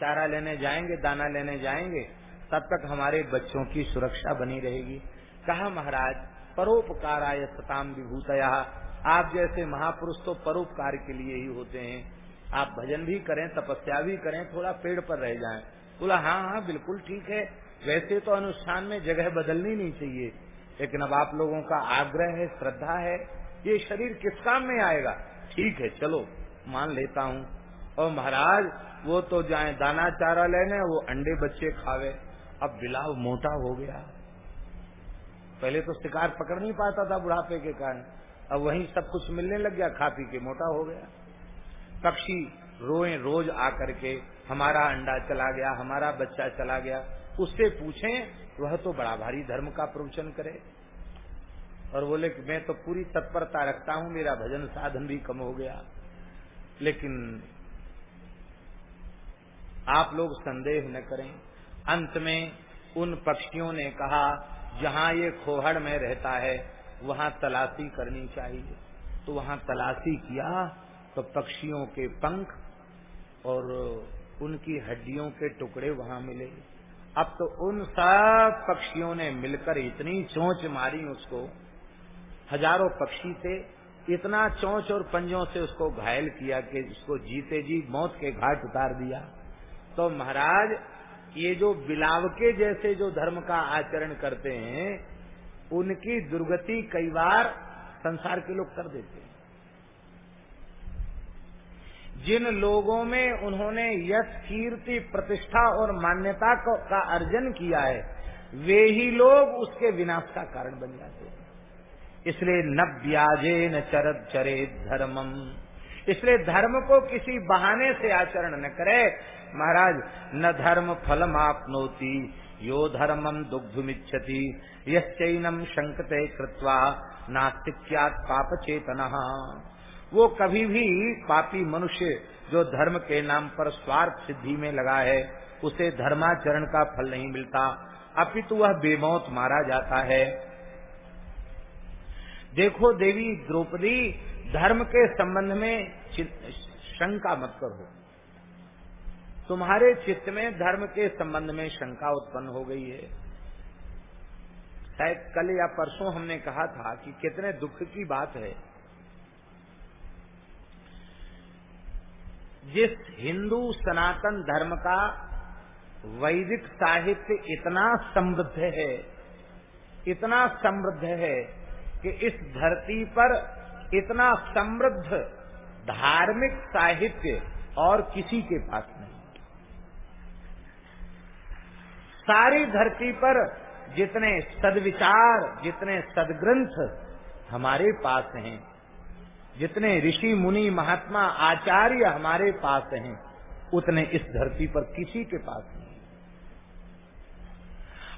चारा लेने जाएँगे, दाना लेने जाएँगे, तब तक हमारे बच्चों की सुरक्षा बनी रहेगी। कहा महाराज, परोपकाराय सताम विभूतया। आप जैसे महापुरुष तो परोपकार के लिए ही होते हैं। आप भजन भी करें, तपस्या भी करें, थोड़ा पेड़ पर रह जाएँ। बोला हाँ हाँ बिल्कुल ठीक है। वैसे तो अनुष्ठान में जगह बदलनी नहीं चाहिए। लेकिन अब आप लोगों का आग्रह है, श्रद्धा है, ये शरीर किस काम में आएगा? ठीक है, चलो, मान लेता हूँ। और महाराज, वो तो जाए, दाना चारा लेने, वो अंडे बच्चे खावे। अब बिलाव मोटा हो गया। पहले तो शिकार पकड़ नहीं पाता था बुढ़ापे के कारण। अब वहीं सब कुछ मिलने लग गया, खा पी के मोटा हो गया। पक्षी रोए, रोज आकर के हमारा अंडा चला गया, हमारा बच्चा चला गया। उससे पूछें, वह तो बड़ा भारी धर्म का प्रवचन करे। और बोले कि मैं तो पूरी तत्परता रखता हूँ, मेरा भजन साधन भी कम हो गया। लेकिन आप लोग संदेह न करें। अंत में उन पक्षियों ने कहा, जहाँ ये खोहड़ में रहता है वहाँ तलाशी करनी चाहिए। तो वहाँ तलाशी किया तो पक्षियों के पंख और उनकी हड्डियों के टुकड़े वहाँ मिले। अब तो उन सब पक्षियों ने मिलकर इतनी चोंच मारी उसको। हज़ारों पक्षी थे। इतना चोंच और पंजों से उसको घायल किया कि उसको जीते जी मौत के घाट उतार दिया। तो महाराज, ये जो बिलाव के जैसे जो धर्म का आचरण करते हैं उनकी दुर्गति कई बार संसार के लोग कर देते हैं। जिन लोगों में उन्होंने यश, कीर्ति, प्रतिष्ठा और मान्यता का अर्जन किया है, वे ही लोग उसके विनाश का कारण बन जाते हैं। इसलिए न ब्याजे, न चरद चरे धर्मम। इसलिए धर्म को किसी बहाने से आचरण न करे। महाराज, न धर्म फलम आपनोती यो धर्मम दुग्धुमिच्छति, यश्चैनम शंकते कृत्वा नास्तिक्यात पाप चेतना वो कभी भी पापी मनुष्य जो धर्म के नाम पर स्वार्थ सिद्धि में लगा है, उसे धर्माचरण का फल नहीं मिलता। अपितु वह बेमौत मारा जाता है। देखो देवी द्रौपदी, धर्म के संबंध में शंका मत करो। तुम्हारे चित्त में धर्म के संबंध में शंका उत्पन्न हो गई है। शायद कल या परसों हमने कहा था कि कितने दुख की बात है। जिस हिंदू सनातन धर्म का वैदिक साहित्य इतना समृद्ध है, इतना समृद्ध है कि इस धरती पर इतना समृद्ध धार्मिक साहित्य और किसी के पास नहीं। सारी धरती पर जितने सदविचार, जितने सदग्रंथ हमारे पास हैं, जितने ऋषि, मुनि, महात्मा, आचार्य हमारे पास हैं, उतने इस धरती पर किसी के पास नहीं।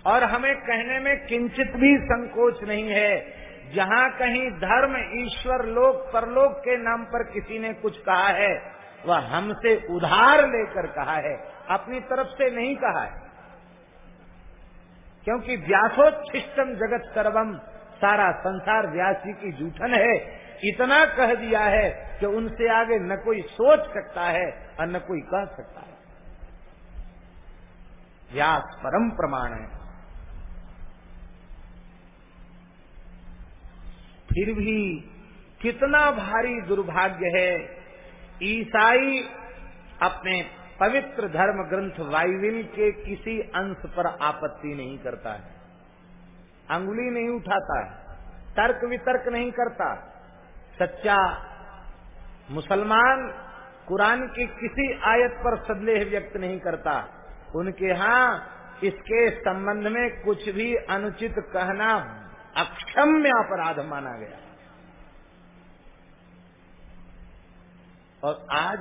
और हमें कहने में किंचित भी संकोच नहीं है, जहाँ कहीं धर्म, ईश्वर, लोक, परलोक के नाम पर किसी ने कुछ कहा है, वह हमसे उधार लेकर कहा है, अपनी तरफ़ से नहीं कहा है। क्योंकि व्यासोच्छिष्टम जगत सर्वम सारा संसार व्यास की जूठन है। इतना कह दिया है कि उनसे आगे न कोई सोच सकता है और न कोई कह सकता है। व्यास परम प्रमाण है। फिर भी कितना भारी दुर्भाग्य है। ईसाई अपने पवित्र धर्म ग्रंथ बाइबिल के किसी अंश पर आपत्ति नहीं करता है। अंगुली नहीं उठाता है, तर्क वितर्क नहीं करता। सच्चा मुसलमान कुरान की किसी आयत पर संदेह व्यक्त नहीं करता। उनके यहाँ इसके संबंध में कुछ भी अनुचित कहना अक्षम्य अपराध माना गया। और आज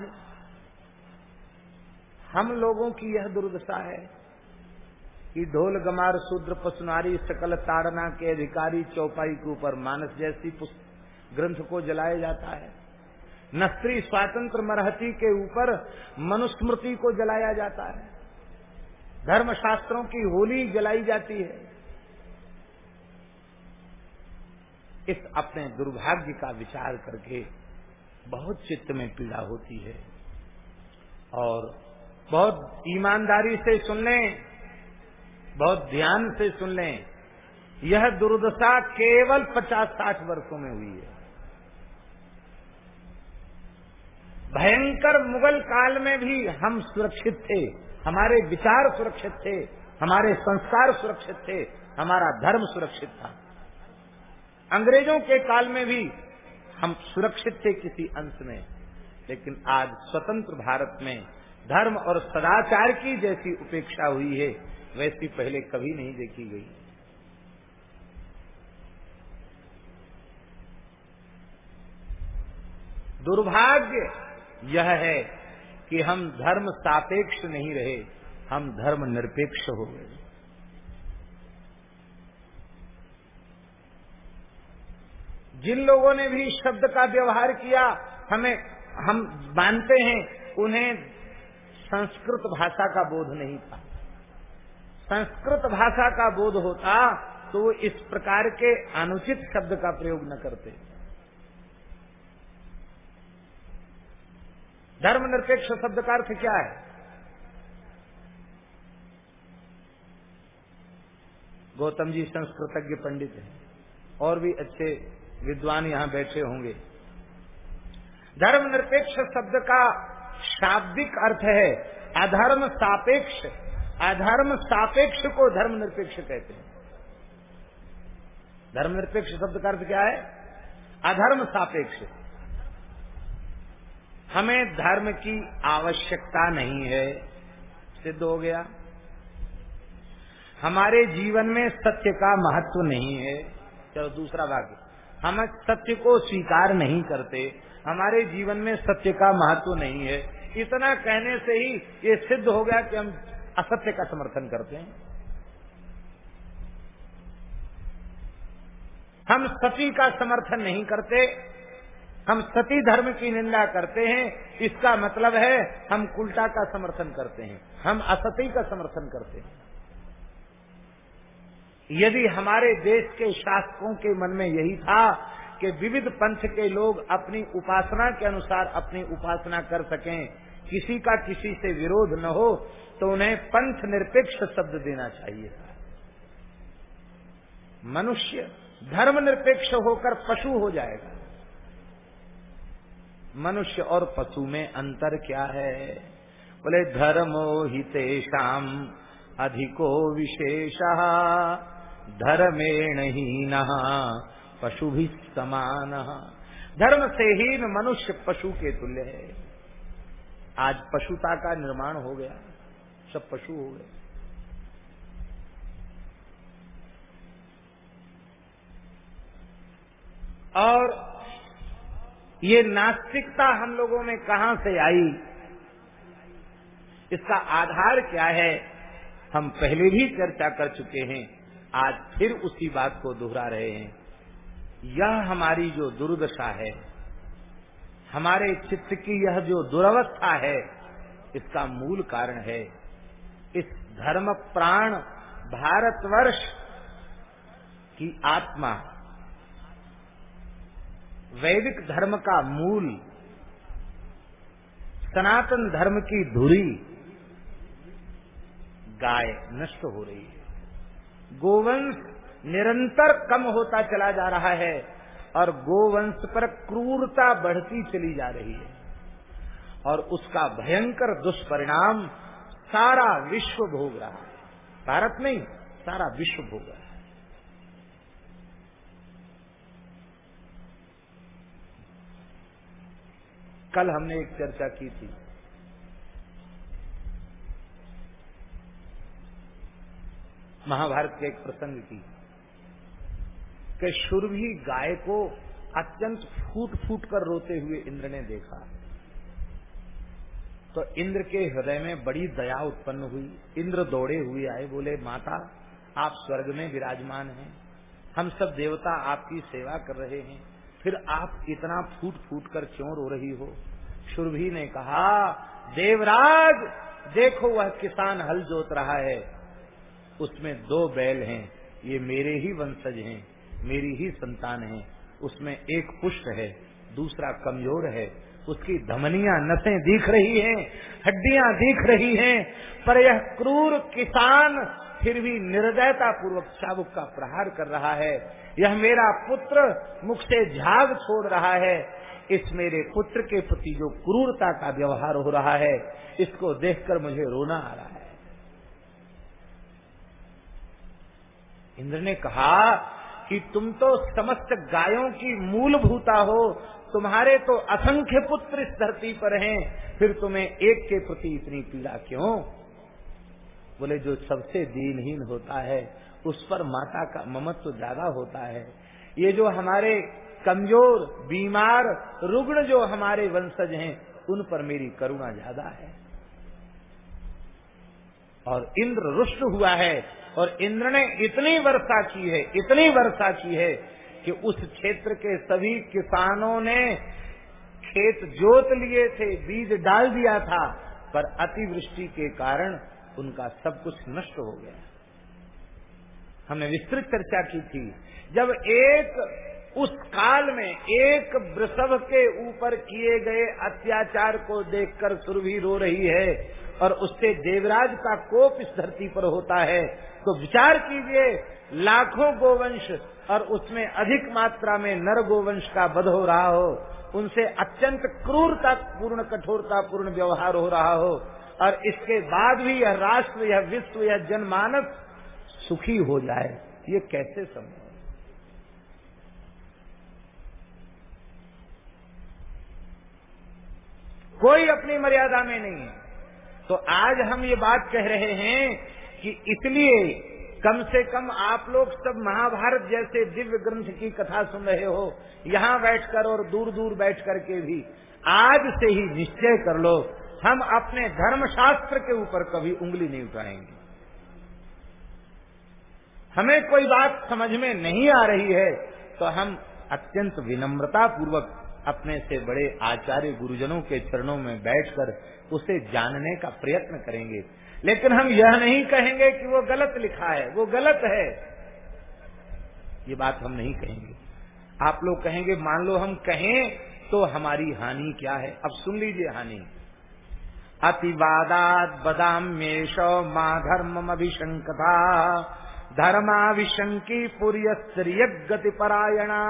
हम लोगों की यह दुर्दशा है कि ढोल गमार शूद्र पसुनारी सकल ताड़ना के अधिकारी चौपाई के ऊपर मानस जैसी ग्रंथ को जलाया जाता है। न स्त्री स्वातंत्र मरहती के ऊपर मनुस्मृति को जलाया जाता है। धर्म शास्त्रों की होली जलाई जाती है। इस अपने दुर्भाग्य का विचार करके बहुत चित्त में पीड़ा होती है और बहुत ईमानदारी से सुन लें, बहुत ध्यान से सुन लें। यह दुर्दशा केवल पचास साठ वर्षों में हुई है। भयंकर मुगल काल में भी हम सुरक्षित थे, हमारे विचार सुरक्षित थे, हमारे संस्कार सुरक्षित थे, हमारा धर्म सुरक्षित था। अंग्रेज़ों के काल में भी हम सुरक्षित थे किसी अंश में, लेकिन आज स्वतंत्र भारत में धर्म और सदाचार की जैसी उपेक्षा हुई है, वैसी पहले कभी नहीं देखी गई। दुर्भाग्य यह है कि हम धर्म सापेक्ष नहीं रहे, हम धर्म निरपेक्ष हो गए। जिन लोगों ने भी शब्द का व्यवहार किया, हमें, हम मानते हैं, उन्हें संस्कृत भाषा का बोध नहीं था। संस्कृत भाषा का बोध होता तो वो इस प्रकार के अनुचित शब्द का प्रयोग न करते। धर्मनिरपेक्ष शब्द का अर्थ क्या है? गौतम जी संस्कृतज्ञ पंडित हैं। और भी अच्छे विद्वान यहाँ बैठे होंगे। धर्मनिरपेक्ष शब्द का शाब्दिक अर्थ है अधर्म सापेक्ष। अधर्म सापेक्ष को धर्म निरपेक्ष कहते हैं। धर्मनिरपेक्ष शब्द का अर्थ क्या है? अधर्म सापेक्ष। हमें धर्म की आवश्यकता नहीं है। सिद्ध हो गया। हमारे जीवन में सत्य का महत्व नहीं है। चलो दूसरा वाक्य। हम सत्य को स्वीकार नहीं करते। हमारे जीवन में सत्य का महत्व नहीं है। इतना कहने से ही ये सिद्ध हो गया कि हम असत्य का समर्थन करते हैं। हम सती का समर्थन नहीं करते, हम सती धर्म की निंदा करते हैं, इसका मतलब है हम उल्टा का समर्थन करते हैं, हम असती का समर्थन करते हैं। यदि हमारे देश के शासकों के मन में यही था कि विविध पंथ के लोग अपनी उपासना के अनुसार अपनी उपासना कर सकें। किसी का किसी से विरोध न हो तो उन्हें पंथ निरपेक्ष शब्द देना चाहिए था। मनुष्य धर्म निरपेक्ष होकर पशु हो जाएगा। मनुष्य और पशु में अंतर क्या है? बोले, धर्मो हितेषाम अधिको विशेष, धर्मेण हीन पशु भी समान धर्म से हीन मनुष्य पशु के तुल्य है। आज पशुता का निर्माण हो गया। सब पशु हो गए। और ये नास्तिकता हम लोगों में कहाँ से आई? इसका आधार क्या है? हम पहले भी चर्चा कर चुके हैं। आज फिर उसी बात को दोहरा रहे हैं। यह हमारी जो दुर्दशा है, हमारे चित्त की यह जो दुर्वस्था है, इसका मूल कारण है। इस धर्म प्राण भारतवर्ष की आत्मा, वैदिक धर्म का मूल, सनातन धर्म की धुरी, गाय नष्ट हो रही है। गोवंश निरंतर कम होता चला जा रहा है और गोवंश पर क्रूरता बढ़ती चली जा रही है। और उसका भयंकर दुष्परिणाम सारा विश्व भोग रहा है। भारत नहीं, सारा विश्व भोग रहा है। कल हमने एक चर्चा की थी। महाभारत के एक प्रसंग की। कि शुरभी गाय को अत्यंत फूट फूट कर रोते हुए इंद्र ने देखा। तो इंद्र के हृदय में बड़ी दया उत्पन्न हुई। इंद्र दौड़े हुए आए, बोले, माता, आप स्वर्ग में विराजमान हैं। हम सब देवता आपकी सेवा कर रहे हैं। फिर आप इतना फूट फूट कर क्यों रो रही हो? सुरभि ने कहा, देवराज, देखो वह किसान हल जोत रहा है। उसमें दो बैल हैं। ये मेरे ही वंशज हैं। मेरी ही संतान है, उसमें एक पुष्ट है, दूसरा कमज़ोर है, उसकी धमनियाँ नसें दिख रही हैं, हड्डियाँ दिख रही हैं, पर यह क्रूर किसान फिर भी निर्दयता पूर्वक चाबुक का प्रहार कर रहा है। यह मेरा पुत्र मुख से झाग छोड़ रहा है। इस मेरे पुत्र के प्रति जो क्रूरता का व्यवहार हो रहा है, इसको देखकर मुझे रोना आ रहा है। इंद्र ने कहा कि तुम तो समस्त गायों की मूलभूता हो, तुम्हारे तो असंख्य पुत्र इस धरती पर हैं, फिर तुम्हें एक के प्रति इतनी पीड़ा क्यों? बोले, जो सबसे दीनहीन होता है, उस पर माता का ममत्व ज़्यादा होता है। ये जो हमारे कमज़ोर, बीमार, रुग्ण जो हमारे वंशज हैं, उन पर मेरी करुणा ज़्यादा है। और इंद्र रुष्ट हुआ है और इंद्र ने इतनी वर्षा की है, इतनी वर्षा की है कि उस क्षेत्र के सभी किसानों ने खेत जोत लिए थे, बीज डाल दिया था, पर अतिवृष्टि के कारण उनका सब कुछ नष्ट हो गया। हमने विस्तृत चर्चा की थी। जब एक, उस काल में एक वृषभ के ऊपर किए गए अत्याचार को देखकर सुरभि रो रही है और उससे देवराज का कोप इस धरती पर होता है। तो विचार कीजिए, लाखों गोवंश और उसमें अधिक मात्रा में नर गोवंश का वध हो रहा हो, उनसे अत्यंत क्रूरता पूर्ण कठोरता पूर्ण व्यवहार हो रहा हो, और इसके बाद भी यह राष्ट्र, यह विश्व, यह जनमानस सुखी हो जाए, ये कैसे संभव कोई अपनी मर्यादा में नहीं है। तो आज हम ये बात कह रहे हैं कि इसलिए कम से कम आप लोग सब महाभारत जैसे दिव्य ग्रंथ की कथा सुन रहे हो, यहाँ बैठकर और दूर दूर बैठ कर के भी। आज से ही निश्चय कर लो, हम अपने धर्मशास्त्र के ऊपर कभी उंगली नहीं उठाएँगे। हमें कोई बात समझ में नहीं आ रही है तो हम अत्यंत विनम्रता पूर्वक अपने से बड़े आचार्य गुरुजनों के चरणों में बैठकर उसे जानने का प्रयत्न करेंगे। लेकिन हम यह नहीं कहेंगे कि वो गलत लिखा है, वो गलत है। ये बात हम नहीं कहेंगे। आप लोग कहेंगे, मान लो हम कहें तो हमारी हानि क्या है? अब सुन लीजिए हानि। अतिवादात बदाम्येश माँ धर्म अभिशंकता धर्माभिशंकी पुर्य गति परायणा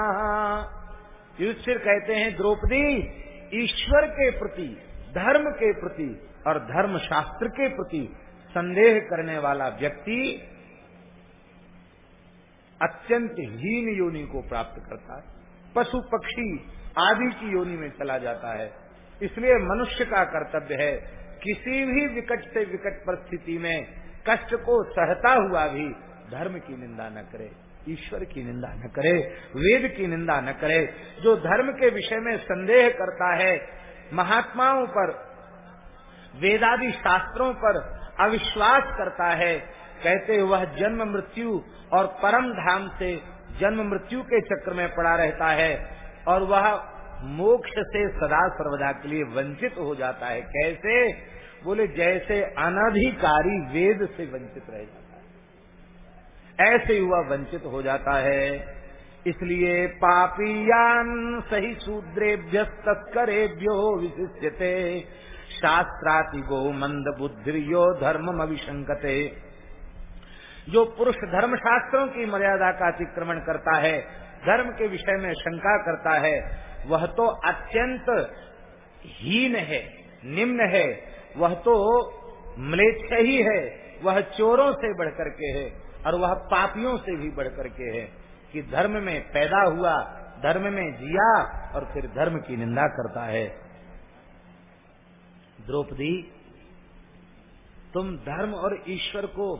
युधिष्ठिर कहते हैं, द्रौपदी, ईश्वर के प्रति धर्म के प्रति और धर्म शास्त्र के प्रति संदेह करने वाला व्यक्ति अत्यंत हीन योनि को प्राप्त करता है। पशु पक्षी आदि की योनि में चला जाता है। इसलिए मनुष्य का कर्तव्य है किसी भी विकट से विकट परिस्थिति में कष्ट को सहता हुआ भी धर्म की निंदा न करे, ईश्वर की निंदा न करे, वेद की निंदा न करे। जो धर्म के विषय में संदेह करता है महात्माओं पर, वेदादि शास्त्रों पर अविश्वास करता है। कहते वह जन्म मृत्यु और परम धाम से जन्म मृत्यु के चक्र में पड़ा रहता है और वह मोक्ष से सदा सर्वदा के लिए वंचित हो जाता है। कैसे? बोले, जैसे अनधिकारी वेद से वंचित रह जाता है। ऐसे हुआ वंचित हो जाता है। इसलिए पापियान सही शूद्रेभ्य तस्करेभ्यो विशिष्यते। शास्त्राति गो मंद बुद्धियो धर्म अभिशंकते जो पुरुष धर्म शास्त्रों की मर्यादा का अतिक्रमण करता है, धर्म के विषय में शंका करता है, वह तो अत्यंत हीन है, निम्न है, वह तो म्लेच्छ ही है, वह चोरों से बढ़कर के है, और वह पापियों से भी बढ़कर के है। कि धर्म में पैदा हुआ, धर्म में जिया और फिर धर्म की निंदा करता है। द्रौपदी, तुम धर्म और ईश्वर को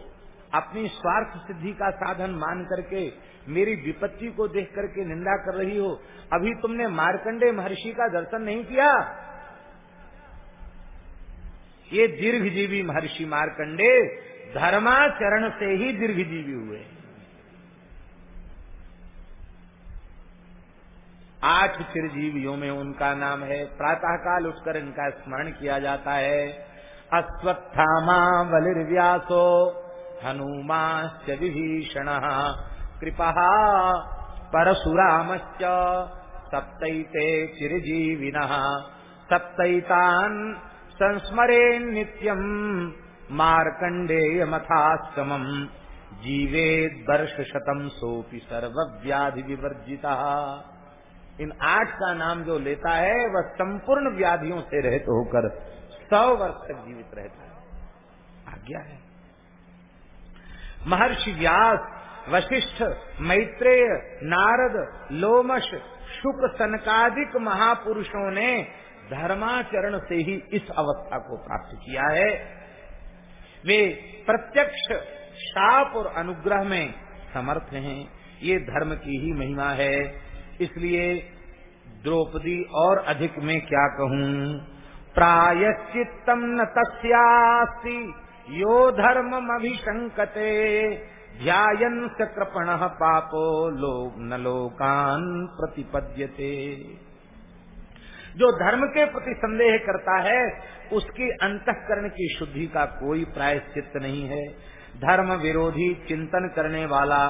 अपनी स्वार्थ सिद्धि का साधन मान करके मेरी विपत्ति को देख करके निंदा कर रही हो, अभी तुमने मार्कंडे महर्षि का दर्शन नहीं किया? ये दीर्घजीवी महर्षि मार्कंडे धर्माचरण से ही दीर्घजीवी हुए। आठ चिरजीवियों में उनका नाम है। प्रातः काल उठकर इनका स्मरण किया जाता है। अश्वत्थामा बलिर्व्यासो हनुमाश्च विभीषण कृपा परशुरामश्च, सप्तैते चिरजीविन, सप्तैतान् संस्मरे नित्यम् मार्कण्डेय मथाश्रमम् जीवेद वर्ष इन आठ का नाम जो लेता है, वह संपूर्ण व्याधियों से रहित होकर सौ वर्ष तक जीवित रहता है। आज्ञा है। महर्षि व्यास, वशिष्ठ, मैत्रेय, नारद, लोमश, शुक सनकादिक महापुरुषों ने धर्माचरण से ही इस अवस्था को प्राप्त किया है। वे प्रत्यक्ष शाप और अनुग्रह में समर्थ हैं। ये धर्म की ही महिमा है। इसलिए द्रौपदी और अधिक में क्या कहूँ? प्रायश्चित्तम न तस्यास्ति, यो धर्म अभिशंकते ध्यान स कृपण पापो लोक न लोकान प्रतिपद्यते। जो धर्म के प्रति संदेह करता है, उसकी अंतकरण की शुद्धि का कोई प्रायश्चित नहीं है। धर्म विरोधी चिंतन करने वाला,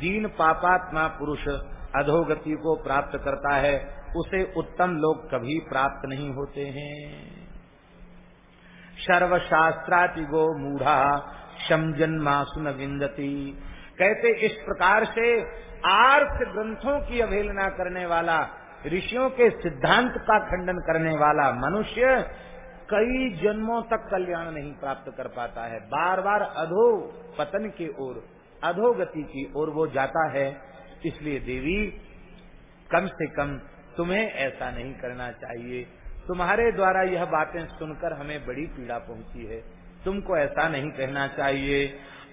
दीन पापात्मा पुरुष अधोगति को प्राप्त करता है, उसे उत्तम लोग कभी प्राप्त नहीं होते हैं। सर्वशास्त्राति गो मूढ़ा शम जन्मासुन विंदती। कहते इस प्रकार से आर्थ ग्रंथों की अवहेलना करने वाला, ऋषियों के सिद्धांत का खंडन करने वाला मनुष्य कई जन्मों तक कल्याण नहीं प्राप्त कर पाता है। बार बार अधो पतन की ओर, अधोगति की ओर वो जाता है। इसलिए देवी, कम से कम तुम्हें ऐसा नहीं करना चाहिए। तुम्हारे द्वारा यह बातें सुनकर हमें बड़ी पीड़ा पहुँची है। तुमको ऐसा नहीं कहना चाहिए।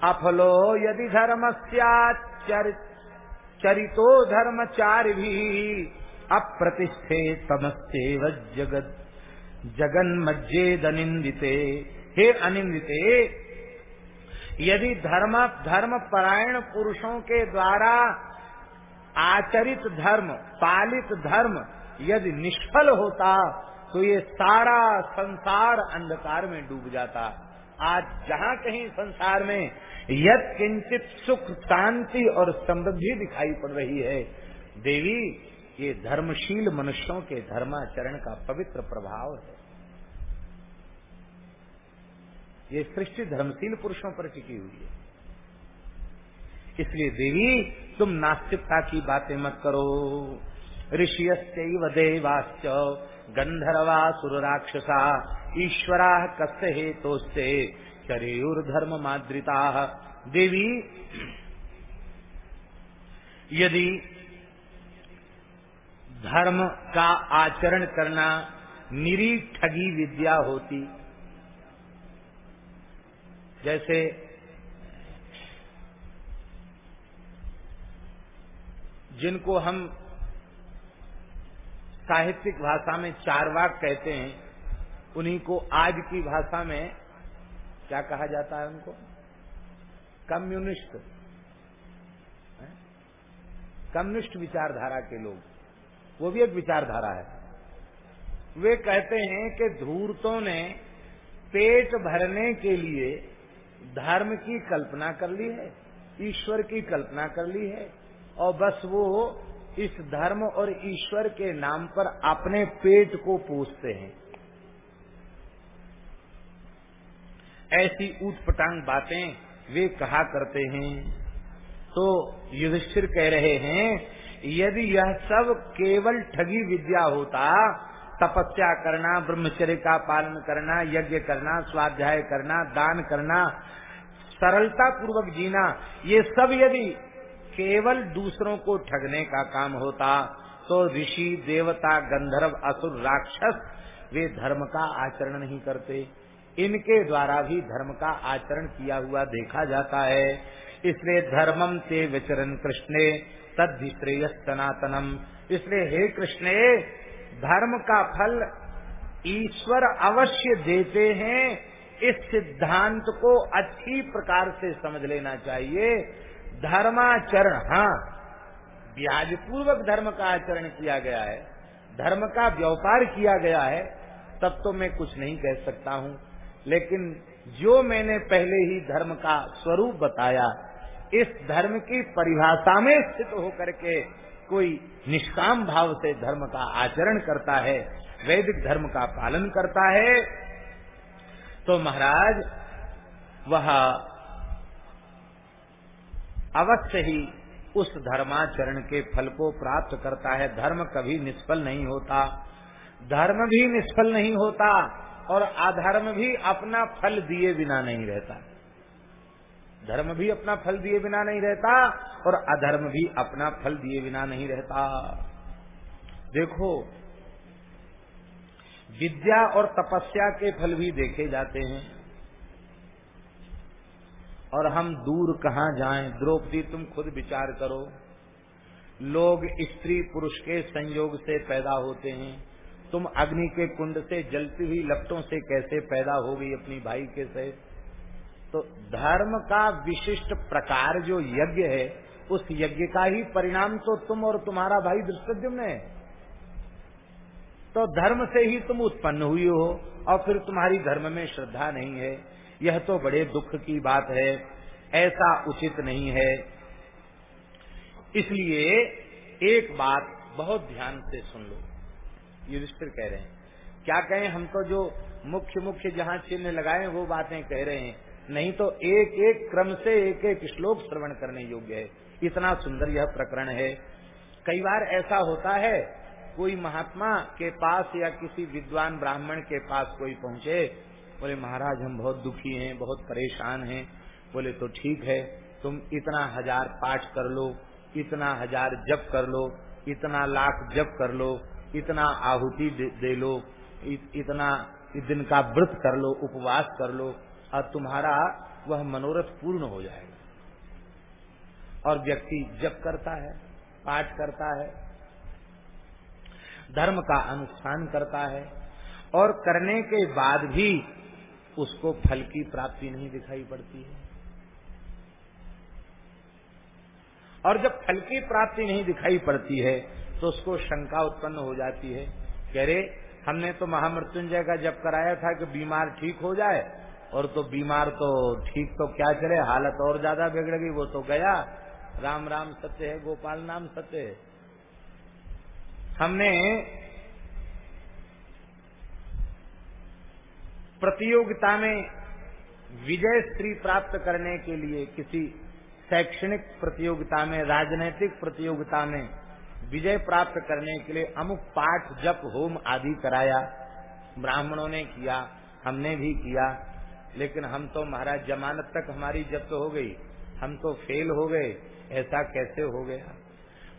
अफलो यदि धर्म चरितो धर्मचार भी अप्रतिष्ठे तमस्ते जगत जगन मज्जेद अनिंदिते हे अनिंदिते यदि धर्म धर्म परायण पुरुषों के द्वारा आचरित धर्म, पालित धर्म यदि निष्फल होता तो ये सारा संसार अंधकार में डूब जाता। आज जहाँ कहीं संसार में यद किंचित सुख, शांति और समृद्धि दिखाई पड़ रही है, देवी, ये धर्मशील मनुष्यों के धर्माचरण का पवित्र प्रभाव है। ये सृष्टि धर्मशील पुरुषों पर टिकी हुई है। इसलिए देवी तुम नास्तिकता की बातें मत करो। ऋषियश्चैव देवाश्च गंधर्वा सुर राक्षसा ईश्वरा कस्य हेतोस्ते? धर्म माद्रिता। देवी, यदि धर्म का आचरण करना निरी ठगी विद्या होती, जैसे जिनको हम साहित्यिक भाषा में चारवाक कहते हैं, उन्हीं को आज की भाषा में क्या कहा जाता है उनको? कम्युनिस्ट। कम्युनिस्ट विचारधारा के लोग। वो भी एक विचारधारा है। वे कहते हैं कि धूर्तों ने पेट भरने के लिए धर्म की कल्पना कर ली है, ईश्वर की कल्पना कर ली है। और बस वो इस धर्म और ईश्वर के नाम पर अपने पेट को पोसते हैं। ऐसी ऊटपटांग बातें वे कहा करते हैं। तो युधिष्ठिर कह रहे हैं, यदि यह सब केवल ठगी विद्या होता, तपस्या करना, ब्रह्मचर्य का पालन करना, यज्ञ करना, स्वाध्याय करना, दान करना सरलता पूर्वक जीना, ये सब यदि केवल दूसरों को ठगने का काम होता तो ऋषि, देवता, गंधर्व, असुर, राक्षस, वे धर्म का आचरण नहीं करते। इनके द्वारा भी धर्म का आचरण किया हुआ देखा जाता है। इसलिए धर्मम ते विचरण कृष्णे, तद्धि श्रेय सनातनम। इसलिए हे कृष्ण, धर्म का फल ईश्वर अवश्य देते हैं। इस सिद्धांत को अच्छी प्रकार से समझ लेना चाहिए। धर्माचरण हाँ। ब्याज पूर्वक धर्म का आचरण किया गया है, धर्म का व्यापार किया गया है, तब तो मैं कुछ नहीं कह सकता हूँ। लेकिन जो मैंने पहले ही धर्म का स्वरूप बताया, इस धर्म की परिभाषा में स्थित होकर के कोई निष्काम भाव से धर्म का आचरण करता है, वैदिक धर्म का पालन करता है तो महाराज, वह अवश्य ही उस धर्माचरण के फल को प्राप्त करता है। धर्म कभी निष्फल नहीं होता। धर्म भी निष्फल नहीं होता और अधर्म भी अपना फल दिए बिना नहीं रहता। धर्म भी अपना फल दिए बिना नहीं रहता और अधर्म भी अपना फल दिए बिना नहीं रहता। देखो, विद्या और तपस्या के फल भी देखे जाते हैं। और हम दूर कहाँ जाएँ? द्रौपदी, तुम खुद विचार करो। लोग स्त्री पुरुष के संयोग से पैदा होते हैं। तुम अग्नि के कुंड से जलती हुई लपटों से कैसे पैदा हो गई अपनी भाई के सहित? तो धर्म का विशिष्ट प्रकार जो यज्ञ है, उस यज्ञ का ही परिणाम तो तुम और तुम्हारा भाई दृष्टद्युम्न है। तो धर्म से ही तुम उत्पन्न हुई हो, और फिर तुम्हारी धर्म में श्रद्धा नहीं है। यह तो बड़े दुख की बात है, ऐसा उचित नहीं है। इसलिए एक बात बहुत ध्यान से सुन लो। युधिष्ठिर कह रहे हैं, क्या कहें, हम तो जो मुख्य मुख्य जहाँ चिन्ह लगाए, वो बातें कह रहे हैं। नहीं तो एक एक क्रम से एक एक श्लोक श्रवण करने योग्य है। इतना सुंदर यह प्रकरण है। कई बार ऐसा होता है, कोई महात्मा के पास या किसी विद्वान ब्राह्मण के पास कोई पहुँचे बोले महाराज हम बहुत दुखी हैं बहुत परेशान हैं। बोले तो ठीक है तुम इतना हज़ार पाठ कर लो इतना हज़ार जप कर लो इतना लाख जप कर लो इतना आहुति दे, दे लो इत, इतना दिन का व्रत कर लो उपवास कर लो और तुम्हारा वह मनोरथ पूर्ण हो जाएगा। और व्यक्ति जप करता है पाठ करता है धर्म का अनुष्ठान करता है और करने के बाद भी उसको फल की प्राप्ति नहीं दिखाई पड़ती है। और जब फल की प्राप्ति नहीं दिखाई पड़ती है तो उसको शंका उत्पन्न हो जाती है कह रहे हमने तो महामृत्युंजय का जब कराया था कि बीमार ठीक हो जाए, और तो बीमार तो ठीक तो क्या करे, हालत और ज़्यादा बिगड़ गई, वो तो गया। राम राम सत्य है, गोपाल नाम सत्य है। हमने प्रतियोगिता में विजय श्री प्राप्त करने के लिए किसी शैक्षणिक प्रतियोगिता में, राजनैतिक प्रतियोगिता में विजय प्राप्त करने के लिए अमुक पाठ, जप, होम आदि कराया। ब्राह्मणों ने किया, हमने भी किया। लेकिन हम तो महाराज, जमानत तक हमारी जब्त हो गई, हम तो फेल हो गए। ऐसा कैसे हो गया?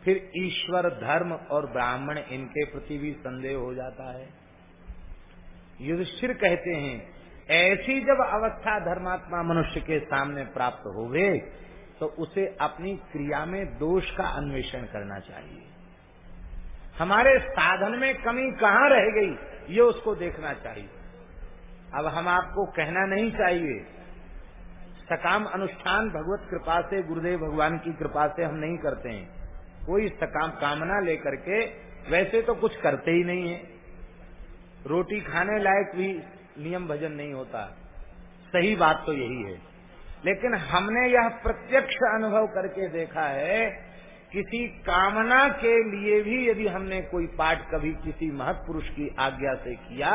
फिर ईश्वर, धर्म और ब्राह्मण इनके प्रति भी संदेह हो जाता है। युधिष्ठिर कहते हैं, ऐसी जब अवस्था धर्मात्मा मनुष्य के सामने प्राप्त हो गए तो उसे अपनी क्रिया में दोष का अन्वेषण करना चाहिए। हमारे साधन में कमी कहाँ रह गई, ये उसको देखना चाहिए। अब हम आपको कहना नहीं चाहिए। सकाम अनुष्ठान भगवत कृपा से, गुरुदेव भगवान की कृपा से हम नहीं करते हैं। कोई सकाम कामना लेकर के, वैसे तो कुछ करते ही नहीं है। रोटी खाने लायक भी नियम भजन नहीं होता। सही बात तो यही है। लेकिन हमने यह प्रत्यक्ष अनुभव करके देखा है, किसी कामना के लिए भी यदि हमने कोई पाठ कभी किसी महत्पुरुष की आज्ञा से किया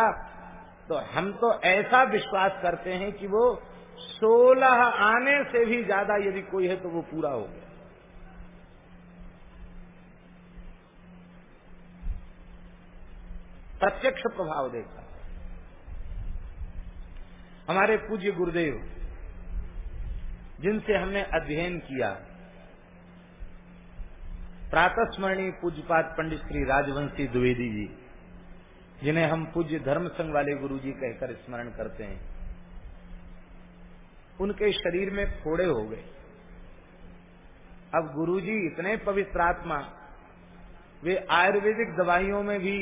तो हम तो ऐसा विश्वास करते हैं कि वो सोलह आने से भी ज़्यादा यदि कोई है तो वो पूरा हो गया। प्रत्यक्ष प्रभाव देखा हमारे पूज्य गुरुदेव, जिनसे हमने अध्ययन किया प्रातस्मरणीय पूज्यपात पंडित श्री राजवंशी द्विवेदी जी, जिन्हें हम पूज्य धर्म संघ वाले गुरु जी कहकर स्मरण करते हैं, उनके शरीर में फोड़े हो गए। अब गुरु जी इतने पवित्र आत्मा, वे आयुर्वेदिक दवाइयों में भी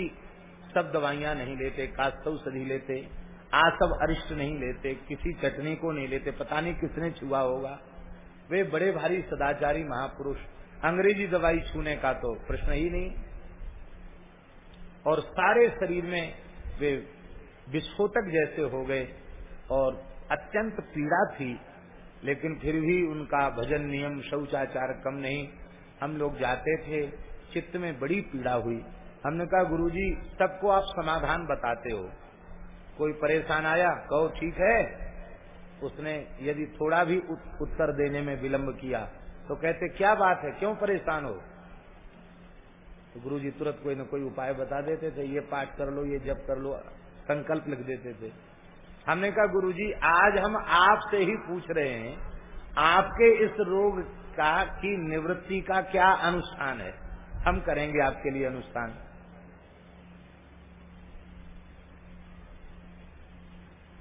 सब दवाइयाँ नहीं लेते कास्तव सदी लेते आसव अरिष्ट नहीं लेते, किसी चटनी को नहीं लेते, पता नहीं किसने छुआ होगा। वे बड़े भारी सदाचारी महापुरुष। अंग्रेज़ी दवाई छूने का तो प्रश्न ही नहीं। और सारे शरीर में वे विस्फोटक जैसे हो गए और अत्यंत पीड़ा थी, लेकिन फिर भी उनका भजन नियम, शौचाचार कम नहीं। हम लोग जाते थे, चित्त में बड़ी पीड़ा हुई। हमने कहा, गुरुजी, सबको आप समाधान बताते हो। कोई परेशान आया, कहो, ठीक है। उसने यदि थोड़ा भी उत्तर देने में विलंब किया तो कहते, क्या बात है? क्यों परेशान हो? तो गुरु जी तुरंत कोई न कोई उपाय बता देते थे, ये पाठ कर लो, ये जब कर लो, संकल्प लिख देते थे। हमने कहा गुरु जी आज हम आपसे ही पूछ रहे हैं, आपके इस रोग का, की निवृत्ति का क्या अनुष्ठान है? हम करेंगे आपके लिए अनुष्ठान।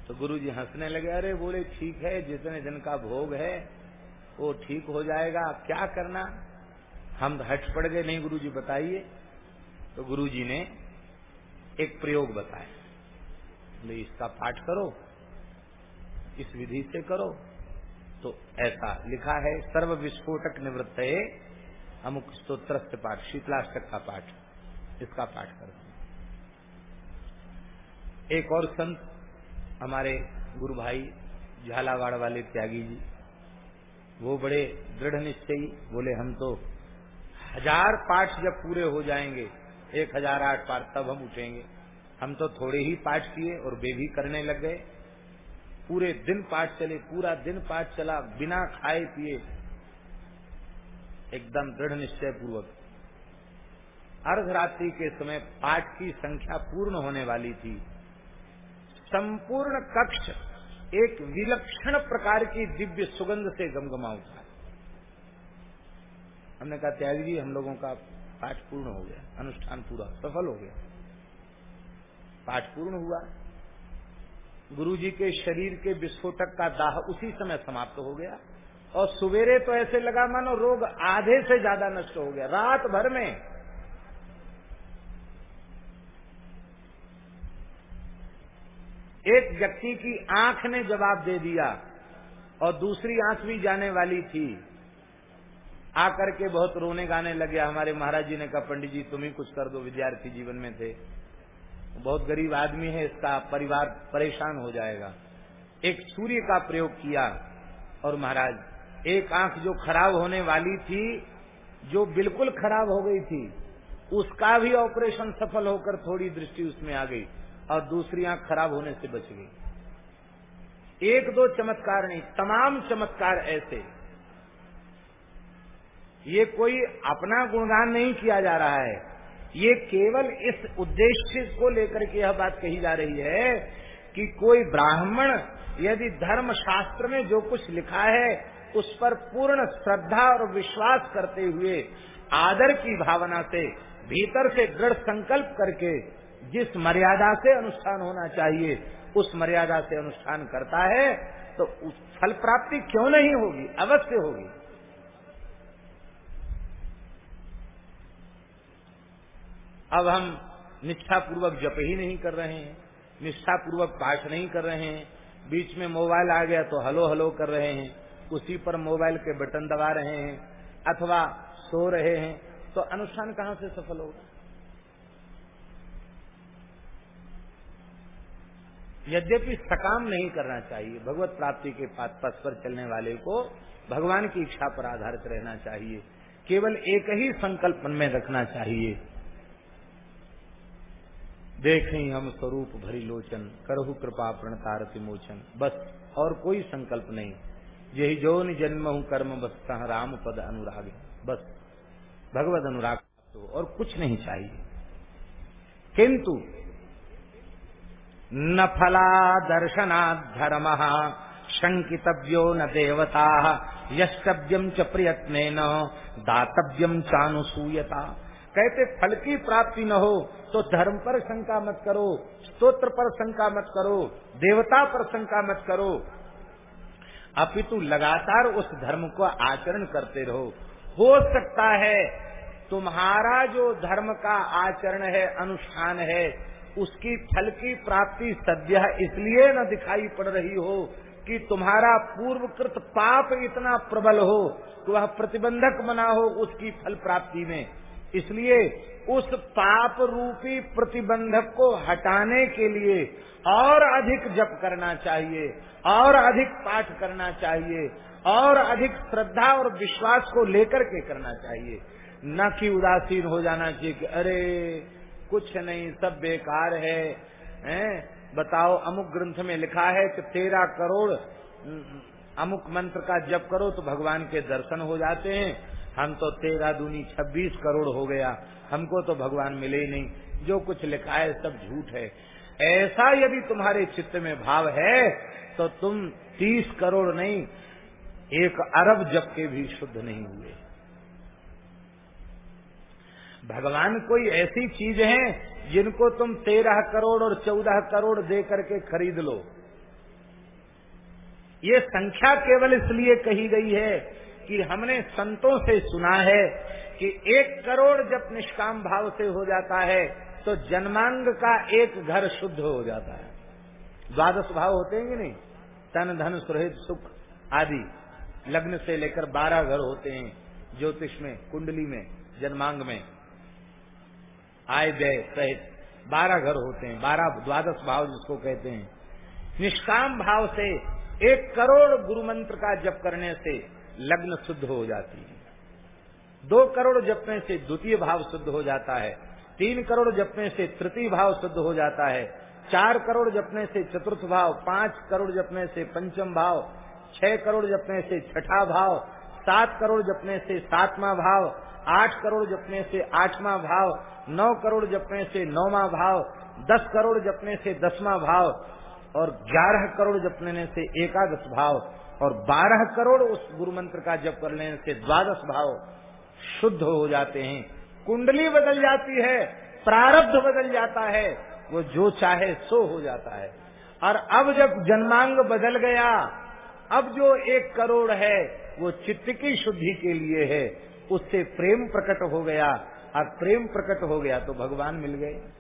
तो गुरु जी हंसने लगे, अरे बोले, ठीक है, जितने दिन का भोग है, वो ठीक हो जाएगा क्या करना? हम हट पड़ गए, नहीं गुरु जी बताइए। तो गुरु जी ने एक प्रयोग बताया। बोले इसका पाठ करो, इस विधि से करो। तो ऐसा लिखा है, सर्व विस्फोटक निवृत्त है, अमुक स्त्रोत्रस्त पाठ, शीतलाष्टक का पाठ, इसका पाठ करो। एक और संत हमारे गुरु भाई झालावाड़ वाले त्यागी जी, वो बड़े दृढ़ निश्चयी बोले, हम तो हज़ार पाठ जब पूरे हो जाएँगे, एक हज़ार आठ पाठ तब हम उठेंगे। हम तो थोड़े ही पाठ किए और वे भी करने लग गए। पूरे दिन पाठ चले, पूरा दिन पाठ चला, बिना खाए पिए, एकदम दृढ़ निश्चय पूर्वक अर्धरात्रि के समय पाठ की संख्या पूर्ण होने वाली थी। संपूर्ण कक्ष एक विलक्षण प्रकार की दिव्य सुगंध से गमगमा उठा हमने कहा त्याग जी हम लोगों का पाठ पूर्ण हो गया, अनुष्ठान पूरा सफल हो गया। पाठ पूर्ण हुआ। गुरु जी के शरीर के विस्फोटक का दाह उसी समय समाप्त हो गया। और सवेरे तो ऐसे लगा मानो रोग आधे से ज़्यादा नष्ट हो गया। रात भर में एक व्यक्ति की आँख ने जवाब दे दिया और दूसरी आँख भी जाने वाली थी। आकर के बहुत रोने गाने लगे। हमारे महाराज जी ने कहा, पंडित जी, तुम ही कुछ कर दो, विद्यार्थी जीवन में थे। बहुत गरीब आदमी है, इसका परिवार परेशान हो जाएगा। एक सूर्य का प्रयोग किया और महाराज, एक आँख जो खराब होने वाली थी, जो बिल्कुल खराब हो गई थी, उसका भी ऑपरेशन सफल होकर थोड़ी दृष्टि उसमें आ गई। और दूसरी आँख खराब होने से बच गई। एक दो चमत्कार नहीं, तमाम चमत्कार ऐसे। ये कोई अपना गुणगान नहीं किया जा रहा है। ये केवल इस उद्देश्य को लेकर के यह बात कही जा रही है कि कोई ब्राह्मण यदि धर्म शास्त्र में जो कुछ लिखा है, उस पर पूर्ण श्रद्धा और विश्वास करते हुए आदर की भावना से, भीतर से दृढ़ संकल्प करके जिस मर्यादा से अनुष्ठान होना चाहिए, उस मर्यादा से अनुष्ठान करता है तो उस फल प्राप्ति क्यों नहीं होगी? अवश्य होगी। अब हम निष्ठापूर्वक जप ही नहीं कर रहे हैं, निष्ठापूर्वक पाठ नहीं कर रहे हैं, बीच में मोबाइल आ गया तो हलो हलो कर रहे हैं, उसी पर मोबाइल के बटन दबा रहे हैं, अथवा सो रहे हैं तो अनुष्ठान कहाँ से सफल होगा? यद्यपि सकाम नहीं करना चाहिए, भगवत प्राप्ति के पथ पर चलने वाले को भगवान की इच्छा पर आधारित रहना चाहिए। केवल एक ही संकल्प में रखना चाहिए। देखें हम स्वरूप भरी लोचन, करहु कृपा प्रणतारति मोचन, बस और कोई संकल्प नहीं। यही जो जन्म हूँ कर्म, बस राम पद अनुराग बस भगवत अनुराग तो और कुछ नहीं चाहिए। किंतु न फला दर्शना दर्शनाधर्म शंकितव्यो न देवता यष्टव्यम च प्रयत्न न दातव्यम चानुसूयता। कहते, फल की प्राप्ति न हो तो धर्म पर शंका मत करो, स्तोत्र पर शंका मत करो, देवता पर शंका मत करो। अपितु लगातार उस धर्म को आचरण करते रहो। हो सकता है, तुम्हारा जो धर्म का आचरण है, अनुष्ठान है उसकी फल की प्राप्ति सद्य इसलिए न दिखाई पड़ रही हो कि तुम्हारा पूर्वकृत पाप इतना प्रबल हो कि वह प्रतिबंधक बना हो उसकी फल प्राप्ति में। इसलिए उस पाप रूपी प्रतिबंधक को हटाने के लिए और अधिक जप करना चाहिए, और अधिक पाठ करना चाहिए, और अधिक श्रद्धा और विश्वास को लेकर के करना चाहिए। न कि उदासीन हो जाना चाहिए कि अरे कुछ नहीं, सब बेकार है, हैं? बताओ, अमुक ग्रंथ में लिखा है कि तेरह करोड़ अमुक मंत्र का जप करो तो भगवान के दर्शन हो जाते हैं। हम तो तेरह दूनी छब्बीस करोड़ हो गया, हमको तो भगवान मिले ही नहीं। जो कुछ लिखा है सब झूठ है। ऐसा यदि तुम्हारे चित्त में भाव है तो तुम तीस करोड़ नहीं, एक अरब जब के भी शुद्ध नहीं हुए। भगवान कोई ऐसी चीज़ है जिनको तुम तेरह करोड़ और चौदह करोड़ दे करके खरीद लो। ये संख्या केवल इसलिए कही गई है कि हमने संतों से सुना है कि एक करोड़ जब निष्काम भाव से हो जाता है तो जन्मांग का एक घर शुद्ध हो जाता है। द्वादश भाव होते हैं कि नहीं? तन, धन सुरहित सुख आदि। लग्न से लेकर बारह घर होते हैं, ज्योतिष में, कुंडली में, जन्मांग में। आय व्यय सहित। बारह घर होते हैं, बारह द्वादश भाव जिसको कहते हैं। निष्काम भाव से एक करोड़ गुरु मंत्र का जप करने से लग्न शुद्ध हो जाती है। दो करोड़ जपने से द्वितीय भाव शुद्ध हो जाता है। तीन करोड़ जपने से तृतीय भाव शुद्ध हो जाता है। चार करोड़ जपने से चतुर्थ भाव, पाँच करोड़ जपने से पंचम भाव, छह करोड़ जपने से छठा भाव, सात करोड़ जपने से सातवां भाव आठ करोड़ जपने से आठवां भाव, नौ करोड़ जपने से नौवा भाव, दस करोड़ जपने से दसवां भाव, और ग्यारह करोड़ जपने से एकादश भाव, और बारह करोड़ उस गुरु मंत्र का जप कर लेने से द्वादश भाव शुद्ध हो जाते हैं। कुंडली बदल जाती है, प्रारब्ध बदल जाता है, वो जो चाहे सो हो जाता है। और अब जब जन्मांग बदल गया, अब जो एक करोड़ है, वो चित्त की शुद्धि के लिए है। उससे प्रेम प्रकट हो गया। और प्रेम प्रकट हो गया तो भगवान मिल गए।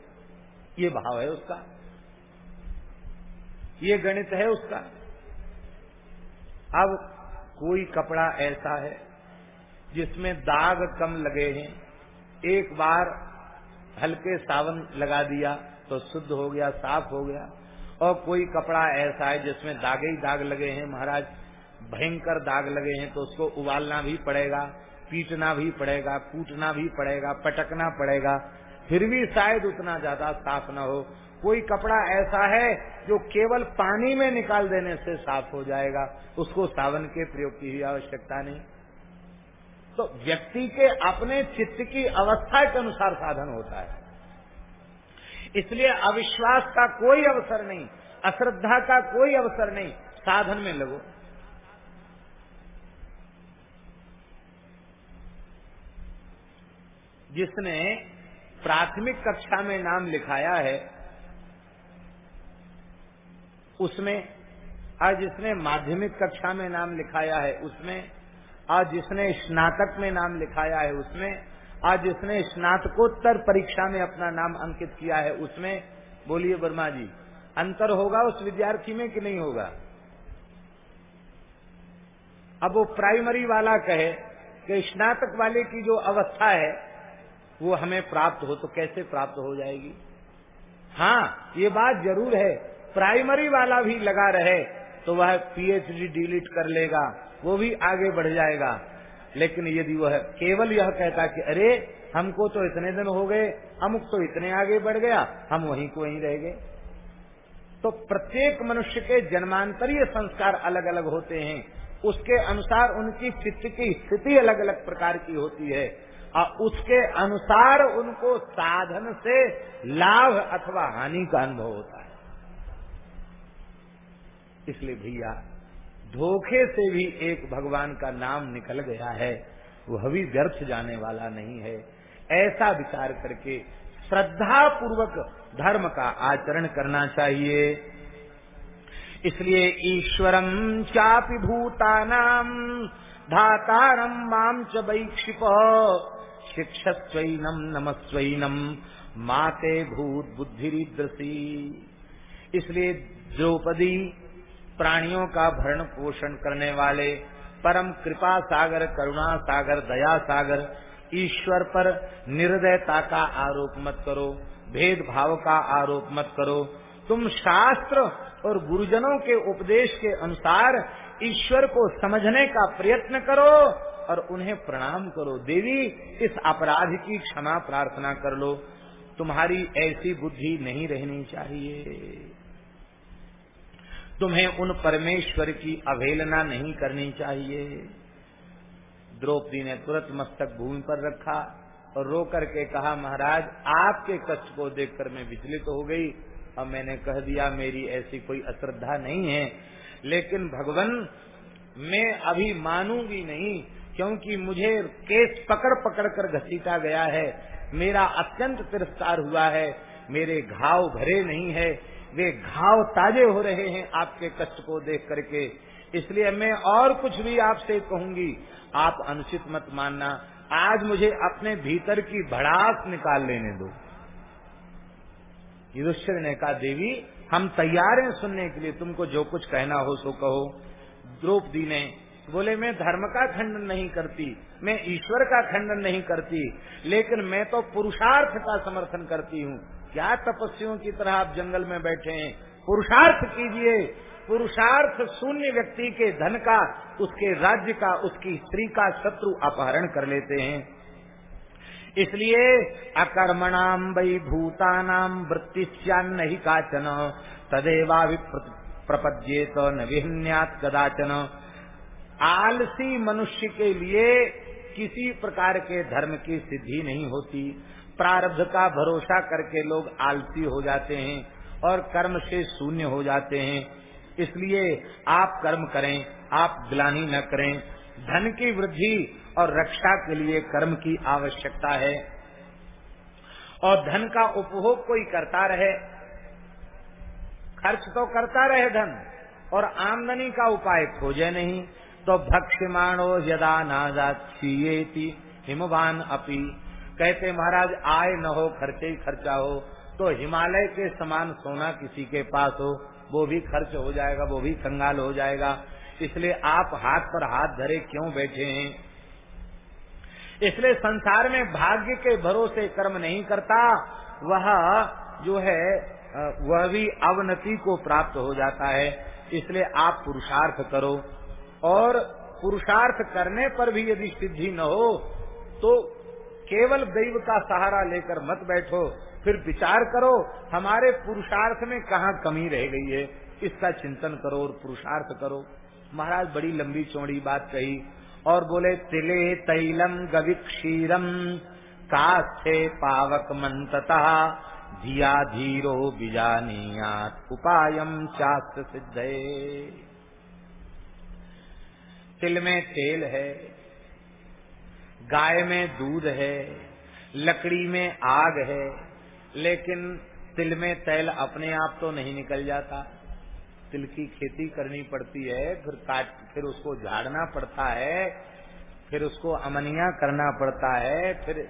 ये भाव है उसका। ये गणित है उसका। अब कोई कपड़ा ऐसा है जिसमें दाग कम लगे हैं। एक बार हल्के सावन लगा दिया तो शुद्ध हो गया, साफ़ हो गया। और कोई कपड़ा ऐसा है जिसमें दागे ही दाग लगे हैं। महाराज, भयंकर दाग लगे हैं तो उसको उबालना भी पड़ेगा। पीटना भी पड़ेगा, कूटना भी पड़ेगा, पटकना पड़ेगा। फिर भी शायद उतना ज़्यादा साफ़ न हो। कोई कपड़ा ऐसा है जो केवल पानी में निकाल देने से साफ़ हो जाएगा। उसको सावन के प्रयोग की आवश्यकता नहीं। तो व्यक्ति के अपने चित्त की अवस्था के अनुसार साधन होता है। इसलिए अविश्वास का कोई अवसर नहीं, अश्रद्धा का कोई अवसर नहीं साधन में लगो। जिसने प्राथमिक कक्षा में नाम लिखाया है, उसमें, आज जिसने माध्यमिक कक्षा में नाम लिखाया है, उसमें, आज जिसने स्नातक में नाम लिखाया है, उसमें, आज जिसने स्नातकोत्तर परीक्षा में अपना नाम अंकित किया है, उसमें, बोलिए वर्मा जी, अंतर होगा उस विद्यार्थी में कि नहीं होगा? अब वो प्राइमरी वाला कहे कि स्नातक वाले की जो अवस्था है वो हमें प्राप्त हो तो कैसे प्राप्त हो जाएगी? हाँ ये बात ज़रूर है। प्राइमरी वाला भी लगा रहे तो वह पीएचडी डिलीट कर लेगा, वो भी आगे बढ़ जाएगा। लेकिन यदि वह केवल यह कहता कि अरे, हमको तो इतने दिन हो गए, अमुक तो इतने आगे बढ़ गया, हम वहीं को वहीं रह गए। तो प्रत्येक मनुष्य के जन्मांतरीय संस्कार अलग अलग होते हैं। उसके अनुसार उनकी चित्त की स्थिति अलग अलग प्रकार की होती है। और उसके अनुसार उनको साधन से लाभ अथवा हानि का अनुभव होता है। इसलिए भैया, धोखे से भी एक भगवान का नाम निकल गया है वह भी व्यर्थ जाने वाला नहीं है। ऐसा विचार करके श्रद्धा पूर्वक धर्म का आचरण करना चाहिए। इसलिए ईश्वरम चापि भूतानाम धातारम माम च वैक्षिप। शिक्षस्वैनम नमस्वैनम माते भूत बुद्धिदृशी इसलिए द्रौपदी प्राणियों का भरण पोषण करने वाले परम कृपा सागर, करुणा सागर, दया सागर, ईश्वर पर निर्दयता का आरोप मत करो, भेदभाव का आरोप मत करो। तुम शास्त्र और गुरुजनों के उपदेश के अनुसार ईश्वर को समझने का प्रयत्न करो। और उन्हें प्रणाम करो। देवी, इस अपराध की क्षमा प्रार्थना कर लो। तुम्हारी ऐसी बुद्धि नहीं रहनी चाहिए। तुम्हें उन परमेश्वर की अवहेलना नहीं करनी चाहिए। द्रौपदी ने तुरंत मस्तक भूमि पर रखा और रो करके कहा, महाराज, आपके कष्ट को देखकर मैं विचलित हो गई। और मैंने कह दिया, मेरी ऐसी कोई अश्रद्धा नहीं है। लेकिन भगवान, मैं अभी मानूँगी नहीं क्योंकि मुझे केस पकड़ पकड़ कर घसीटा गया है। मेरा अत्यंत तिरस्कार हुआ है। मेरे घाव भरे नहीं है। वे घाव ताजे हो रहे हैं आपके कष्ट को देख करके। इसलिए मैं और कुछ भी आपसे कहूँगी, आप अनुचित मत मानना। आज मुझे अपने भीतर की भड़ास निकाल लेने दो। युधिष्ठिर ने कहा, देवी, हम तैयार हैं सुनने के लिए। तुमको जो कुछ कहना हो सो कहो। द्रौपदी ने बोले, मैं धर्म का खंडन नहीं करती, मैं ईश्वर का खंडन नहीं करती, लेकिन मैं तो पुरुषार्थ का समर्थन करती हूँ। क्या तपस्वियों की तरह आप जंगल में बैठे हैं? पुरुषार्थ कीजिए। पुरुषार्थ शून्य व्यक्ति के धन का, उसके राज्य का, उसकी स्त्री का शत्रु अपहरण कर लेते हैं। इसलिए अकर्मणाम वही भूतानाम वृत्तिश्यान्न ही काचन तदेवा प्रपद्येत न विहन्यात कदाचन। आलसी मनुष्य के लिए किसी प्रकार के धर्म की सिद्धि नहीं होती। प्रारब्ध का भरोसा करके लोग आलसी हो जाते हैं और कर्म से शून्य हो जाते हैं। इसलिए आप कर्म करें, आप ग्लानी न करें। धन की वृद्धि और रक्षा के लिए कर्म की आवश्यकता है। और धन का उपभोग कोई करता रहे, खर्च तो करता रहे धन, और आमदनी का उपाय खोजे नहीं। तो भक्ष्यमाणो यदा नाजाती हिमवान अपी कहते, महाराज, आय न हो, खर्चे ही खर्चा हो। तो हिमालय के समान सोना किसी के पास हो, वो भी खर्च हो जाएगा, वो भी कंगाल हो जाएगा। इसलिए आप हाथ पर हाथ धरे क्यों बैठे हैं? इसलिए संसार में भाग्य के भरोसे कर्म नहीं करता, वह जो है, वह भी अवनति को प्राप्त हो जाता है। इसलिए आप पुरुषार्थ करो। और पुरुषार्थ करने पर भी यदि सिद्धि न हो तो केवल दैव का सहारा लेकर मत बैठो। फिर विचार करो, हमारे पुरुषार्थ में कहाँ कमी रह गई है? इसका चिंतन करो और पुरुषार्थ करो। महाराज, बड़ी लंबी चौड़ी बात कही और बोले, तिले तैलम गविक्षीरम, कास्थे पावक मंतता, धिया धीरो बीजानियात उपायम शास्त्र सिद्ध तिल में तेल है, गाय में दूध है, लकड़ी में आग है, लेकिन तिल में तेल अपने आप तो नहीं निकल जाता। तिल की खेती करनी पड़ती है, फिर काट, फिर उसको झाड़ना पड़ता है, फिर उसको अमनिया करना पड़ता है, फिर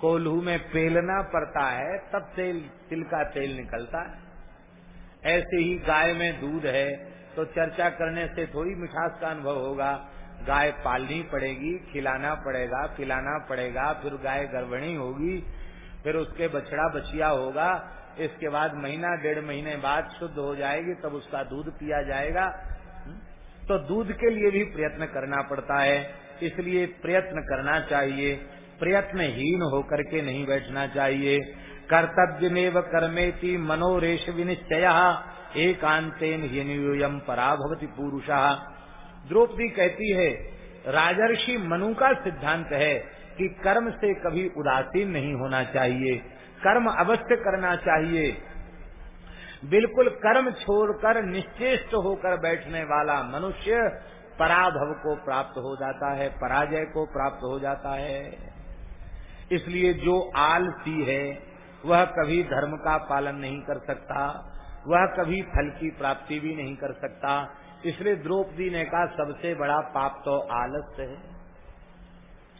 कोल्हू में पेलना पड़ता है, तब तेल, तिल का तेल निकलता है। ऐसे ही गाय में दूध है तो चर्चा करने से थोड़ी मिठास का अनुभव होगा। गाय पालनी पड़ेगी, खिलाना पड़ेगा, पिलाना पड़ेगा, फिर गाय गर्भणी होगी, फिर उसके बछड़ा बछिया होगा। इसके बाद महीना, डेढ़ महीने बाद शुद्ध हो जाएगी, तब उसका दूध पिया जाएगा। तो दूध के लिए भी प्रयत्न करना पड़ता है। इसलिए प्रयत्न करना चाहिए। प्रयत्नहीन होकर के नहीं बैठना चाहिए। कर्तव्य में व कर्मेति मनोरेश विनिश्चय। एकांतेन हिनियम पराभवती पुरुष। द्रौपदी कहती है, राजर्षि मनु का सिद्धांत है कि कर्म से कभी उदासीन नहीं होना चाहिए, कर्म अवश्य करना चाहिए। बिल्कुल कर्म छोड़कर निश्चेष्ट होकर बैठने वाला मनुष्य पराभव को प्राप्त हो जाता है, पराजय को प्राप्त हो जाता है। इसलिए जो आलसी है, वह कभी धर्म का पालन नहीं कर सकता। वह कभी फल की प्राप्ति भी नहीं कर सकता। इसलिए द्रौपदी ने कहा, सबसे बड़ा पाप तो आलस्य है।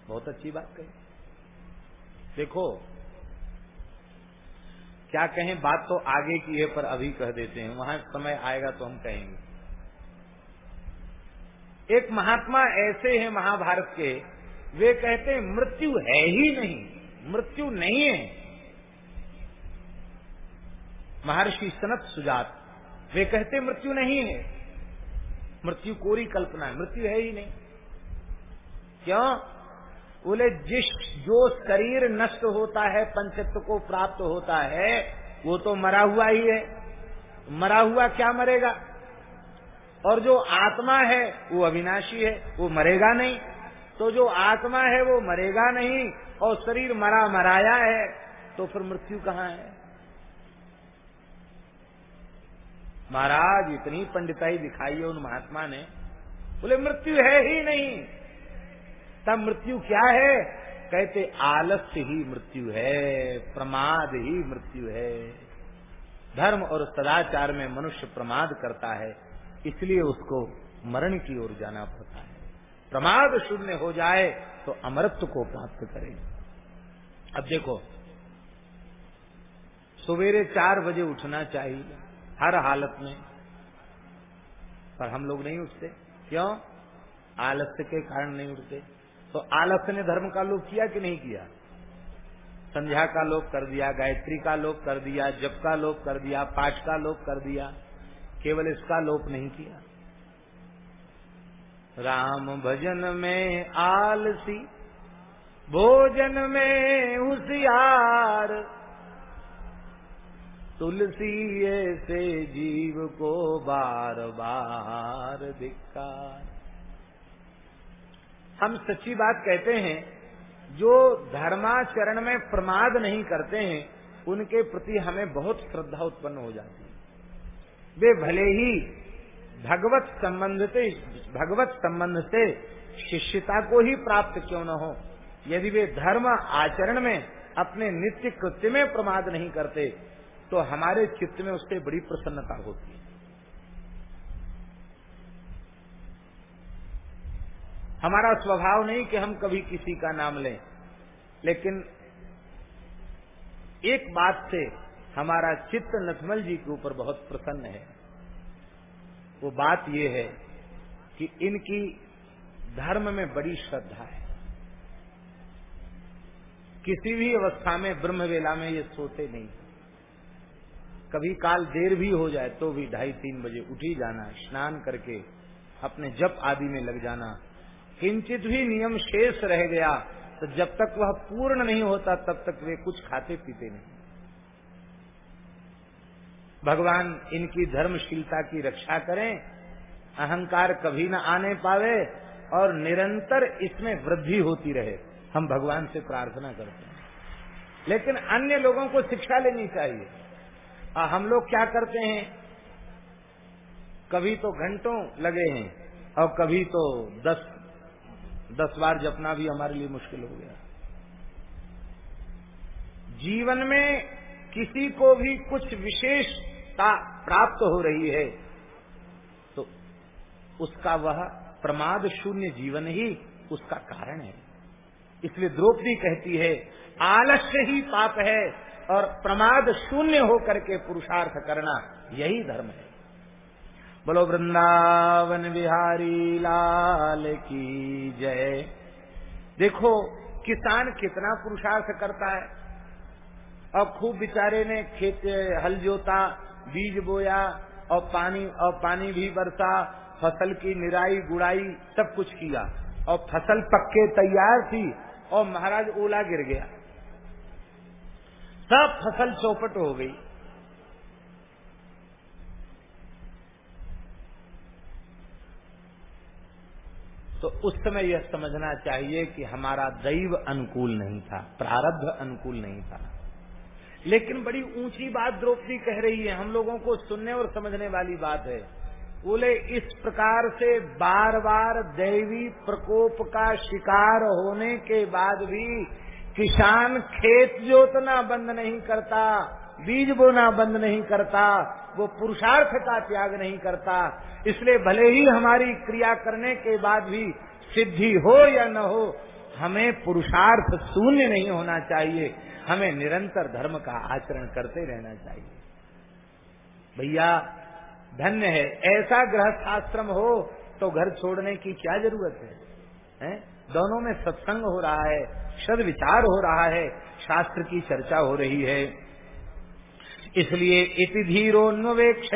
बहुत अच्छी बात कही। देखो, क्या कहें, बात तो आगे की है, पर अभी कह देते हैं। वहाँ समय आएगा तो हम कहेंगे। एक महात्मा ऐसे हैं महाभारत के, वे कहते हैं, मृत्यु है ही नहीं। मृत्यु नहीं है। महर्षि सनत सुजात, वे कहते, मृत्यु नहीं है। मृत्यु कोरी कल्पना है। मृत्यु है ही नहीं। क्यों? बोले, जिस जो शरीर नष्ट होता है, पंचत्व को प्राप्त होता है, वो तो मरा हुआ ही है। मरा हुआ क्या मरेगा? और जो आत्मा है, वो अविनाशी है, वो मरेगा नहीं। तो जो आत्मा है, वो मरेगा नहीं। और शरीर मरा मराया है तो फिर मृत्यु कहाँ है? महाराज, इतनी पंडिताई दिखाई है उन महात्मा ने। बोले, मृत्यु है ही नहीं। तब मृत्यु क्या है? कहते आलस्य ही मृत्यु है, प्रमाद ही मृत्यु है। धर्म और सदाचार में मनुष्य प्रमाद करता है, इसलिए उसको मरण की ओर जाना पड़ता है। प्रमाद शून्य हो जाए तो अमृत को प्राप्त करे। अब देखो, सवेरे चार बजे उठना चाहिए। हर हालत में, पर हम लोग नहीं उठते। क्यों? आलस्य के कारण नहीं उठते। तो आलस्य ने धर्म का लोप किया कि नहीं किया? संध्या का लोप कर दिया, गायत्री का लोप कर दिया, जप का लोप कर दिया, पाठ का लोप कर दिया, केवल इसका लोप नहीं किया। राम भजन में आलसी, भोजन में होशियार तुलसी ऐसे जीव को बार बार धिक्कार। हम सच्ची बात कहते हैं, जो धर्माचरण में प्रमाद नहीं करते हैं, उनके प्रति हमें बहुत श्रद्धा उत्पन्न हो जाती है। वे भले ही भगवत संबंध से, भगवत संबंध से शिष्यता को ही प्राप्त क्यों न हो, यदि वे धर्म आचरण में अपने नित्य कृत्य में प्रमाद नहीं करते तो हमारे चित्त में उससे बड़ी प्रसन्नता होती है। हमारा स्वभाव नहीं कि हम कभी किसी का नाम लें, लेकिन एक बात से हमारा चित्त नथमल जी के ऊपर बहुत प्रसन्न है। वो बात ये है कि इनकी धर्म में बड़ी श्रद्धा है। किसी भी अवस्था में ब्रह्म वेला में ये सोते नहीं। कभी काल देर भी हो जाए तो भी ढाई तीन बजे उठ ही जाना, स्नान करके अपने जप आदि में लग जाना। किंचित भी नियम शेष रह गया तो जब तक वह पूर्ण नहीं होता, तब तक वे कुछ खाते पीते नहीं। भगवान इनकी धर्मशीलता की रक्षा करें, अहंकार कभी न आने पावे और निरंतर इसमें वृद्धि होती रहे। हम भगवान से प्रार्थना करते हैं। लेकिन अन्य लोगों को शिक्षा लेनी चाहिए। आ, हम लोग क्या करते हैं? कभी तो घंटों लगे हैं और कभी तो दस दस बार जपना भी हमारे लिए मुश्किल हो गया। जीवन में किसी को भी कुछ विशेषता प्राप्त हो रही है तो उसका वह प्रमाद शून्य जीवन ही उसका कारण है। इसलिए द्रौपदी कहती है आलस्य ही पाप है और प्रमाद शून्य होकर के पुरुषार्थ करना यही धर्म है। बोलो, वृंदावन बिहारी लाल की जय। देखो, किसान कितना पुरुषार्थ करता है। अब खूब बेचारे ने खेत, हल जोता, बीज बोया, और पानी और पानी भी बरसा, फ़सल की निराई, गुड़ाई, सब कुछ किया। और फ़सल पक्के तैयार थी, और महाराज ओला गिर गया। सब फ़सल चौपट हो गई। तो उस समय यह समझना चाहिए कि हमारा दैव अनुकूल नहीं था, प्रारब्ध अनुकूल नहीं था। लेकिन बड़ी ऊँची बात द्रौपदी कह रही है, हम लोगों को सुनने और समझने वाली बात है। बोले, इस प्रकार से बार बार दैवी प्रकोप का शिकार होने के बाद भी किसान खेत जोतना बंद नहीं करता बीज बोना बंद नहीं करता वो पुरुषार्थ का त्याग नहीं करता। इसलिए भले ही हमारी क्रिया करने के बाद भी सिद्धि हो या न हो हमें पुरुषार्थ शून्य नहीं होना चाहिए। हमें निरंतर धर्म का आचरण करते रहना चाहिए। भैया धन्य है ऐसा गृहस्थाश्रम हो तो घर छोड़ने की क्या ज़रूरत है, है? दोनों में सत्संग हो रहा है, सद विचार हो रहा है, शास्त्र की चर्चा हो रही है। इसलिए इति धीरोन्वेक्ष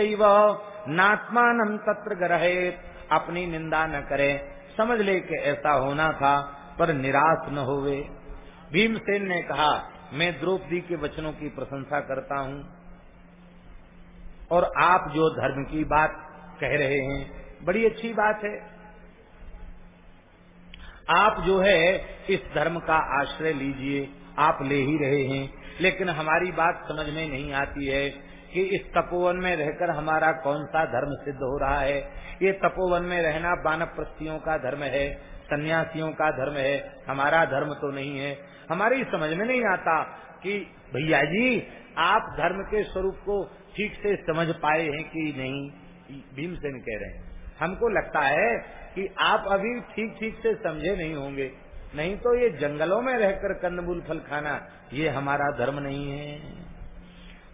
नात्मान तत्र ग्रहे अपनी निंदा न करे। समझ ले कि ऐसा होना था, पर निराश न होवे। भीमसेन ने कहा, मैं द्रौपदी के वचनों की प्रशंसा करता हूँ। और आप जो धर्म की बात कह रहे हैं, बड़ी अच्छी बात है। आप जो है, इस धर्म का आश्रय लीजिए, आप ले ही रहे हैं। लेकिन हमारी बात समझ में नहीं आती है कि इस तपोवन में रहकर हमारा कौन सा धर्म सिद्ध हो रहा है। ये तपोवन में रहना बानप्रस्तियों का धर्म है, सन्यासियों का धर्म है, हमारा धर्म तो नहीं है। हमारी समझ में नहीं आता कि, भैया जी, आप धर्म के स्वरूप को ठीक से समझ पाए हैं कि नहीं? भीमसेन कह रहे हैं। हमको लगता है कि आप अभी ठीक ठीक से समझे नहीं होंगे। नहीं तो ये जंगलों में रहकर कंदमूल फल खाना, ये हमारा धर्म नहीं है।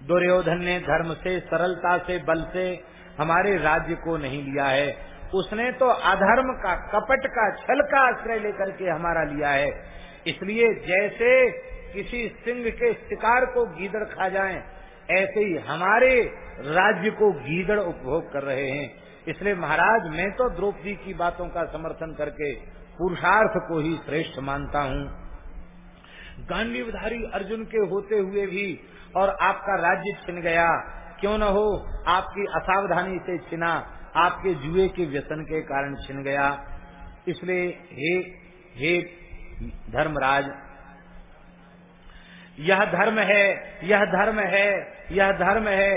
दुर्योधन ने धर्म से, सरलता से, बल से हमारे राज्य को नहीं लिया है। उसने तो अधर्म का, कपट का, छल का आश्रय लेकर के हमारा लिया है। इसलिए जैसे किसी सिंह के शिकार को गीदड़ खा जाए, ऐसे ही हमारे राज्य को गीदड़ उपभोग कर रहे हैं। इसलिए महाराज, मैं तो द्रौपदी की बातों का समर्थन करके पुरुषार्थ को ही श्रेष्ठ मानता हूँ। गांडीवधारी अर्जुन के होते हुए भी और आपका राज्य छिन गया, क्यों न हो, आपकी असावधानी से छिना, आपके जुए के व्यसन के कारण छिन गया। इसलिए हे हे धर्मराज, यह धर्म है, यह धर्म है, यह धर्म है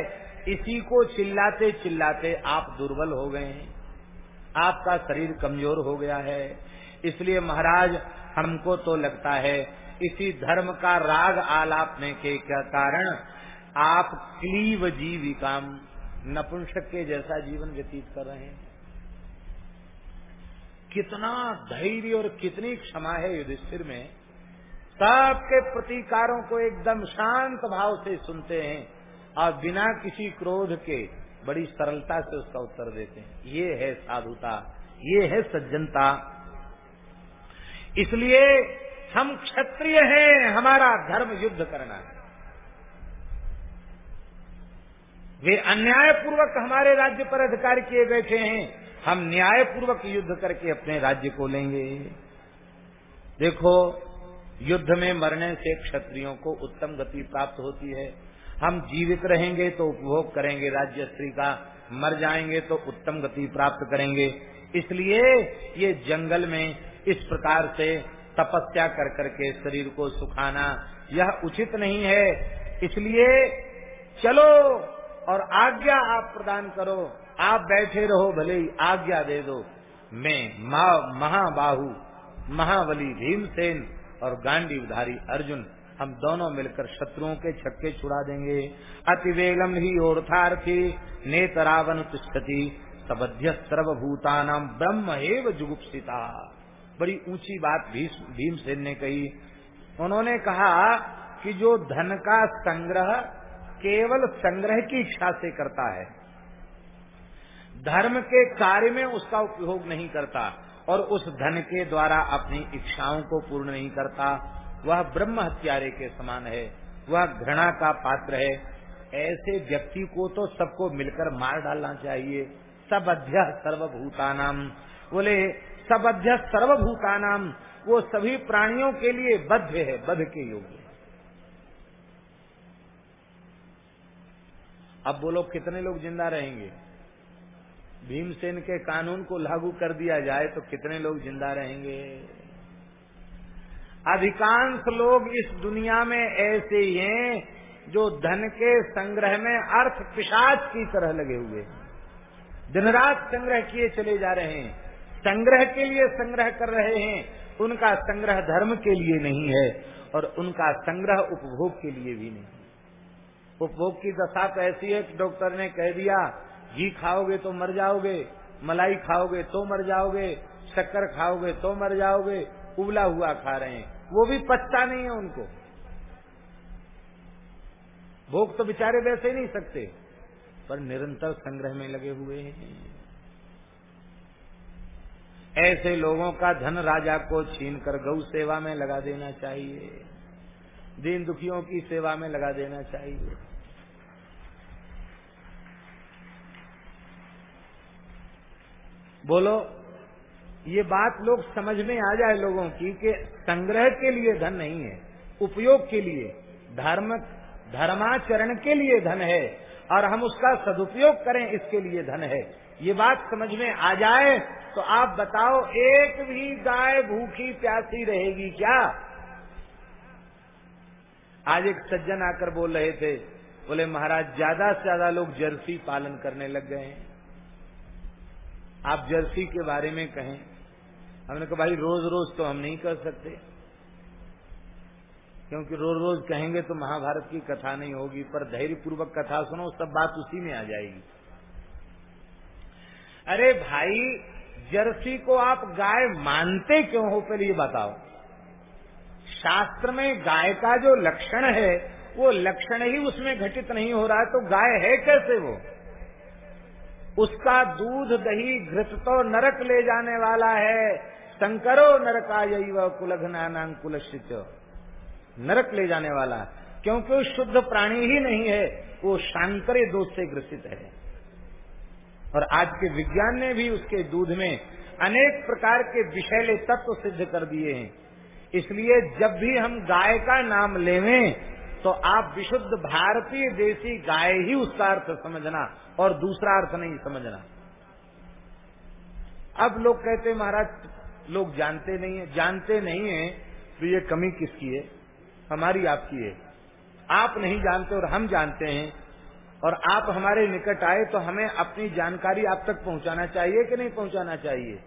इसी को चिल्लाते चिल्लाते आप दुर्बल हो गए हैं। आपका शरीर कमज़ोर हो गया है। इसलिए महाराज, हमको तो लगता है इसी धर्म का राग आलापने के क्या कारण? आप क्लीव जीविका नपुंसक के जैसा जीवन व्यतीत कर रहे हैं। कितना धैर्य और कितनी क्षमा है युधिष्ठिर में। सबके प्रतिकारों को एकदम शांत भाव से सुनते हैं। और बिना किसी क्रोध के बड़ी सरलता से उसका उत्तर देते हैं। ये है साधुता, ये है सज्जनता। इसलिए हम क्षत्रिय हैं, हमारा धर्म युद्ध करना है। वे अन्याय पूर्वक हमारे राज्य पर अधिकार किए बैठे हैं, हम न्याय पूर्वक युद्ध करके अपने राज्य को लेंगे। देखो, युद्ध में मरने से क्षत्रियों को उत्तम गति प्राप्त होती है। हम जीवित रहेंगे तो उपभोग करेंगे राज्य स्त्री का। मर जाएँगे तो उत्तम गति प्राप्त करेंगे। इसलिए ये जंगल में इस प्रकार से तपस्या कर करके शरीर को सुखाना यह उचित नहीं है। इसलिए चलो और आज्ञा आप प्रदान करो। आप बैठे रहो भले ही आज्ञा दे दो। मैं महाबाहु, महाबली भीमसेन और गांडी गांडीवधारी अर्जुन। हम दोनों मिलकर शत्रुओं के छक्के छुड़ा देंगे। अतिवेगम ही ओर्थार्थी, नेतरावन तिष्ठति सबध्य सर्वभूतानाम ब्रह्म एव जुगुप्सिता। बड़ी ऊँची बात भीमसेन ने कही। उन्होंने कहा कि जो धन का संग्रह केवल संग्रह की इच्छा से करता है, धर्म के कार्य में उसका उपयोग नहीं करता और उस धन के द्वारा अपनी इच्छाओं को पूर्ण नहीं करता वह ब्रह्म हत्यारे के समान है, वह घृणा का पात्र है। ऐसे व्यक्ति को तो सबको मिलकर मार डालना चाहिए। सबध्य सर्वभूतानाम बोले, सबध्य सर्वभूतानाम वो सभी प्राणियों के लिए बद्ध है बध के योग्य। अब बोलो कितने लोग ज़िंदा रहेंगे? भीमसेन के कानून को लागू कर दिया जाए तो कितने लोग ज़िंदा रहेंगे? अधिकांश लोग इस दुनिया में ऐसे ही हैं जो धन के संग्रह में अर्थ पिशाच की तरह लगे हुए दिन रात संग्रह किए चले जा रहे हैं। संग्रह के लिए संग्रह कर रहे हैं। उनका संग्रह धर्म के लिए नहीं है और उनका संग्रह उपभोग के लिए भी नहीं। उपभोग की दशा तो ऐसी है कि डॉक्टर ने कह दिया, घी खाओगे तो मर जाओगे, मलाई खाओगे तो मर जाओगे, शक्कर खाओगे तो मर जाओगे उबला हुआ खा रहे हैं। वो भी पचता नहीं है उनको। भोग तो बेचारे वैसे ही नहीं सकते, पर निरंतर संग्रह में लगे हुए हैं। ऐसे लोगों का धन राजा को छीन कर गौ सेवा में लगा देना चाहिए। दीन दुखियों की सेवा में लगा देना चाहिए। बोलो ये बात लोग समझ में आ जाए लोगों की कि संग्रह के लिए धन नहीं है, उपयोग के लिए, धर्म, धर्माचरण के लिए धन है, और हम उसका सदुपयोग करें, इसके लिए धन है। ये बात समझ में आ जाए तो आप बताओ, एक भी गाय भूखी प्यासी रहेगी क्या? आज एक सज्जन आकर बोल रहे थे, बोले, महाराज, ज़्यादा से ज़्यादा लोग जर्सी पालन करने लग गए हैं। आप जर्सी के बारे में कहें। हमने कहा, भाई रोज रोज तो हम नहीं कर सकते। क्योंकि रोज रोज कहेंगे तो महाभारत की कथा नहीं होगी, पर धैर्य पूर्वक कथा सुनो, सब बात उसी में आ जाएगी। अरे भाई, जर्सी को आप गाय मानते क्यों हो, पहले ये बताओ। शास्त्र में गाय का जो लक्षण है, वो लक्षण ही उसमें घटित नहीं हो रहा है तो गाय है कैसे वो? उसका दूध दही घृत तो नरक ले जाने वाला है। शंकरो नरका यही वह कुलशित नरक ले जाने वाला। क्योंकि वो शुद्ध प्राणी ही नहीं है, वो शांकरे दोष से ग्रसित है। और आज के विज्ञान ने भी उसके दूध में अनेक प्रकार के विषैले तत्व सिद्ध कर दिए हैं। इसलिए जब भी हम गाय का नाम लेवें तो आप विशुद्ध भारतीय देसी गाय ही उसका अर्थ समझना और दूसरा अर्थ नहीं समझना। अब लोग कहते महाराज, लोग जानते नहीं है। जानते नहीं है तो ये कमी किसकी है? हमारी आपकी है। आप नहीं जानते और हम जानते हैं। और आप हमारे निकट आए तो हमें अपनी जानकारी आप तक पहुंचाना चाहिए कि नहीं पहुंचाना चाहिए?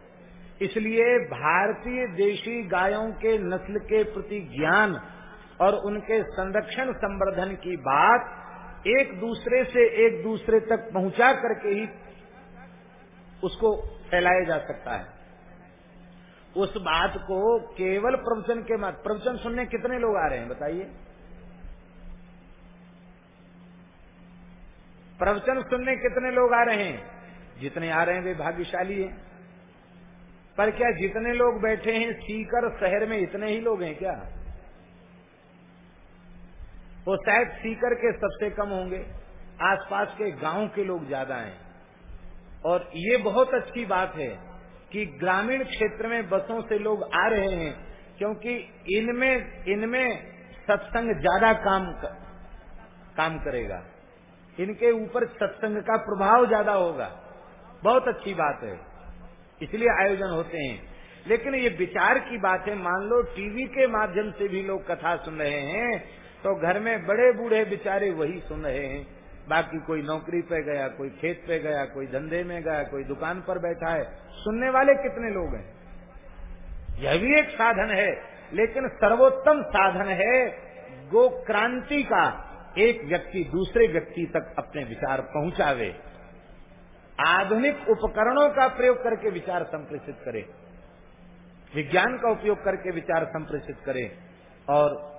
इसलिए भारतीय देशी गायों के नस्ल के प्रति ज्ञान और उनके संरक्षण संवर्धन की बात एक दूसरे से एक दूसरे तक पहुँचा करके ही उसको फैलाया जा सकता है। उस बात को केवल प्रवचन के मत प्रवचन सुनने कितने लोग आ रहे हैं, बताइए? प्रवचन सुनने कितने लोग आ रहे हैं? जितने आ रहे हैं वे भाग्यशाली हैं। पर क्या जितने लोग बैठे हैं, सीकर शहर में इतने ही लोग हैं क्या? वो शायद सीकर के सबसे कम होंगे, आसपास के गाँव के लोग ज़्यादा हैं। और ये बहुत अच्छी बात है कि ग्रामीण क्षेत्र में बसों से लोग आ रहे हैं, क्योंकि इनमें इनमें सत्संग ज़्यादा काम काम करेगा। इनके ऊपर सत्संग का प्रभाव ज़्यादा होगा। बहुत अच्छी बात है। इसलिए आयोजन होते हैं। लेकिन ये विचार की बात है, मान लो टीवी के माध्यम से भी लोग कथा सुन रहे हैं तो घर में बड़े बूढ़े बेचारे वही सुन रहे हैं। बाकी कोई नौकरी पे गया, कोई खेत पे गया, कोई धंधे में गया, कोई दुकान पर बैठा है। सुनने वाले कितने लोग हैं? यह भी एक साधन है, लेकिन सर्वोत्तम साधन है गो क्रांति का एक व्यक्ति दूसरे व्यक्ति तक अपने विचार पहुंचावे। आधुनिक उपकरणों का प्रयोग करके विचार संप्रेषित करे। विज्ञान का उपयोग करके विचार संप्रेषित करे और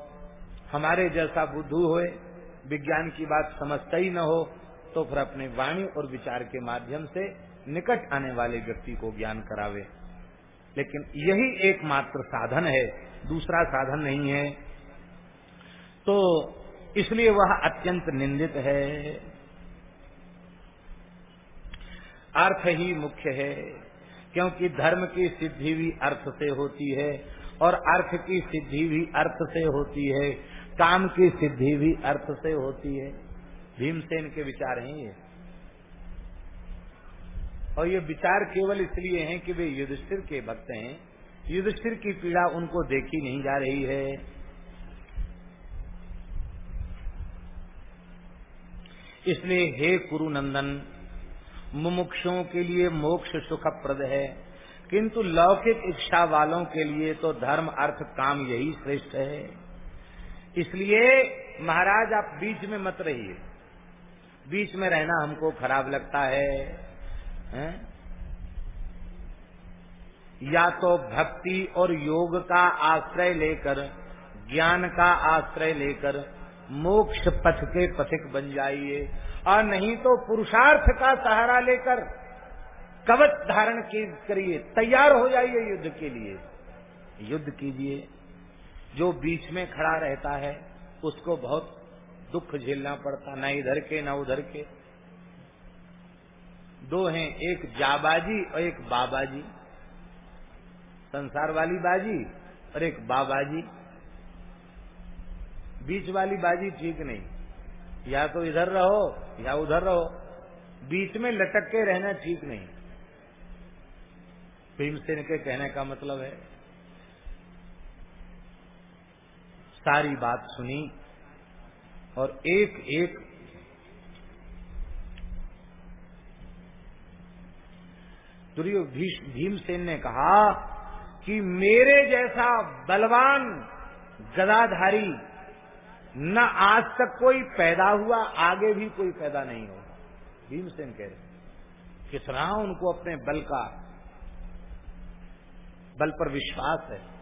हमारे जैसा बुद्धू होए, विज्ञान की बात समझता ही न हो तो फिर अपने वाणी और विचार के माध्यम से निकट आने वाले व्यक्ति को ज्ञान करावे। लेकिन यही एकमात्र साधन है, दूसरा साधन नहीं है। तो इसलिए वह अत्यंत निंदित है। अर्थ ही मुख्य है, क्योंकि धर्म की सिद्धि भी अर्थ से होती है, और अर्थ की सिद्धि भी अर्थ से होती है। काम की सिद्धि भी अर्थ से होती है। भीमसेन के विचार हैं ये। और ये विचार केवल इसलिए हैं कि वे युधिष्ठिर के भक्त हैं। युधिष्ठिर की पीड़ा उनको देखी नहीं जा रही है। इसलिए हे कुरु नंदन मुमुक्षों के लिए मोक्ष सुखप्रद है। किंतु लौकिक इच्छा वालों के लिए तो धर्म, अर्थ, काम यही श्रेष्ठ है। इसलिए महाराज आप बीच में मत रहिए। बीच में रहना हमको खराब लगता है, है? या तो भक्ति और योग का आश्रय लेकर ज्ञान का आश्रय लेकर मोक्ष पथ के पथिक बन जाइए और नहीं तो पुरुषार्थ का सहारा लेकर कवच धारण करिए। तैयार हो जाइए युद्ध के लिए। युद्ध कीजिए। जो बीच में खड़ा रहता है, उसको बहुत दुख झेलना पड़ता, न इधर के, न उधर के। दो हैं, एक जाबाजी और एक बाबाजी। संसार वाली बाजी और एक बाबाजी। बीच वाली बाजी ठीक नहीं। या तो इधर रहो, या उधर रहो। बीच में लटक के रहना ठीक नहीं। भीमसेन के कहने का मतलब है सारी बात सुनी और एक एक दुर्यो भीमसेन ने कहा कि मेरे जैसा बलवान गदाधारी न आज तक कोई पैदा हुआ, आगे भी कोई पैदा नहीं होगा। भीमसेन कह रहे कितना उनको अपने बल का बल पर विश्वास है?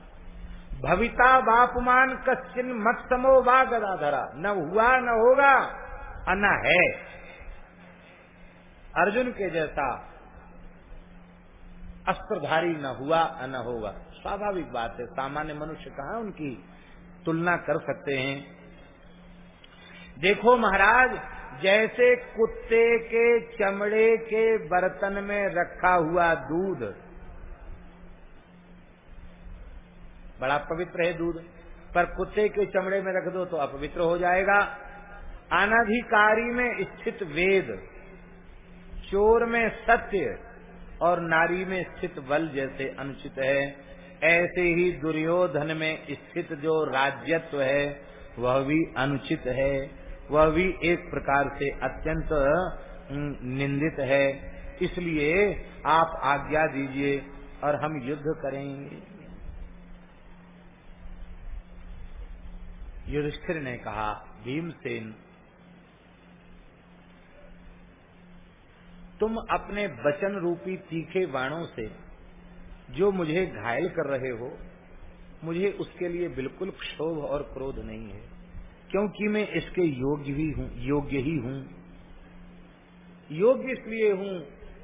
भविता बापमान कश्चिन मत समो वा गदाधरा न हुआ, न होगा, और न है। अर्जुन के जैसा अस्त्रधारी न हुआ न होगा। स्वाभाविक बात है, सामान्य मनुष्य कहा उनकी तुलना कर सकते हैं? देखो महाराज, जैसे कुत्ते के चमड़े के बर्तन में रखा हुआ दूध बड़ा पवित्र है दूध। पर कुत्ते के चमड़े में रख दो तो अपवित्र हो जाएगा। अनधिकारी में स्थित वेद, चोर में सत्य और नारी में स्थित बल जैसे अनुचित है। ऐसे ही दुर्योधन में स्थित जो राज्यत्व है, वह भी अनुचित है। वह भी एक प्रकार से अत्यंत निंदित है। इसलिए आप आज्ञा दीजिए और हम युद्ध करेंगे। युधिष्ठिर ने कहा, भीमसेन, तुम अपने वचन रूपी तीखे बाणों से जो मुझे घायल कर रहे हो, मुझे उसके लिए बिल्कुल क्षोभ और क्रोध नहीं है, क्योंकि मैं इसके योग्य ही हूँ, योग्य ही हूँ। योग्य इसलिए हूँ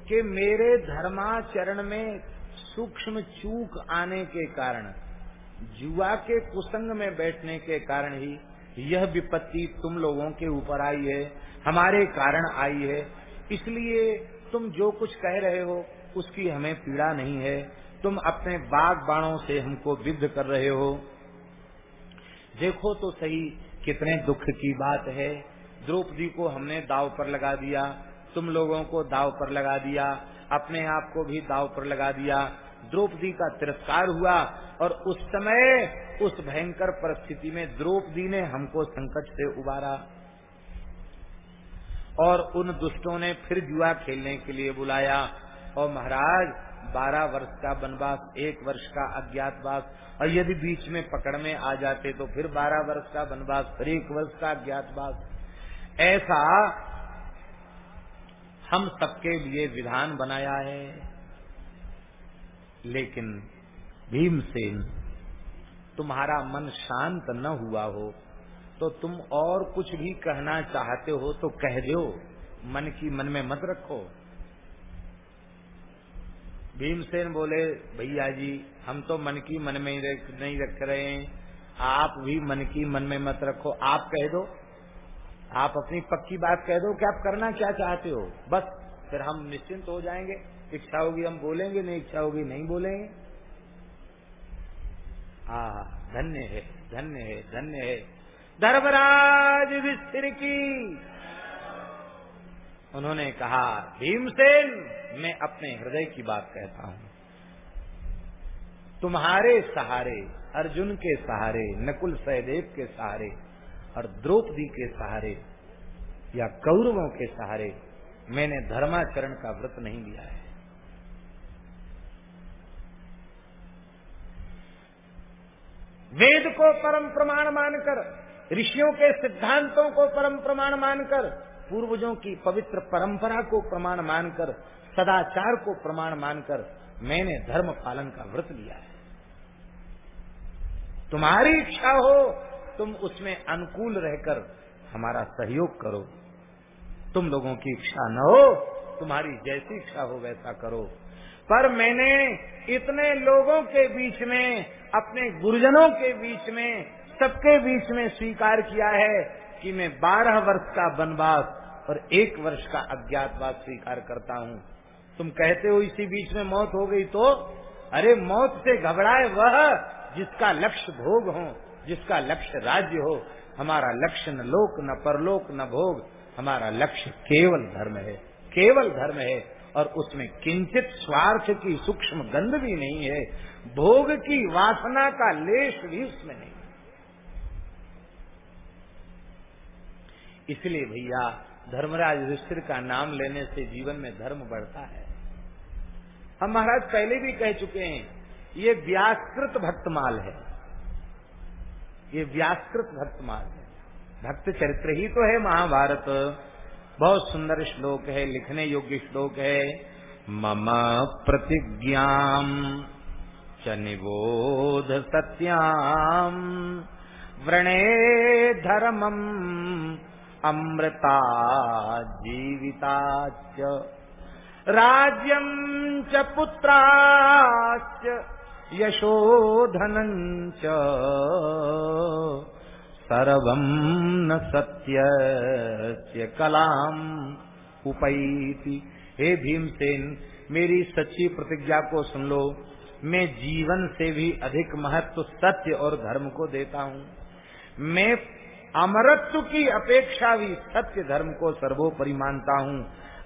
कि मेरे धर्माचरण में सूक्ष्म चूक आने के कारण जुआ के कुसंग में बैठने के कारण ही यह विपत्ति तुम लोगों के ऊपर आई है, हमारे कारण आई है। इसलिए तुम जो कुछ कह रहे हो, उसकी हमें पीड़ा नहीं है। तुम अपने बाग बाणों से हमको विद्ध कर रहे हो। देखो तो सही कितने दुख की बात है। द्रौपदी को हमने दाव पर लगा दिया, तुम लोगों को दाव पर लगा दिया, अपने आप को भी दाव पर लगा दिया। द्रौपदी का तिरस्कार हुआ और उस समय उस भयंकर परिस्थिति में द्रौपदी ने हमको संकट से उबारा। और उन दुष्टों ने फिर जुआ खेलने के लिए बुलाया और महाराज, बारह वर्ष का वनवास, एक वर्ष का अज्ञातवास और यदि बीच में पकड़ में आ जाते तो फिर बारह वर्ष का वनवास, फिर एक वर्ष का अज्ञातवास। ऐसा हम सबके लिए विधान बनाया है। लेकिन भीमसेन तुम्हारा मन शांत न हुआ हो तो तुम और कुछ भी कहना चाहते हो तो कह दो। मन की मन में मत रखो। भीमसेन बोले, भैया जी, हम तो मन की मन में नहीं रख रहे हैं। आप भी मन की मन में मत रखो। आप कह दो। आप अपनी पक्की बात कह दो कि आप करना क्या चाहते हो। बस, फिर हम निश्चिंत हो जाएँगे। इच्छा होगी हम बोलेंगे, नहीं इच्छा होगी नहीं बोलेंगे। आ धन्य है धन्य है धन्य है। धर्मराज विस्तर की। उन्होंने कहा, भीमसेन, मैं अपने हृदय की बात कहता हूँ। तुम्हारे सहारे, अर्जुन के सहारे, नकुल सहदेव के सहारे, और द्रौपदी के सहारे, या कौरवों के सहारे, मैंने धर्माचरण का व्रत नहीं लिया है। वेद को परम प्रमाण मानकर, ऋषियों के सिद्धांतों को परम प्रमाण मानकर, पूर्वजों की पवित्र परंपरा को प्रमाण मानकर, सदाचार को प्रमाण मानकर मैंने धर्म पालन का व्रत लिया है। तुम्हारी इच्छा हो, तुम उसमें अनुकूल रहकर हमारा सहयोग करो। तुम लोगों की इच्छा न हो, तुम्हारी जैसी इच्छा हो वैसा करो। पर मैंने इतने लोगों के बीच में अपने गुरुजनों के बीच में, सबके बीच में स्वीकार किया है कि मैं बारह वर्ष का वनवास और एक वर्ष का अज्ञातवास स्वीकार करता हूँ। तुम कहते हो इसी बीच में मौत हो गई तो? अरे, मौत से घबराए वह जिसका लक्ष्य भोग हो, जिसका लक्ष्य राज्य हो। हमारा लक्ष्य न लोक, न परलोक, न भोग। हमारा लक्ष्य केवल धर्म है, केवल धर्म है। और उसमें किंचित स्वार्थ की सूक्ष्म गंध भी नहीं है। भोग की वासना का लेश भी उसमें नहीं। इसलिए भैया, धर्मराज युधिष्ठिर का नाम लेने से जीवन में धर्म बढ़ता है। हम महाराज पहले भी कह चुके हैं, ये व्यासकृत भक्तमाल है। ये व्यासकृत भक्तमाल है। भक्त चरित्र ही तो है महाभारत। बहुत सुंदर श्लोक है, लिखने योग्य श्लोक है। मम प्रतिज्ञा च निबोध सत्याम व्रणे धर्मम अमृता जीविता च। राज्यम च पुत्राश्च यशोधनं च। न सत्य कलाम उपैति। हे भीमसेन, मेरी सच्ची प्रतिज्ञा को सुन लो। मैं जीवन से भी अधिक महत्व सत्य और धर्म को देता हूँ। मैं अमरत्व की अपेक्षा भी सत्य धर्म को सर्वोपरि मानता हूँ।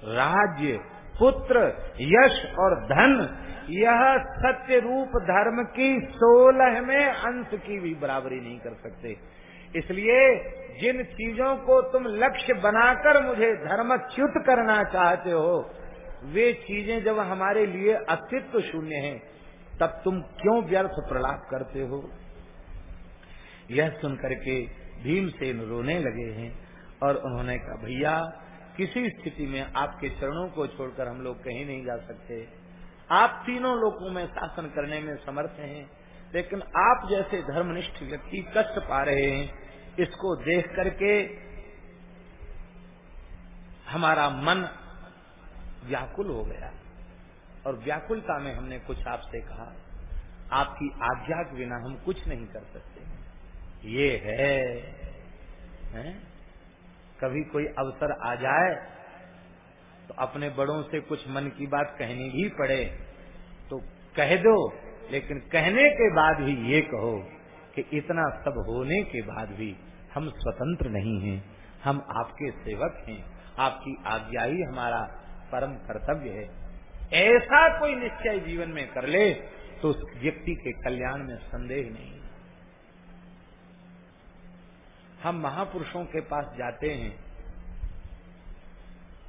राज्य, पुत्र, यश और धन, यह सत्य रूप धर्म की सोलह में अंश की भी बराबरी नहीं कर सकते। इसलिए जिन चीज़ों को तुम लक्ष्य बनाकर मुझे धर्मच्युत करना चाहते हो, वे चीज़ें जब हमारे लिए अस्तित्व शून्य हैं तब तुम क्यों व्यर्थ प्रलाप करते हो? यह सुनकर के भीमसेन रोने लगे हैं और उन्होंने कहा, भैया, किसी स्थिति में आपके चरणों को छोड़कर हम लोग कहीं नहीं जा सकते। आप तीनों लोगों में शासन करने में समर्थ हैं, लेकिन आप जैसे धर्मनिष्ठ व्यक्ति कष्ट पा रहे हैं, इसको देख करके हमारा मन व्याकुल हो गया। और व्याकुलता में हमने कुछ आपसे कहा आपकी आज्ञा के बिना हम कुछ नहीं कर सकते। ये है, है? कभी कोई अवसर आ जाए तो अपने बड़ों से कुछ मन की बात कहनी भी पड़े तो कह दो लेकिन कहने के बाद भी ये कहो कि इतना सब होने के बाद भी हम स्वतंत्र नहीं हैं। हम आपके सेवक हैं। आपकी आज्ञा ही हमारा परम कर्तव्य है। ऐसा कोई निश्चय जीवन में कर ले तो उस व्यक्ति के कल्याण में संदेह नहीं। हम महापुरुषों के पास जाते हैं।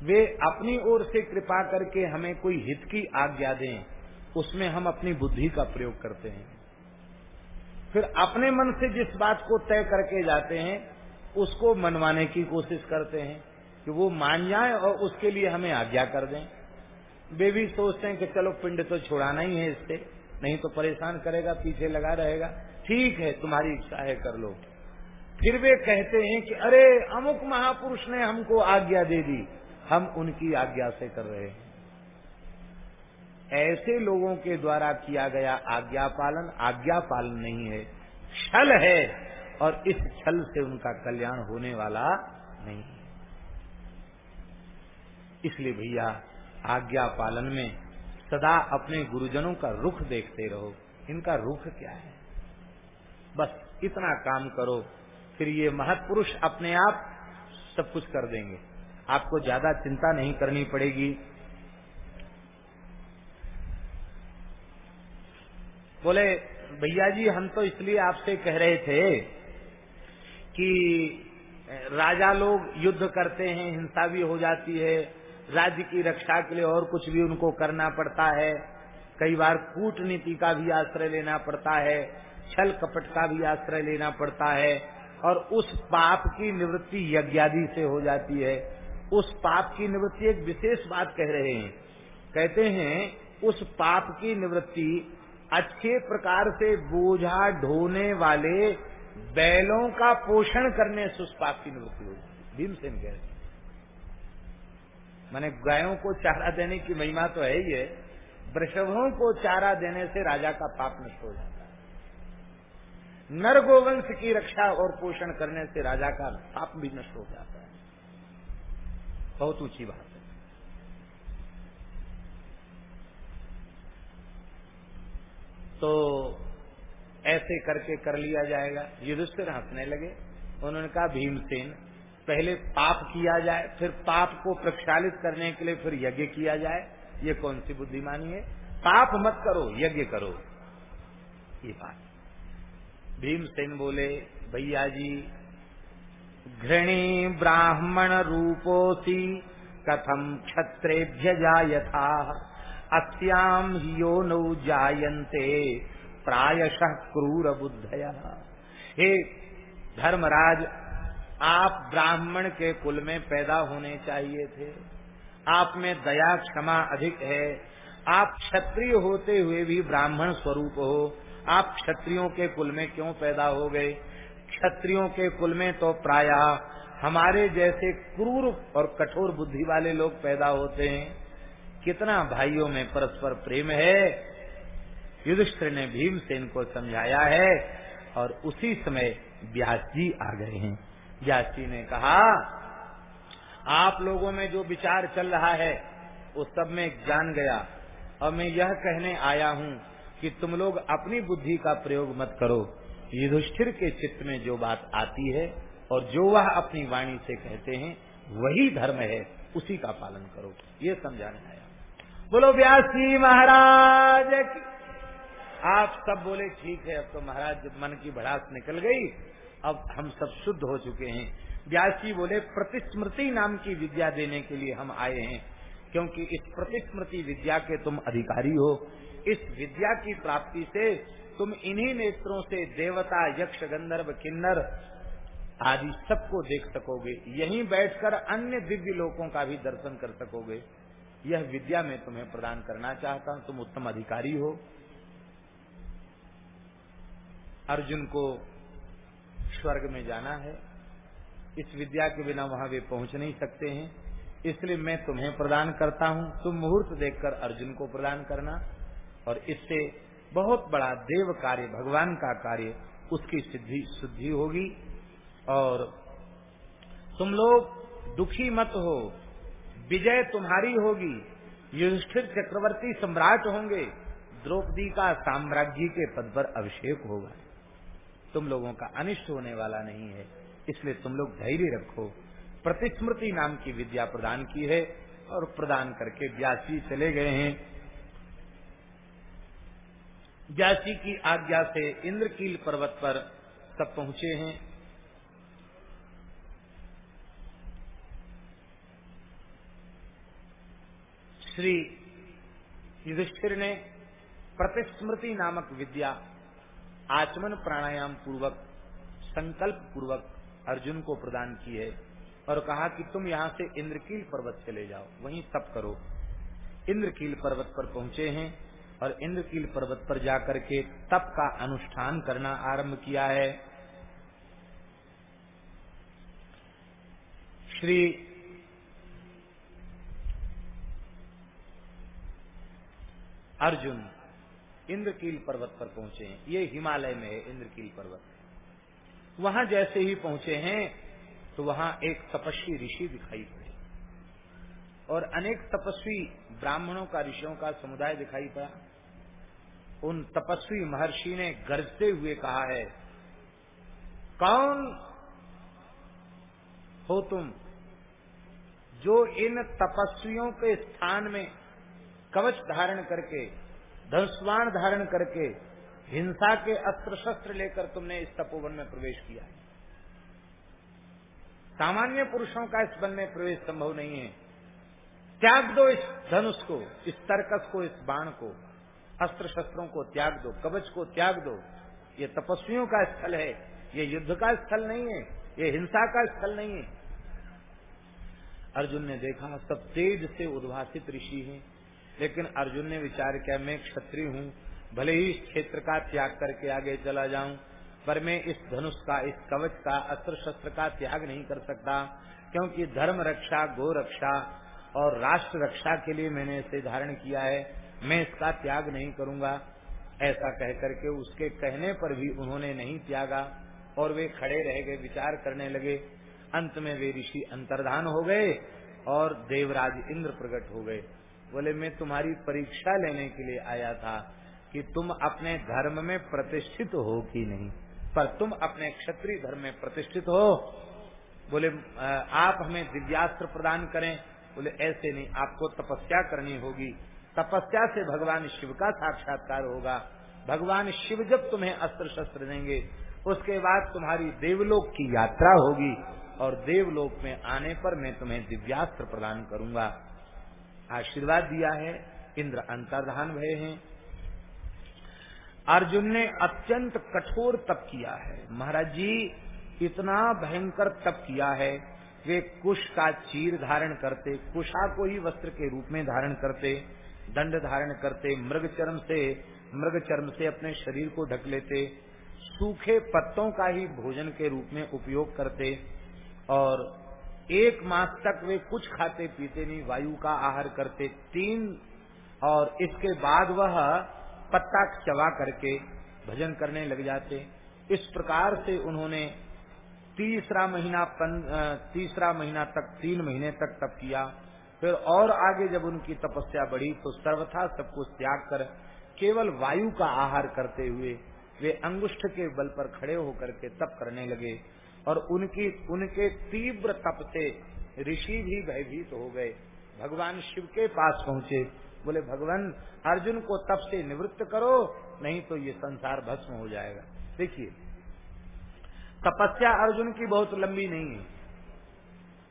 वे अपनी ओर से कृपा करके हमें कोई हित की आज्ञा दें, उसमें हम अपनी बुद्धि का प्रयोग करते हैं। फिर अपने मन से जिस बात को तय करके जाते हैं, उसको मनवाने की कोशिश करते हैं कि वो मान जाए और उसके लिए हमें आज्ञा कर दें। वे भी सोचते हैं कि चलो पिंड तो छुड़ाना ही है इससे, नहीं तो परेशान करेगा, पीछे लगा रहेगा। ठीक है, तुम्हारी इच्छा है, कर लो। फिर वे कहते हैं कि अरे, अमुक महापुरुष ने हमको आज्ञा दे दी। हम उनकी आज्ञा से कर रहे हैं। ऐसे लोगों के द्वारा किया गया आज्ञा पालन आज्ञा पालन नहीं है। छल है, और इस छल से उनका कल्याण होने वाला नहीं इसलिए भैया आज्ञा पालन में सदा अपने गुरुजनों का रुख देखते रहो। इनका रुख क्या है? बस इतना काम करो, फिर ये महत्पुरुष अपने आप सब कुछ कर देंगे। आपको ज़्यादा चिंता नहीं करनी पड़ेगी। बोले, भैया जी, हम तो इसलिए आपसे कह रहे थे कि राजा लोग युद्ध करते हैं, हिंसा भी हो जाती है राज्य की रक्षा के लिए और कुछ भी उनको करना पड़ता है। कई बार कूटनीति का भी आश्रय लेना पड़ता है, छल कपट का भी आश्रय लेना पड़ता है और उस पाप की निवृत्ति यज्ञादि से हो जाती है। उस पाप की निवृत्ति एक विशेष बात कह रहे हैं। कहते हैं, उस पाप की निवृत्ति अच्छे प्रकार से बोझा ढोने वाले बैलों का पोषण करने से उस पाप की निवृत्ति होगी भीमसेन कह रहे मैंने गायों को चारा देने की महिमा तो है ही है, वृषभों को चारा देने से राजा का पाप नष्ट हो जाता है। नर गोवंश की रक्षा और पोषण करने से राजा का पाप भी नष्ट हो जाता है। बहुत ऊँची बात है। तो ऐसे करके कर लिया जाएगा। युधिष्ठिर हंसने लगे। उन्होंने कहा, भीमसेन पहले पाप किया जाए, फिर पाप को प्रक्षालित करने के लिए फिर यज्ञ किया जाए। ये कौन सी बुद्धिमानी है? पाप मत करो, यज्ञ करो। ये बात। भीमसेन बोले, भैया जी, घृणी ब्राह्मण रूपोसी कथम क्षत्रेभ्य जायथा? अस्याम यो नौ जायन्ते, प्रायशः क्रूर बुद्धया हे धर्मराज आप ब्राह्मण के कुल में पैदा होने चाहिए थे। आप में दया क्षमा अधिक है। आप क्षत्रिय होते हुए भी ब्राह्मण स्वरूप हो। आप क्षत्रियों के कुल में क्यों पैदा हो गए? क्षत्रियों के कुल में तो प्राय हमारे जैसे क्रूर और कठोर बुद्धि वाले लोग पैदा होते हैं। कितना भाइयों में परस्पर प्रेम है। युधिष्ठिर ने भीमसेन को समझाया है और उसी समय व्यास जी आ गए हैं। व्यास जी ने कहा, आप लोगों में जो विचार चल रहा है, वो सब में जान गया। और मैं यह कहने आया हूँ कि तुम लोग अपनी बुद्धि का प्रयोग मत करो। युधिष्ठिर के चित्त में जो बात आती है, और जो वह अपनी वाणी से कहते हैं, वही धर्म है, उसी का पालन करो। ये समझाने आया बोलो, व्यास जी महाराज, आप सब बोले, ठीक है, अब तो महाराज, मन की भड़ास निकल गई। अब हम सब शुद्ध हो चुके हैं। व्यास जी बोले, प्रतिस्मृति नाम की विद्या देने के लिए हम आए हैं, क्योंकि इस प्रतिस्मृति विद्या के तुम अधिकारी हो। इस विद्या की प्राप्ति से तुम इन्हीं नेत्रों से देवता, यक्ष, गंधर्व, किन्नर आदि सबको देख सकोगे। यहीं बैठकर अन्य दिव्य लोकों का भी दर्शन कर सकोगे। यह विद्या मैं तुम्हें प्रदान करना चाहता हूँ। तुम उत्तम अधिकारी हो। अर्जुन को स्वर्ग में जाना है। इस विद्या के बिना वहाँ वे पहुँच नहीं सकते हैं। इसलिए मैं तुम्हें प्रदान करता हूँ। तुम मुहूर्त देखकर अर्जुन को प्रदान करना और इससे बहुत बड़ा देव कार्य, भगवान का कार्य, उसकी सिद्धि, शुद्धि होगी। और तुम लोग दुखी मत हो। विजय तुम्हारी होगी। युधिष्ठिर चक्रवर्ती सम्राट होंगे। द्रौपदी का साम्राज्य के पद पर अभिषेक होगा। तुम लोगों का अनिष्ट होने वाला नहीं है। इसलिए तुम लोग धैर्य रखो। प्रतिस्मृति नाम की विद्या प्रदान की है और प्रदान करके व्यासी चले गए हैं। व्यासी की आज्ञा से इंद्रकील पर्वत पर सब पहुँचे हैं। श्री युधिष्ठिर ने प्रतिस्मृति नामक विद्या आचमन प्राणायाम पूर्वक, संकल्प पूर्वक अर्जुन को प्रदान की है और कहा कि तुम यहाँ से इंद्रकील पर्वत चले जाओ, वहीं तप करो। इंद्रकील पर्वत पर पहुँचे हैं और इंद्रकील पर्वत पर जाकर के तप का अनुष्ठान करना आरंभ किया है। श्री अर्जुन इंद्रकील पर्वत पर पहुँचे हैं। ये हिमालय में है, इंद्रकील पर्वत। वहाँ जैसे ही पहुँचे हैं तो वहाँ एक तपस्वी ऋषि दिखाई पड़े। और अनेक तपस्वी ब्राह्मणों का, ऋषियों का समुदाय दिखाई पड़ा। उन तपस्वी महर्षि ने गरजते हुए कहा है, कौन हो तुम जो इन तपस्वियों के स्थान में कवच धारण करके धनुष्वाण धारण करके हिंसा के अस्त्र शस्त्र लेकर तुमने इस तपोवन में प्रवेश किया है। सामान्य पुरुषों का इस वन में प्रवेश संभव नहीं है। त्याग दो इस धनुष को, इस तर्कस को, इस बाण को अस्त्र शस्त्रों को त्याग दो, कवच को त्याग दो। ये तपस्वियों का स्थल है, ये युद्ध का स्थल नहीं है, ये हिंसा का स्थल नहीं है। अर्जुन ने देखा, सब तेज से उद्भासित ऋषि हैं। लेकिन अर्जुन ने विचार किया, मैं क्षत्रिय हूँ, भले ही इस क्षेत्र का त्याग करके आगे चला जाऊँ, पर मैं इस धनुष का, इस कवच का अस्त्र शस्त्र का त्याग नहीं कर सकता, क्योंकि धर्म रक्षा, गो रक्षा और राष्ट्र रक्षा के लिए मैंने इसे धारण किया है। मैं इसका त्याग नहीं करूँगा। ऐसा कह करके उसके कहने पर भी उन्होंने नहीं त्यागा और वे खड़े रह गए, विचार करने लगे। अंत में वे ऋषि अंतर्धान हो गए और देवराज इंद्र प्रकट हो गए। बोले, मैं तुम्हारी परीक्षा लेने के लिए आया था कि तुम अपने धर्म में प्रतिष्ठित हो कि नहीं? पर तुम अपने क्षत्रिय धर्म में प्रतिष्ठित हो। बोले आप हमें दिव्यास्त्र प्रदान करें। बोले, ऐसे नहीं, आपको तपस्या करनी होगी। तपस्या से भगवान शिव का साक्षात्कार होगा। भगवान शिव जब तुम्हें अस्त्र शस्त्र देंगे, उसके बाद तुम्हारी देवलोक की यात्रा होगी और देवलोक में आने पर मैं तुम्हें दिव्यास्त्र प्रदान करूँगा। आशीर्वाद दिया है, इंद्र अंतर्धान भय हैं। अर्जुन ने अत्यंत कठोर तप किया है। महाराज जी, इतना भयंकर तप किया है, वे कुश का चीर धारण करते, कुशा को ही वस्त्र के रूप में धारण करते, दंड धारण करते, मृग चर्म से, मृग चर्म से अपने शरीर को ढक लेते, सूखे पत्तों का ही भोजन के रूप में उपयोग करते और एक मास तक वे कुछ खाते पीते नहीं वायु का आहार करते तीन और इसके बाद वह पत्ता चबा करके भजन करने लग जाते। इस प्रकार से उन्होंने तीसरा महीना पन, तीसरा महीना तक तीन महीने तक तप किया। फिर और आगे जब उनकी तपस्या बढ़ी तो सर्वथा सब कुछ त्याग कर केवल वायु का आहार करते हुए वे अंगुष्ठ के बल पर खड़े होकर के तप करने लगे। और उनकी, उनके तीव्र तप से ऋषि भी भयभीत हो गए। भगवान शिव के पास पहुँचे। बोले, भगवान, अर्जुन को तप से निवृत्त करो, नहीं तो ये संसार भस्म हो जाएगा। देखिए, तपस्या अर्जुन की बहुत लंबी नहीं है।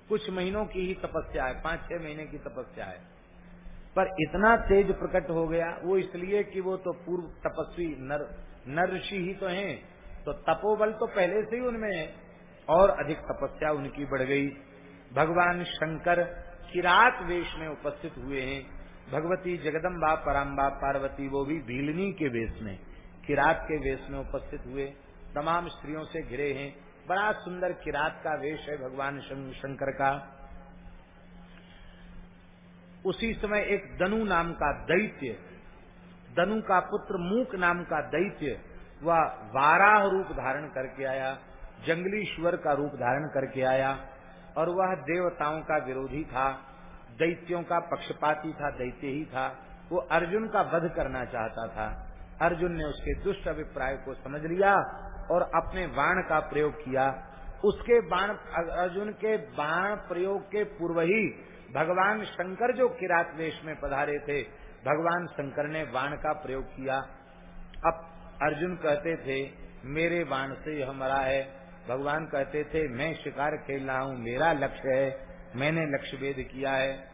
कुछ महीनों की ही तपस्या है, पाँच छह महीने की तपस्या है। पर इतना तेज प्रकट हो गया, वो इसलिए कि वो तो पूर्व तपस्वी नर नर ऋषि ही तो हैं तो तपोबल तो पहले से ही उनमें है। और अधिक तपस्या उनकी बढ़ गई। भगवान शंकर किरात वेश में उपस्थित हुए हैं। भगवती जगदम्बा पराम्बा पार्वती वो भी भीलनी के वेश में किरात के वेश में उपस्थित हुए। तमाम स्त्रियों से घिरे हैं। बड़ा सुंदर किरात का वेश है भगवान शंकर का। उसी समय एक दनु नाम का दैत्य, दनु का पुत्र मूक नाम का दैत्य, वह वाराह रूप धारण करके आया। जंगली ईश्वर का रूप धारण करके आया और वह देवताओं का विरोधी था, दैत्यों का पक्षपाती था, दैत्य ही था। वो अर्जुन का वध करना चाहता था। अर्जुन ने उसके दुष्ट अभिप्राय को समझ लिया और अपने बाण का प्रयोग किया। उसके बाण, अर्जुन के बाण प्रयोग के पूर्व ही भगवान शंकर जो किरात वेश में पधारे थे, भगवान शंकर ने बाण का प्रयोग किया। अब अर्जुन कहते थे, मेरे बाण से यह मरा है भगवान कहते थे, मैं शिकार खेल रहा हूँ, मेरा लक्ष्य है, मैंने लक्ष्य वेद किया है।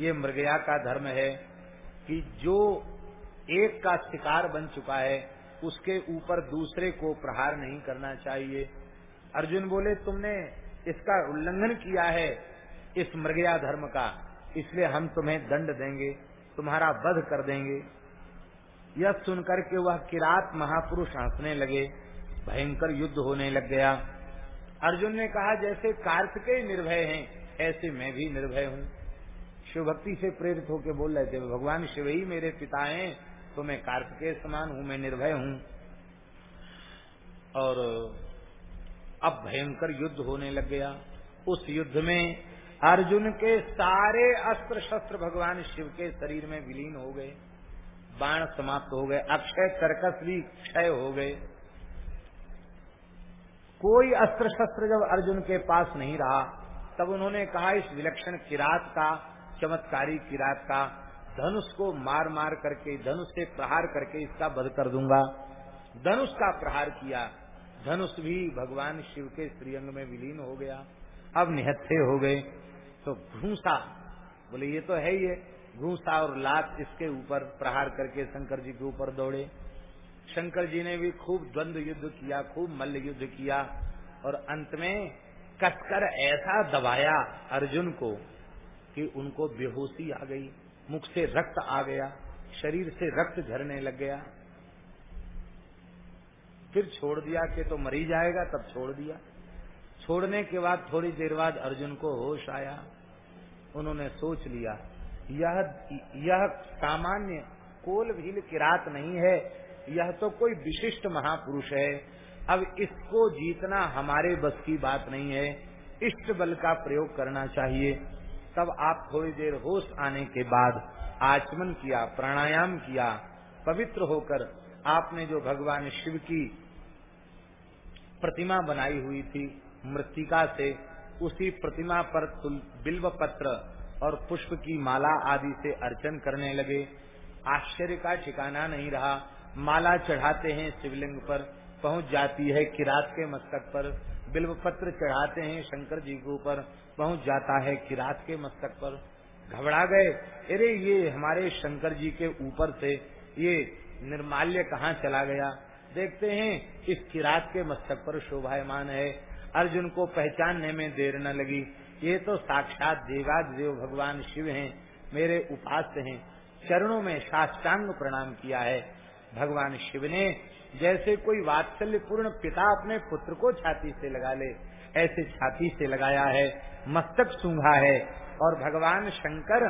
ये मृगया का धर्म है कि जो एक का शिकार बन चुका है, उसके ऊपर दूसरे को प्रहार नहीं करना चाहिए। अर्जुन बोले, तुमने इसका उल्लंघन किया है, इस मृगया धर्म का, इसलिए हम तुम्हें दंड देंगे, तुम्हारा वध कर देंगे। यह सुनकर के वह किरात महापुरुष हंसने लगे। भयंकर युद्ध होने लग गया। अर्जुन ने कहा, जैसे कार्तिकेय निर्भय हैं, ऐसे मैं भी निर्भय हूँ। शिव भक्ति से प्रेरित होकर बोल रहे थे, भगवान, शिव ही मेरे पिता हैं तो मैं कार्तिकेय समान हूँ, मैं निर्भय हूँ। और अब भयंकर युद्ध होने लग गया। उस युद्ध में अर्जुन के सारे अस्त्र शस्त्र भगवान शिव के शरीर में विलीन हो गए। बाण समाप्त हो गए। अक्षय कर्कस भी क्षय हो गए। कोई अस्त्र शस्त्र जब अर्जुन के पास नहीं रहा, तब उन्होंने कहा, इस विलक्षण किरात का, चमत्कारी किरात का, धनुष को मार मार करके, धनुष से प्रहार करके इसका बध कर दूँगा। धनुष का प्रहार किया। धनुष भी भगवान शिव के श्रीअंग में विलीन हो गया। अब निहत्थे हो गए। तो घूसा, बोले, ये तो है ये घूसा और लात इसके ऊपर प्रहार करके शंकर जी के ऊपर दौड़े। शंकर जी ने भी खूब द्वंद्व युद्ध किया, खूब मल्ल युद्ध किया और अंत में कसकर ऐसा दबाया अर्जुन को कि उनको बेहोशी आ गई, मुख से रक्त आ गया, शरीर से रक्त झरने लग गया। फिर छोड़ दिया कि तो मरी जाएगा, तब छोड़ दिया। छोड़ने के बाद थोड़ी देर बाद अर्जुन को होश आया। उन्होंने सोच लिया, यह यह सामान्य कोल भील किरात नहीं है यह तो कोई विशिष्ट महापुरुष है। अब इसको जीतना हमारे बस की बात नहीं है। इष्ट बल का प्रयोग करना चाहिए। तब आप थोड़ी देर होश आने के बाद आचमन किया, प्राणायाम किया, पवित्र होकर आपने जो भगवान शिव की प्रतिमा बनाई हुई थी मृतिका से, उसी प्रतिमा पर बिल्व पत्र और पुष्प की माला आदि से अर्चन करने लगे। आश्चर्य का ठिकाना नहीं रहा। माला चढ़ाते हैं शिवलिंग पर, पहुँच जाती है किरात के मस्तक पर बिल्व पत्र चढ़ाते हैं शंकर जी के ऊपर, पहुँच जाता है किरात के मस्तक पर। घबरा गए, अरे ये हमारे शंकर जी के ऊपर से, ये निर्माल्य कहाँ चला गया? देखते हैं, इस किरात के मस्तक पर शोभायमान है। अर्जुन को पहचानने में देर न लगी। ये तो साक्षात देवाद देव भगवान शिव हैं, मेरे उपास्य हैं। चरणों में साष्टांग प्रणाम किया है। भगवान शिव ने जैसे कोई वात्सल्य पूर्ण पिता अपने पुत्र को छाती से लगा ले, ऐसे छाती से लगाया है, मस्तक सूंघा है, और भगवान शंकर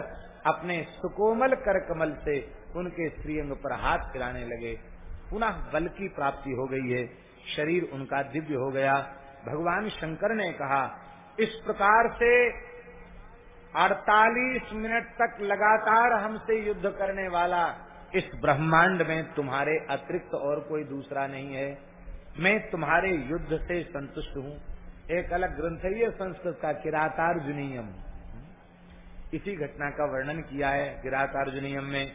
अपने सुकोमल कर कमल से उनके श्रीअंग पर हाथ फिराने लगे। पुनः बल की प्राप्ति हो गई है, शरीर उनका दिव्य हो गया। भगवान शंकर ने कहा, इस प्रकार से 48 मिनट तक लगातार हमसे युद्ध करने वाला इस ब्रह्मांड में तुम्हारे अतिरिक्त और कोई दूसरा नहीं है। मैं तुम्हारे युद्ध से संतुष्ट हूँ। एक अलग ग्रंथ है संस्कृत का किरातार्जुनियम। इसी घटना का वर्णन किया है किरातार्जुनियम में।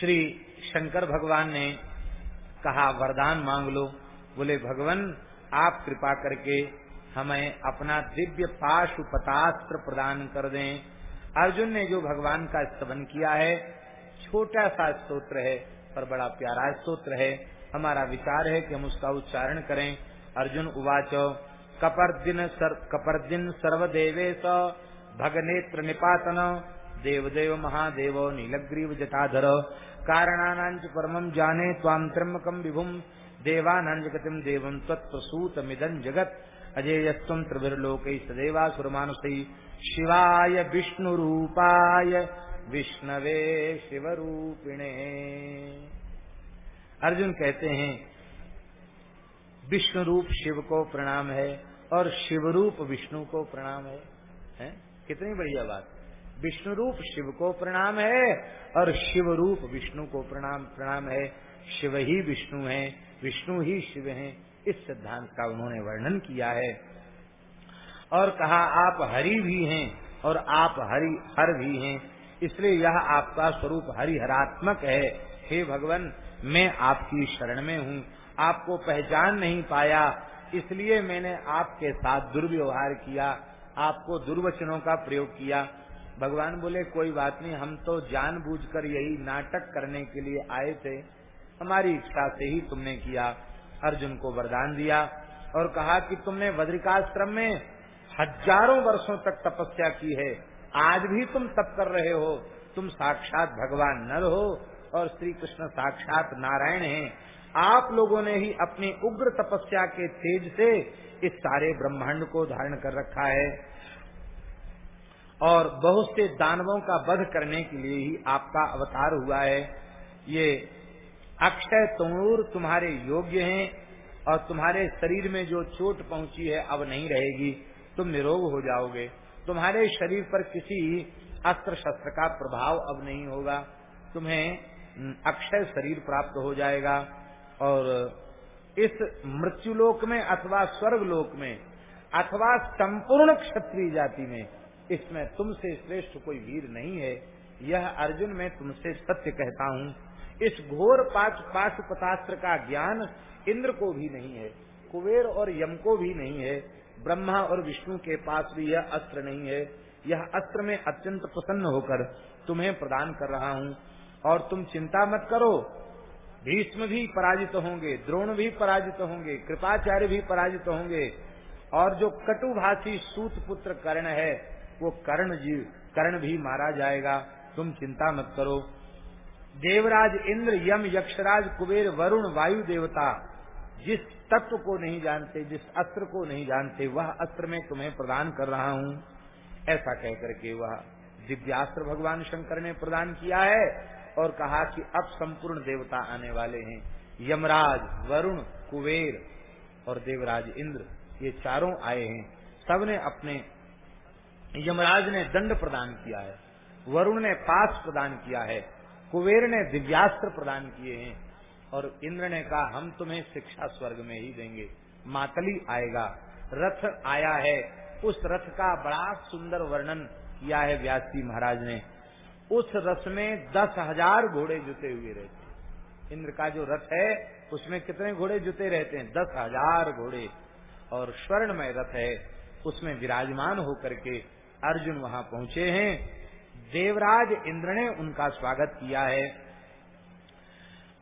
श्री शंकर भगवान ने कहा, वरदान मांग लो। बोले, भगवान, आप कृपा करके हमें अपना दिव्य पाशुपतास्त्र प्रदान कर दें। अर्जुन ने जो भगवान का स्तवन किया है छोटा सा स्त्रोत्र है पर बड़ा प्यारा स्त्रोत्र है। हमारा विचार है कि हम उसका उच्चारण करें। अर्जुन उवाच कपर्दिन सर, कपर्दिन सर्वदेवेश भगनेत्र निपातन देवदेव महादेव नीलग्रीव जटाधर। कारणानांच परमं जाने ताम त्र्यंबकम विभुम देवानंद गतिम देवम तत्प्रसूत मिदन जगत। अजेयस्व त्रिभिर्लोक सदैवा सुरमानुषी शिवाय विष्णु रूपाय विष्णवे शिव रूपिणे अर्जुन कहते हैं विष्णु रूप शिव को प्रणाम है और शिव रूप विष्णु को प्रणाम है, है? कितनी बढ़िया बात। विष्णु रूप शिव को प्रणाम है और शिव रूप विष्णु को प्रणाम प्रणाम है। शिव ही विष्णु है विष्णु ही शिव है। इस सिद्धांत का उन्होंने वर्णन किया है। और कहा, आप हरि भी हैं और आप हरि, हर भी हैं। इसलिए यह आपका स्वरूप हरिहरात्मक है। हे भगवान, मैं आपकी शरण में हूँ। आपको पहचान नहीं पाया, इसलिए मैंने आपके साथ दुर्व्यवहार किया, आपको दुर्वचनों का प्रयोग किया। भगवान बोले, कोई बात नहीं, हम तो जानबूझकर यही नाटक करने के लिए आए थे। हमारी इच्छा से ही तुमने किया, अर्जुन को वरदान दिया और कहा कि तुमने बद्रिकाश्रम में हज़ारों वर्षों तक तपस्या की है। आज भी तुम तप कर रहे हो। तुम साक्षात भगवान नर हो और श्री कृष्ण साक्षात नारायण हैं। आप लोगों ने ही अपनी उग्र तपस्या के तेज से इस सारे ब्रह्मांड को धारण कर रखा है। और बहुत से दानवों का वध करने के लिए ही आपका अवतार हुआ है। ये अक्षय तुमूर तुम्हारे योग्य हैं और तुम्हारे शरीर में जो चोट पहुँची है, अब नहीं रहेगी। तुम निरोग हो जाओगे। तुम्हारे शरीर पर किसी अस्त्र शस्त्र का प्रभाव अब नहीं होगा। तुम्हें अक्षय शरीर प्राप्त हो जाएगा। और इस मृत्युलोक में अथवा स्वर्ग लोक में अथवा संपूर्ण क्षत्रिय जाति में इसमें तुमसे श्रेष्ठ कोई वीर नहीं है। यह अर्जुन मैं तुमसे सत्य कहता हूँ। इस घोर पाश पाशुपतास्त्र का ज्ञान इंद्र को भी नहीं है, कुबेर और यम को भी नहीं है। ब्रह्मा और विष्णु के पास भी यह अस्त्र नहीं है। यह अस्त्र में अत्यंत प्रसन्न होकर तुम्हें प्रदान कर रहा हूँ। और तुम चिंता मत करो। भीष्म भी पराजित होंगे, द्रोण भी पराजित होंगे, कृपाचार्य भी पराजित होंगे। और जो कटुभाषी सूत पुत्र कर्ण है, वो कर्ण जी, कर्ण भी मारा जाएगा। तुम चिंता मत करो। देवराज इंद्र, यम, यक्षराज, कुबेर, वरुण, वायु देवता, जिस तत्व को नहीं जानते, जिस अस्त्र को नहीं जानते, वह अस्त्र मैं तुम्हें प्रदान कर रहा हूँ। ऐसा कहकर के वह दिव्यास्त्र भगवान शंकर ने प्रदान किया है और कहा कि अब संपूर्ण देवता आने वाले हैं। यमराज, वरुण, कुबेर और देवराज इंद्र, ये चारों आए हैं। सबने अपने यमराज ने दंड प्रदान किया है। वरुण ने पास प्रदान किया है। कुबेर ने दिव्यास्त्र प्रदान किए हैं। और इंद्र ने कहा, हम तुम्हें शिक्षा स्वर्ग में ही देंगे। मातली आएगा। रथ आया है। उस रथ का बड़ा सुंदर वर्णन किया है व्यासी महाराज ने। उस रथ में दस हज़ार घोड़े जुते हुए रहते इंद्र का जो रथ है, उसमें कितने घोड़े जुते रहते हैं? दस हज़ार घोड़े। और स्वर्णमय रथ है। उसमें विराजमान होकर के अर्जुन वहाँ पहुँचे हैं। देवराज इंद्र ने उनका स्वागत किया है।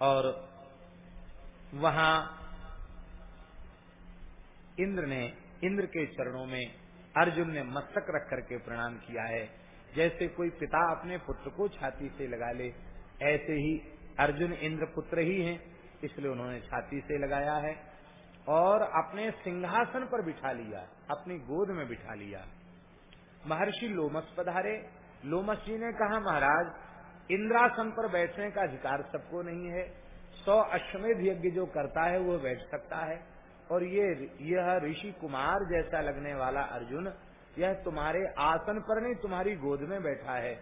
और वहाँ इंद्र ने, इंद्र के चरणों में अर्जुन ने मस्तक रख करके प्रणाम किया है। जैसे कोई पिता अपने पुत्र को छाती से लगा ले, ऐसे ही अर्जुन इंद्र पुत्र ही हैं, इसलिए उन्होंने छाती से लगाया है और अपने सिंहासन पर बिठा लिया, अपनी गोद में बिठा लिया। महर्षि लोमस पधारे। लोमस जी ने कहा, महाराज, इंद्रासन पर बैठने का अधिकार सबको नहीं है। सौ अश्वमेध यज्ञ जो करता है, वो बैठ सकता है। और ये, यह ऋषि कुमार जैसा लगने वाला अर्जुन, यह तुम्हारे आसन पर नहीं, तुम्हारी गोद में बैठा है।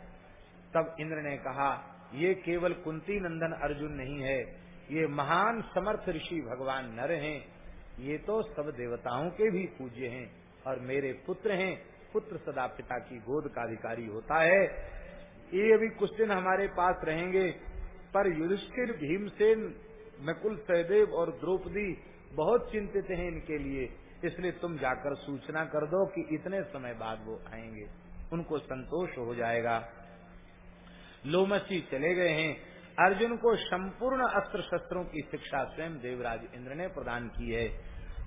तब इंद्र ने कहा, ये केवल कुंती नंदन अर्जुन नहीं है, ये महान समर्थ ऋषि भगवान नर हैं। ये तो सब देवताओं के भी पूज्य हैं और मेरे पुत्र हैं। पुत्र सदा पिता की गोद का अधिकारी होता है। ये अभी कुछ दिन हमारे पास रहेंगे पर युधिष्ठिर, भीमसेन, नकुल सहदेव और द्रौपदी बहुत चिंतित हैं इनके लिए। इसलिए तुम जाकर सूचना कर दो कि इतने समय बाद वो आएँगे। उनको संतोष हो जाएगा। लोमसी चले गए हैं। अर्जुन को संपूर्ण अस्त्र शस्त्रों की शिक्षा स्वयं देवराज इंद्र ने प्रदान की है।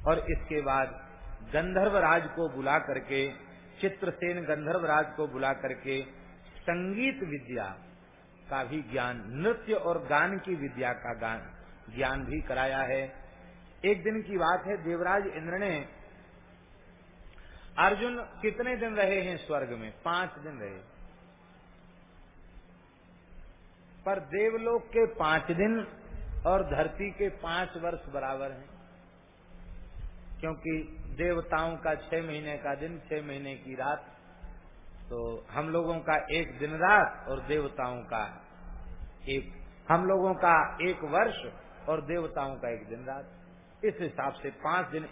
और इसके बाद गंधर्व राज को बुला करके, चित्रसेन गंधर्व राज को बुला करके संगीत विद्या का भी ज्ञान, नृत्य और गान की विद्या का ज्ञान भी कराया है। एक दिन की बात है, देवराज इंद्र ने अर्जुन कितने दिन रहे हैं स्वर्ग में? पाँच दिन रहे। पर देवलोक के पाँच दिन और धरती के पाँच वर्ष बराबर हैं। क्योंकि देवताओं का छह महीने का दिन, छह महीने की रात तो हम लोगों का एक दिन रात और देवताओं का एक हम लोगों का एक वर्ष और देवताओं का एक दिन रात। इस हिसाब से पाँच दिन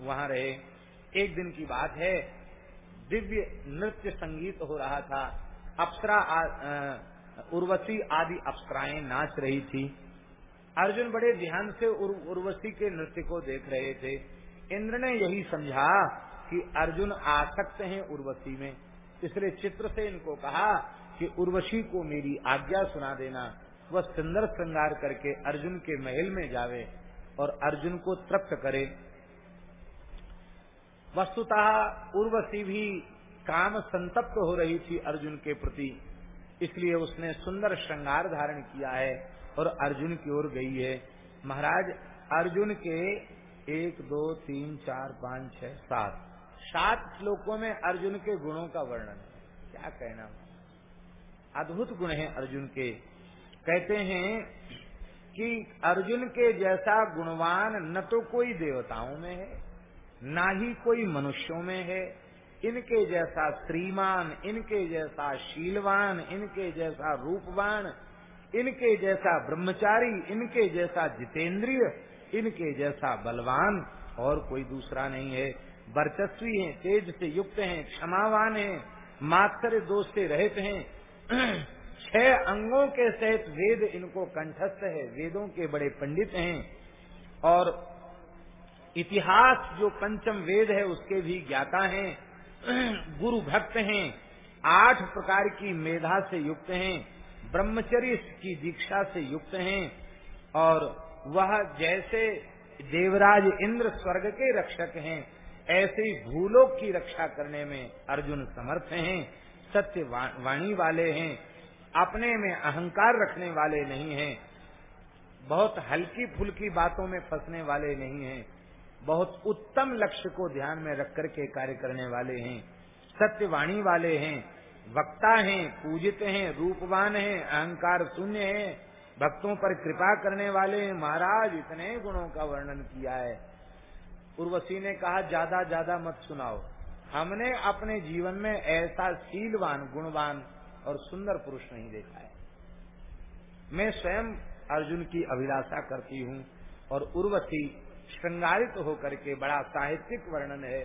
वहाँ रहे। एक दिन की बात है दिव्य नृत्य संगीत हो रहा था। अप्सरा उर्वशी आदि अप्सराएँ नाच रही थी। अर्जुन बड़े ध्यान से उर, उर्वशी के नृत्य को देख रहे थे। इंद्र ने यही समझा कि अर्जुन आसक्त हैं उर्वशी में। इसलिए चित्र से इनको कहा कि उर्वशी को मेरी आज्ञा सुना देना वह सुंदर श्रृंगार करके अर्जुन के महल में जावे और अर्जुन को तृप्त करे। वस्तुतः उर्वशी भी काम संतप्त हो रही थी अर्जुन के प्रति, इसलिए उसने सुंदर श्रृंगार धारण किया है और अर्जुन की ओर गई है। महाराज, अर्जुन के एक, दो, तीन, चार, पाँच, छह, सात। सात श्लोकों में अर्जुन के गुणों का वर्णन। क्या कहना? अद्भुत गुण है अर्जुन के। कहते हैं कि अर्जुन के जैसा गुणवान न तो कोई देवताओं में है, ना ही कोई मनुष्यों में है। इनके जैसा श्रीमान, इनके जैसा शीलवान, इनके जैसा रूपवान, इनके जैसा ब्रह्मचारी, इनके जैसा जितेंद्रिय, इनके जैसा बलवान और कोई दूसरा नहीं है। वर्चस्वी हैं, तेज से युक्त हैं, क्षमावान हैं, मात्सर्य दोष से रहित हैं। छह अंगों के सहित वेद इनको कंठस्थ है, वेदों के बड़े पंडित हैं। और इतिहास जो पंचम वेद है, उसके भी ज्ञाता हैं, गुरु भक्त हैं, आठ प्रकार की मेधा से युक्त हैं, ब्रह्मचर्य की दीक्षा से युक्त हैं, और वह जैसे देवराज इंद्र स्वर्ग के रक्षक हैं ऐसे ही भूलोक की रक्षा करने में अर्जुन समर्थ हैं, सत्य वाणी वाले हैं, अपने में अहंकार रखने वाले नहीं हैं, बहुत हल्की फुल्की बातों में फंसने वाले नहीं हैं, बहुत उत्तम लक्ष्य को ध्यान में रख करके कार्य करने वाले हैं सत्यवाणी वाले हैं, वक्ता हैं, पूजित हैं, रूपवान हैं, अहंकार शून्य हैं, भक्तों पर कृपा करने वाले हैं, महाराज इतने गुणों का वर्णन किया है। उर्वशी ने कहा, ज़्यादा ज़्यादा मत सुनाओ। हमने अपने जीवन में ऐसा शीलवान, गुणवान और सुंदर पुरुष नहीं देखा है। मैं स्वयं अर्जुन की अभिलाषा करती हूँ और उर्वशी श्रृंगारित होकर के बड़ा साहित्यिक वर्णन है,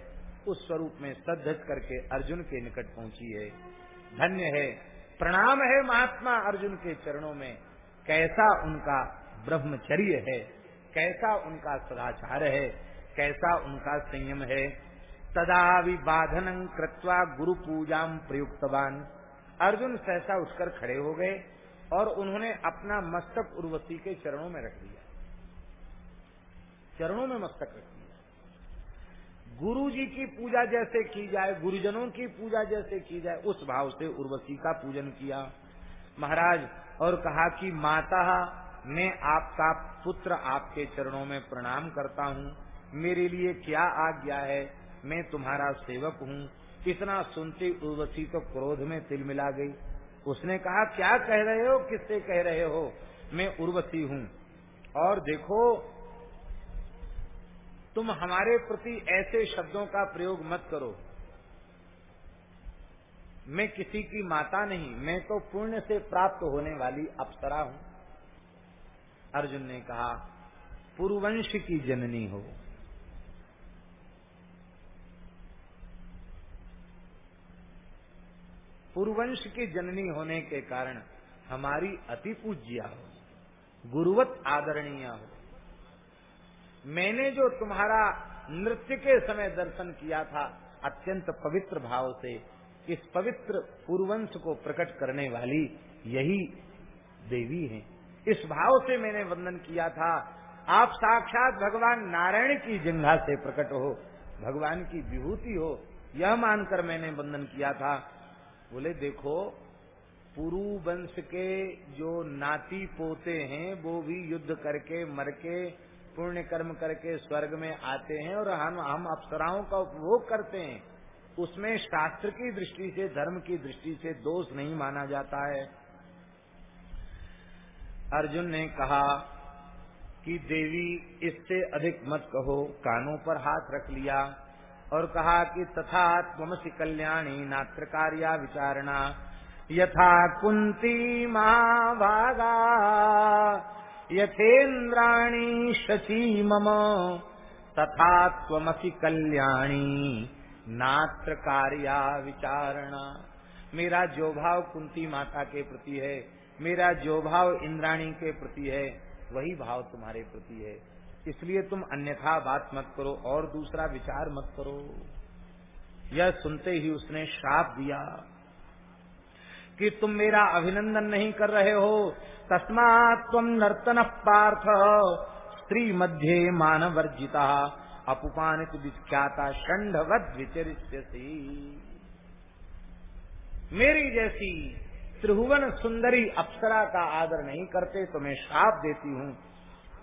उस स्वरूप में सद्धत करके अर्जुन के निकट पहुँची है। धन्य है, प्रणाम है महात्मा अर्जुन के चरणों में। कैसा उनका ब्रह्मचर्य है, कैसा उनका सदाचार है। कैसा उनका संयम है? तदा विबाधन कृत्वा गुरु पूजा प्रयुक्तवान। अर्जुन सहसा उठकर खड़े हो गए और उन्होंने अपना मस्तक उर्वशी के चरणों में रख दिया। चरणों में मस्तक रख दिया। गुरु जी की पूजा जैसे की जाए, गुरुजनों की पूजा जैसे की जाए, उस भाव से उर्वशी का पूजन किया। महाराज, और कहा कि, माता, मैं आपका पुत्र आपके चरणों में प्रणाम करता हूँ। मेरे लिए क्या आज्ञा है? मैं तुम्हारा सेवक हूँ। इतना सुनते उर्वशी तो क्रोध में तिल मिला गई। उसने कहा, क्या कह रहे हो? किससे कह रहे हो? मैं उर्वशी हूँ। और देखो, तुम हमारे प्रति ऐसे शब्दों का प्रयोग मत करो। मैं किसी की माता नहीं, मैं तो पुण्य से प्राप्त होने वाली अप्सरा हूँ। अर्जुन ने कहा पुरुवंश की जननी हो। पुरुवंश की जननी होने के कारण हमारी अति पूज्या हो, गुरुवत आदरणीय हो। मैंने जो तुम्हारा नृत्य के समय दर्शन किया था, अत्यंत पवित्र भाव से, इस पवित्र पूर्वंश को प्रकट करने वाली यही देवी है। इस भाव से मैंने वंदन किया था, आप साक्षात भगवान नारायण की जंघा से प्रकट हो, भगवान की विभूति हो, यह मानकर मैंने वंदन किया था। बोले, देखो पुरु वंश के जो नाती पोते हैं, वो भी युद्ध करके, मर के पुण्य कर्म करके स्वर्ग में आते हैं और हम हम अप्सराओं का उपभोग करते हैं। उसमें शास्त्र की दृष्टि से, धर्म की दृष्टि से दोष नहीं माना जाता है। अर्जुन ने कहा कि, देवी, इससे अधिक मत कहो। कानों पर हाथ रख लिया। और कहा कि तथा त्वमसी कल्याणी नात्र कार्या विचारणा। यथा कुंती महाभागा यथेन्द्राणी शची मम। तथा त्वमसी कल्याणी नात्र कार्या विचारणा। मेरा जो भाव कुंती माता के प्रति है, मेरा जो भाव इंद्राणी के प्रति है, वही भाव तुम्हारे प्रति है। इसलिए तुम अन्यथा बात मत करो और दूसरा विचार मत करो। यह सुनते ही उसने श्राप दिया कि तुम मेरा अभिनंदन नहीं कर रहे हो। तस्मात तुम नर्तन पार्थ स्त्री मध्य मानवर्जिता, अपुपानित विख्याता षंडवद विचरिष्यसी। मेरी जैसी त्रिभुवन सुंदरी अप्सरा का आदर नहीं करते तो मैं श्राप देती हूँ।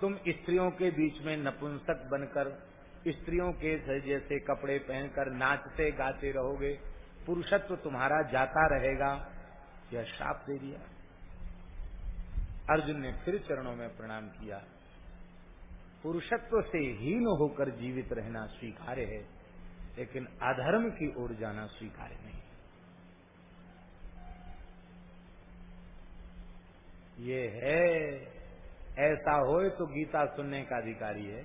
तुम स्त्रियों के बीच में नपुंसक बनकर, स्त्रियों के जैसे कपड़े पहनकर नाचते गाते रहोगे, पुरुषत्व तुम्हारा जाता रहेगा। यह श्राप दे दिया। अर्जुन ने फिर चरणों में प्रणाम किया। पुरुषत्व से हीन होकर जीवित रहना स्वीकार्य है, लेकिन अधर्म की ओर जाना स्वीकार्य नहीं। ये है ऐसा हो तो गीता सुनने का अधिकारी है।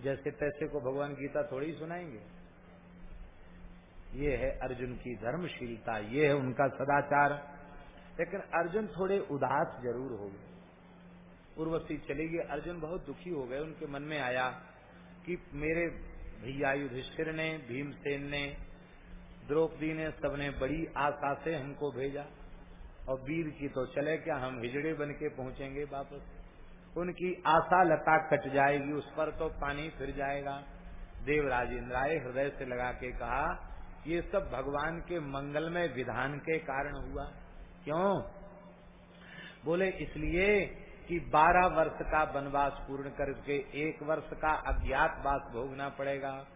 जैसे तैसे को भगवान गीता थोड़ी सुनाएँगे। ये है अर्जुन की धर्मशीलता, ये है उनका सदाचार। लेकिन अर्जुन थोड़े उदास ज़रूर हो गए। उर्वशी चली गई। अर्जुन बहुत दुखी हो गए। उनके मन में आया कि मेरे भैया युधिष्ठिर ने, भीमसेन ने, द्रौपदी ने सबने बड़ी आशा से हमको भेजा। और वीर की तो चले क्या, हम हिजड़े बन के पहुँचेंगे वापस। उनकी आशा लता कट जाएगी, उस पर तो पानी फिर जाएगा। देवराज इंद्राय हृदय से लगा के कहा, ये सब भगवान के मंगलमय विधान के कारण हुआ। क्यों? बोले, इसलिए कि बारह वर्ष का वनवास पूर्ण करके एक वर्ष का अज्ञातवास भोगना पड़ेगा।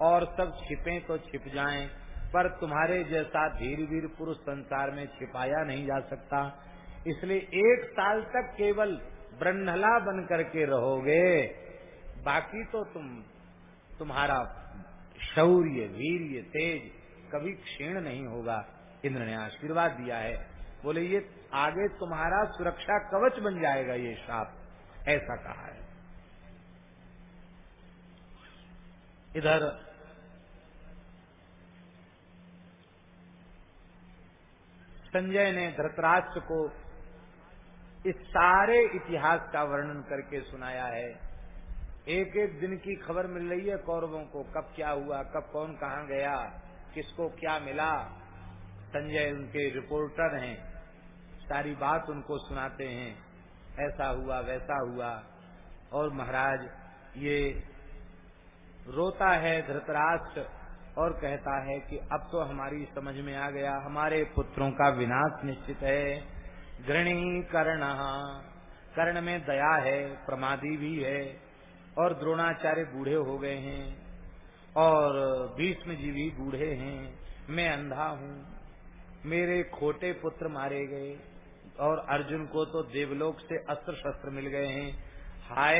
और सब छिपे तो छिप जाएँ। पर तुम्हारे जैसा धीर वीर पुरुष संसार में छिपाया नहीं जा सकता। इसलिए एक साल तक केवल ब्रह्मला बन करके रहोगे। बाकी तो तुम, तुम्हारा शौर्य, वीर्य, तेज कभी क्षीण नहीं होगा। इंद्र ने आशीर्वाद दिया है। बोले, ये आगे तुम्हारा सुरक्षा कवच बन जाएगा, ये शाप ऐसा कहा है। इधर संजय ने धृतराष्ट्र को इस सारे इतिहास का वर्णन करके सुनाया है। एक एक दिन की खबर मिल रही है कौरवों को, कब क्या हुआ, कब कौन कहाँ गया, किसको क्या मिला। संजय उनके रिपोर्टर हैं, सारी बात उनको सुनाते हैं, ऐसा हुआ, वैसा हुआ। और महाराज, ये रोता है धृतराष्ट्र और कहता है कि अब तो हमारी समझ में आ गया, हमारे पुत्रों का विनाश निश्चित है। घृणी कर्ण कर्ण में दया है, प्रमादी भी है और द्रोणाचार्य बूढ़े हो गए हैं और भीष्म जी भी बूढ़े हैं। मैं अंधा हूँ, मेरे खोटे पुत्र मारे गए और अर्जुन को तो देवलोक से अस्त्र शस्त्र मिल गए हैं। हाय,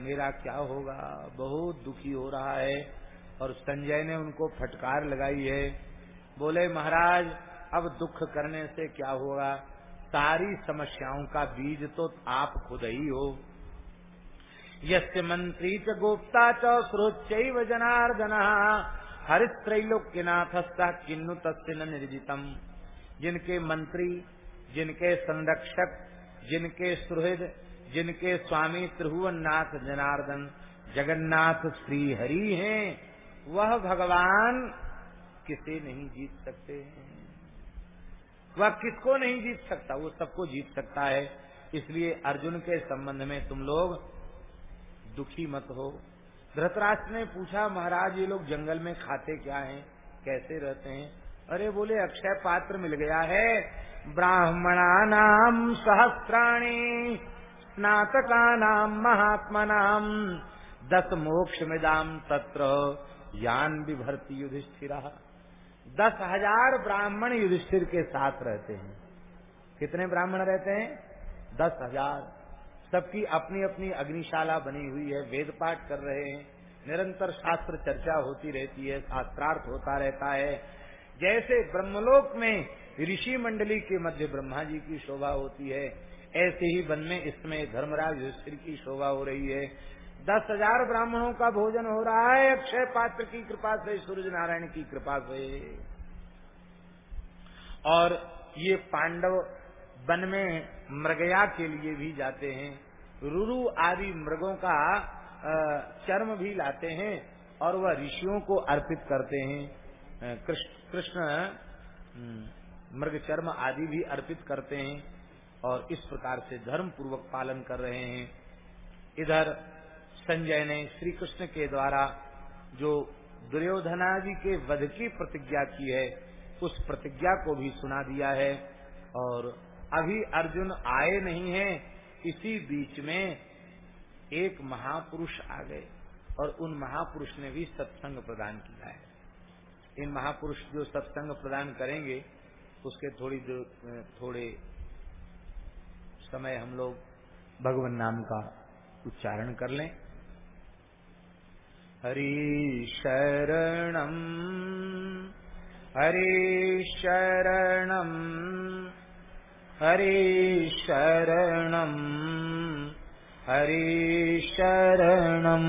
मेरा क्या होगा? बहुत दुखी हो रहा है। और संजय ने उनको फटकार लगाई है। बोले, महाराज, अब दुख करने से क्या होगा? सारी समस्याओं का बीज तो आप खुद ही हो। यस्य मंत्री च गोप्ता च जनार्दन। हरित्रैलोक्यनाथ किन्नु तस्य न निर्जितम। जिनके मंत्री, जिनके संरक्षक, जिनके सुहृद, जिनके स्वामी त्रिभुवननाथ जनार्दन, जगन्नाथ श्री हरि हैं। वह भगवान किसे नहीं जीत सकते हैं। वह किसको नहीं जीत सकता? वो सबको जीत सकता है। इसलिए अर्जुन के संबंध में तुम लोग दुखी मत हो। धृतराष्ट्र ने पूछा, महाराज, ये लोग जंगल में खाते क्या हैं? कैसे रहते हैं? अरे बोले, अक्षय पात्र मिल गया है। ब्राह्मणा नाम सहस्राणी, स्नातका नाम महात्मा नाम, दस मोक्ष मिदाम तत्र यान विभर्ती युधिष्ठिर। दस हज़ार ब्राह्मण युधिष्ठिर के साथ रहते हैं। कितने ब्राह्मण रहते हैं? दस हज़ार। सबकी अपनी अपनी अग्निशाला बनी हुई है, वेद पाठ कर रहे हैं, निरंतर शास्त्र चर्चा होती रहती है, शास्त्रार्थ होता रहता है। जैसे ब्रह्मलोक में ऋषि मंडली के मध्य ब्रह्मा जी की शोभा होती है, ऐसे ही वन में इसमें धर्मराज युधिष्ठिर की शोभा हो रही है। दस हज़ार ब्राह्मणों का भोजन हो रहा है, अक्षय पात्र की कृपा से सूर्य नारायण की कृपा से। और ये पांडव वन में मृगया के लिए भी जाते हैं। रुरु आदि मृगों का चर्म भी लाते हैं और वह ऋषियों को अर्पित करते हैं। कृष्ण मृग चर्म आदि भी अर्पित करते हैं और इस प्रकार से धर्म पूर्वक पालन कर रहे हैं। इधर संजय ने श्री कृष्ण के द्वारा जो दुर्योधनादि के वध की प्रतिज्ञा की है, उस प्रतिज्ञा को भी सुना दिया है और अभी अर्जुन आए नहीं है, इसी बीच में एक महापुरुष आ गए और उन महापुरुष ने भी सत्संग प्रदान किया है। इन महापुरुष जो सत्संग प्रदान करेंगे, उसके थोड़ी थोड़े समय हम लोग भगवान नाम का उच्चारण कर लें। हरि शरणम हरि शरणम हरि शरणम हरि शरणम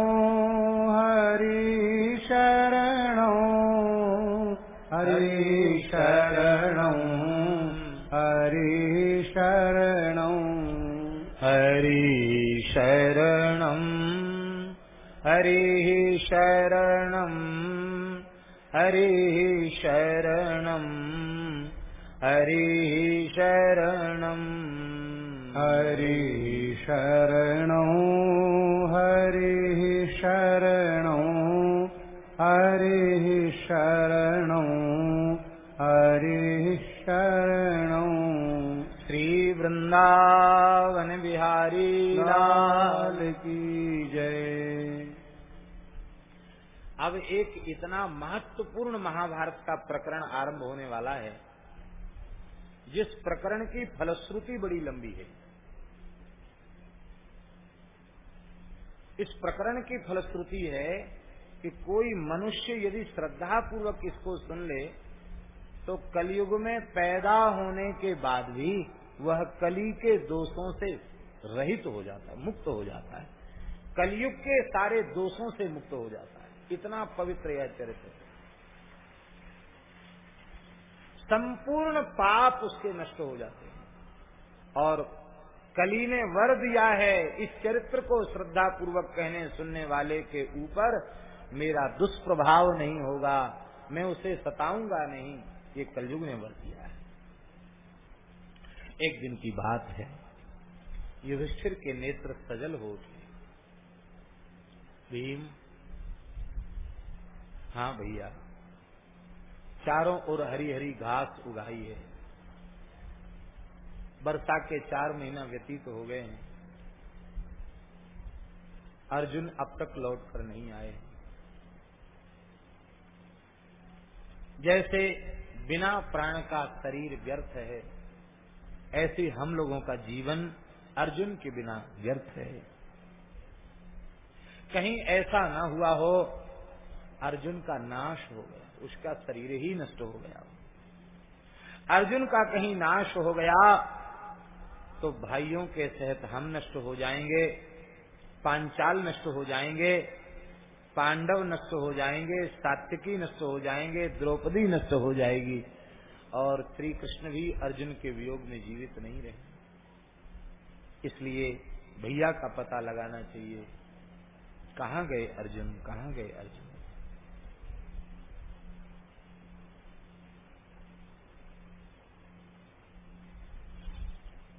शरणम् हरिः शरणम् हरिः शरणम् हरिः शरणौ। हरिः शरणौ। हरिः शरणौ। हरिः शरणौ। श्रीवृन्दावन एक इतना महत्वपूर्ण महाभारत का प्रकरण आरंभ होने वाला है, जिस प्रकरण की फलश्रुति बड़ी लंबी है। इस प्रकरण की फलश्रुति है कि कोई मनुष्य यदि श्रद्धा पूर्वक इसको सुन ले तो कलयुग में पैदा होने के बाद भी वह कली के दोषों से रहित हो जाता है मुक्त हो जाता है। कलयुग के सारे दोषों से मुक्त हो जाता है। इतना पवित्र यह चरित्र संपूर्ण पाप उसके नष्ट हो जाते हैं। और कली ने वर दिया है इस चरित्र को श्रद्धा पूर्वक कहने सुनने वाले के ऊपर, मेरा दुष्प्रभाव नहीं होगा, मैं उसे सताऊँगा नहीं, ये कलयुग ने वर दिया है। एक दिन की बात है, युधिष्ठिर के नेत्र सजल हो गए भीम हाँ भैया। चारों ओर हरी हरी घास उगाई है। वर्षा के चार महीना व्यतीत हो गए हैं। अर्जुन अब तक लौट कर नहीं आए। जैसे बिना प्राण का शरीर व्यर्थ है, ऐसे हम लोगों का जीवन अर्जुन के बिना व्यर्थ है। कहीं ऐसा ना हुआ हो अर्जुन का नाश हो गया, उसका शरीर ही नष्ट हो गया। अर्जुन का कहीं नाश हो गया तो भाइयों के सहित हम नष्ट हो जाएँगे, पांचाल नष्ट हो जाएँगे, पांडव नष्ट हो जाएँगे, सात्विकी नष्ट हो जाएँगे, द्रौपदी नष्ट हो जाएगी, और श्री कृष्ण भी अर्जुन के वियोग में जीवित नहीं रहे। इसलिए भैया का पता लगाना चाहिए, कहाँ गए अर्जुन, कहाँ गए अर्जुन?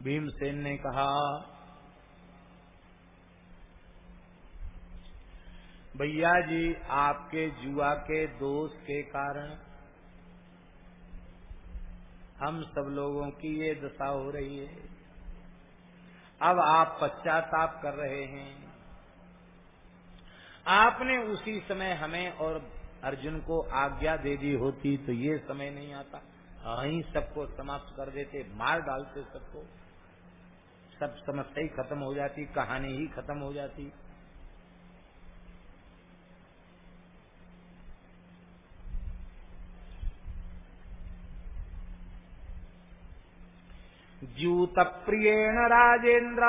भीमसेन ने कहा, भैया जी, आपके जुआ के दोष के कारण हम सब लोगों की ये दशा हो रही है। अब आप पश्चाताप कर रहे हैं। आपने उसी समय हमें और अर्जुन को आज्ञा दे दी होती तो ये समय नहीं आता। वहीं सबको समाप्त कर देते, मार डालते सबको। सब समस्या ही खत्म हो जाती, कहानी ही खत्म हो जाती। जूत प्रियेण राजेन्द्र,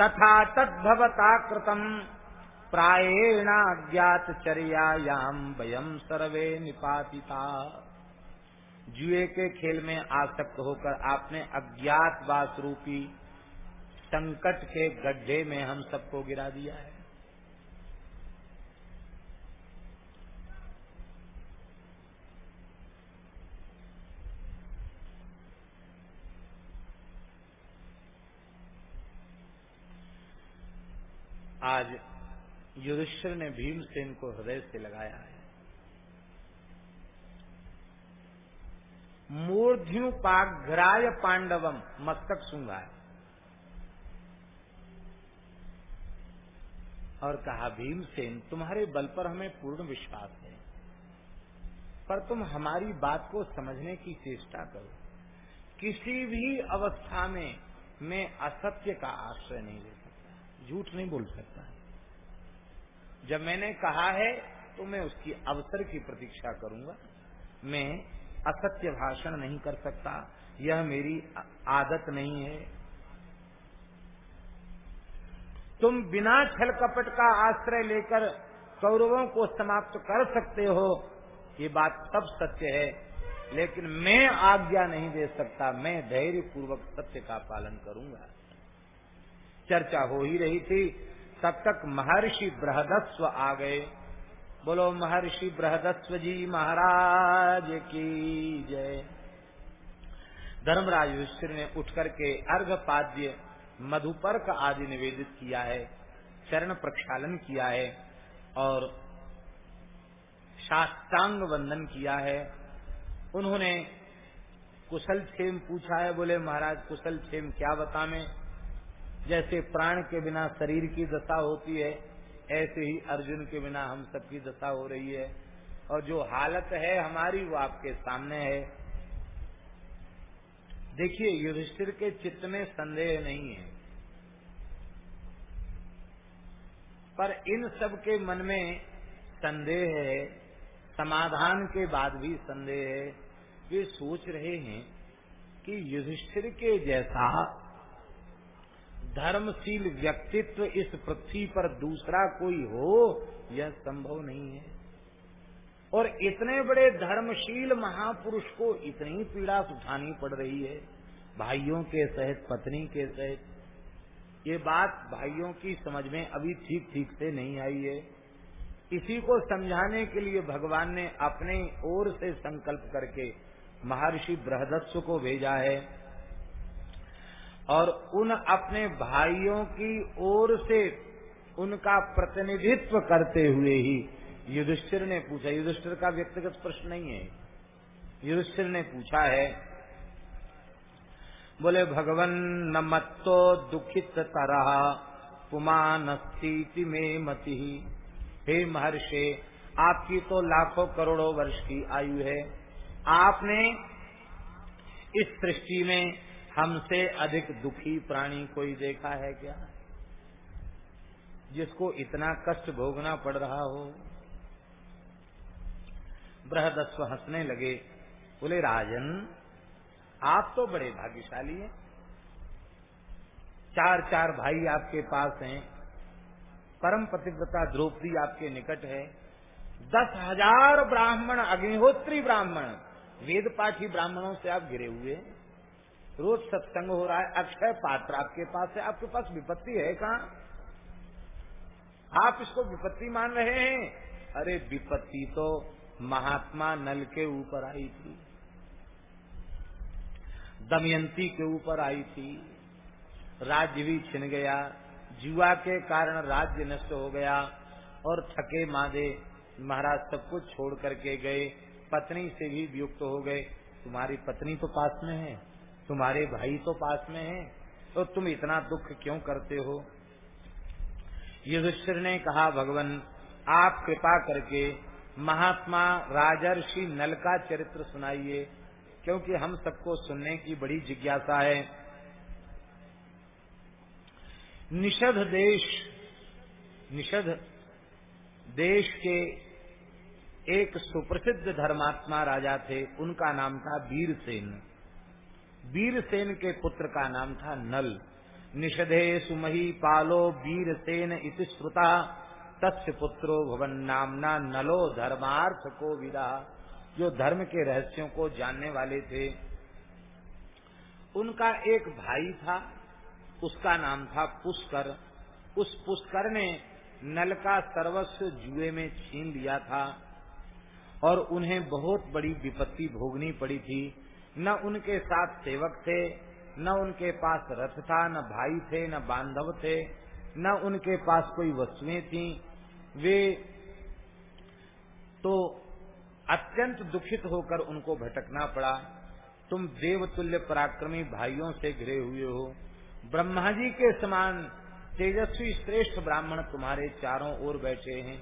तथा तद्भवता कृतम प्राएणाज्ञात चर्यायाम वयम सर्वे निपातिता। जुए के खेल में आसक्त होकर आपने अज्ञात वास रूपी संकट के गड्ढे में हम सबको गिरा दिया है। आज युधिष्ठिर ने भीमसेन को हृदय से लगाया है। मूर्ध्युपाघ्राय पांडवम मस्तक सूँगा और कहा, भीमसेन, तुम्हारे बल पर हमें पूर्ण विश्वास है, पर तुम हमारी बात को समझने की चेष्टा करो। किसी भी अवस्था में मैं असत्य का आश्रय नहीं ले सकता, झूठ नहीं बोल सकता। जब मैंने कहा है तो मैं उसकी अवसर की प्रतीक्षा करूँगा। मैं असत्य भाषण नहीं कर सकता। यह मेरी आदत नहीं है। तुम बिना छल कपट का आश्रय लेकर कौरवों को समाप्त कर सकते हो। ये बात सब सत्य है। लेकिन मैं आज्ञा नहीं दे सकता। मैं धैर्य पूर्वक सत्य का पालन करूँगा। चर्चा हो ही रही थी। तब तक महर्षि बृहदस्व आ गए। बोलो महर्षि बृहदस्व जी महाराज की जय। धर्मराज युष्ठिर ने उठ करके अर्घपाद्य मधुपर्क आदि निवेदित किया है, चरण प्रक्षालन किया है और शास्त्रांग वंदन किया है। उन्होंने कुशल क्षेम पूछा है, बोले महाराज कुशल क्षेम क्या बता में जैसे प्राण के बिना शरीर की दशा होती है ऐसे ही अर्जुन के बिना हम सबकी दशा हो रही है। और जो हालत है हमारी, वो आपके सामने है। देखिए, युधिष्ठिर के चित्त में संदेह नहीं है। पर इन सब के मन में संदेह है, समाधान के बाद भी संदेह है। वे सोच रहे हैं कि युधिष्ठिर के जैसा धर्मशील व्यक्तित्व इस पृथ्वी पर दूसरा कोई हो, यह संभव नहीं है। और इतने बड़े धर्मशील महापुरुष को इतनी पीड़ा उठानी पड़ रही है, भाइयों के सहित, पत्नी के सहित। ये बात भाइयों की समझ में अभी ठीक ठीक से नहीं आई है। इसी को समझाने के लिए भगवान ने अपने ओर से संकल्प करके महर्षि बृहदस्व को भेजा है। और उन अपने भाइयों की ओर से उनका प्रतिनिधित्व करते हुए ही युधिष्ठिर ने पूछा। युधिष्ठिर का व्यक्तिगत प्रश्न नहीं है। युधिष्ठिर ने पूछा है, बोले, भगवान न मत्तो दुखित तरह पुमान में मति। हे महर्षे, आपकी तो लाखों करोड़ों वर्ष की आयु है। आपने इस सृष्टि में हमसे अधिक दुखी प्राणी कोई देखा है क्या? जिसको इतना कष्ट भोगना पड़ रहा हो। बृहदस्व हंसने लगे, बोले, राजन, आप तो बड़े भाग्यशाली हैं। चार चार भाई आपके पास हैं। परम पतिव्रता द्रौपदी आपके निकट है। दस हज़ार ब्राह्मण, अग्निहोत्री ब्राह्मण वेद पाठी ब्राह्मणों से आप घिरे हुए हैं। रोज सत्संग हो रहा है, अक्षय पात्र आपके पास है, आपके पास विपत्ति है कहा? आप इसको विपत्ति मान रहे हैं। अरे विपत्ति तो महात्मा नल के ऊपर आई थी, दमयंती के ऊपर आई थी, राज्य भी छिन गया जुआ के कारण राज्य नष्ट हो गया, और थके मादे महाराज सब कुछ छोड़ करके गए, पत्नी से भी वियुक्त हो गए। तुम्हारी पत्नी तो पास में है। तुम्हारे भाई तो पास में है तो तुम इतना दुख क्यों करते हो? युधिष्ठिर ने कहा, भगवान, आप कृपा करके महात्मा राजर्षि नल का चरित्र सुनाइए, क्योंकि हम सबको सुनने की बड़ी जिज्ञासा है। निषध देश निषध देश के एक सुप्रसिद्ध धर्मात्मा राजा थे, उनका नाम था वीरसेन। वीरसेन के पुत्र का नाम था नल। निषधे सुमही पालो वीरसेन इति श्रुता। तस्य पुत्रो भवन नामना नलो धर्मार्थ को विदा। जो धर्म के रहस्यों को जानने वाले थे। उनका एक भाई था, उसका नाम था पुष्कर। उस पुष्कर ने नल का सर्वस्व जुए में छीन लिया था और उन्हें बहुत बड़ी विपत्ति भोगनी पड़ी थी। न उनके साथ सेवक थे, न उनके पास रथ था, न भाई थे, न बांधव थे, न उनके पास कोई वस्तुएँ थी। वे तो अत्यंत दुखित होकर उनको भटकना पड़ा। तुम देवतुल्य पराक्रमी भाइयों से घिरे हुए हो। ब्रह्मा जी के समान तेजस्वी श्रेष्ठ ब्राह्मण तुम्हारे चारों ओर बैठे हैं,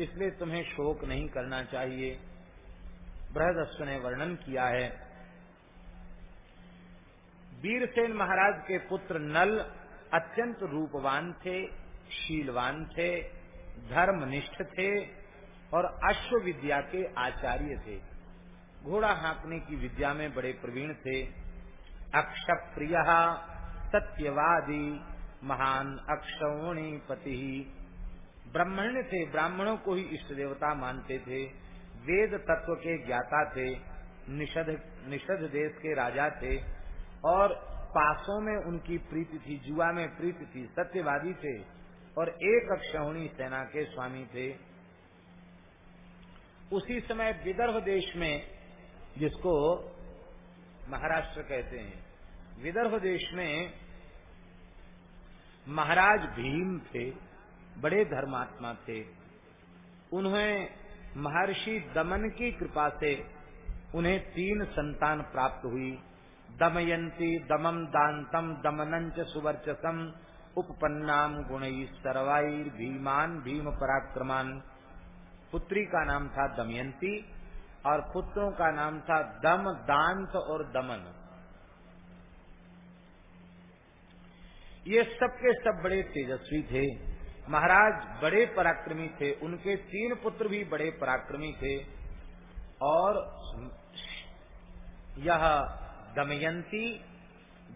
इसलिए तुम्हें शोक नहीं करना चाहिए। बृहदस्व ने वर्णन किया है। वीरसेन महाराज के पुत्र नल अत्यंत रूपवान थे, शीलवान थे, धर्मनिष्ठ थे और अश्व विद्या के आचार्य थे। घोड़ा हाँकने की विद्या में बड़े प्रवीण थे। अक्षप्रिय, सत्यवादी, महान अक्षौणी पति। ब्राह्मण थे, ब्राह्मणों को ही इष्ट देवता मानते थे। वेद तत्व के ज्ञाता थे, निषद निषद देश के राजा थे। और पासों में उनकी प्रीति थी, जुआ में प्रीति थी, सत्यवादी थे और एक अक्षौणी सेना के स्वामी थे। उसी समय विदर्भ देश में, जिसको महाराष्ट्र कहते हैं, विदर्भ देश में महाराज भीम थे, बड़े धर्मात्मा थे। उन्हें महर्षि दमन की कृपा से उन्हें तीन संतान प्राप्त हुई। दमयंती दमम दांतम दमनंच सुवर्चसम उपपन्नाम गुण सर्वाईर भीमान भीम पराक्रमान पुत्री का नाम था दमयंती और पुत्रों का नाम था दम दांत और दमन। ये सबके सब बड़े तेजस्वी थे। महाराज बड़े पराक्रमी थे। उनके तीन पुत्र भी बड़े पराक्रमी थे। और यह दमयंती।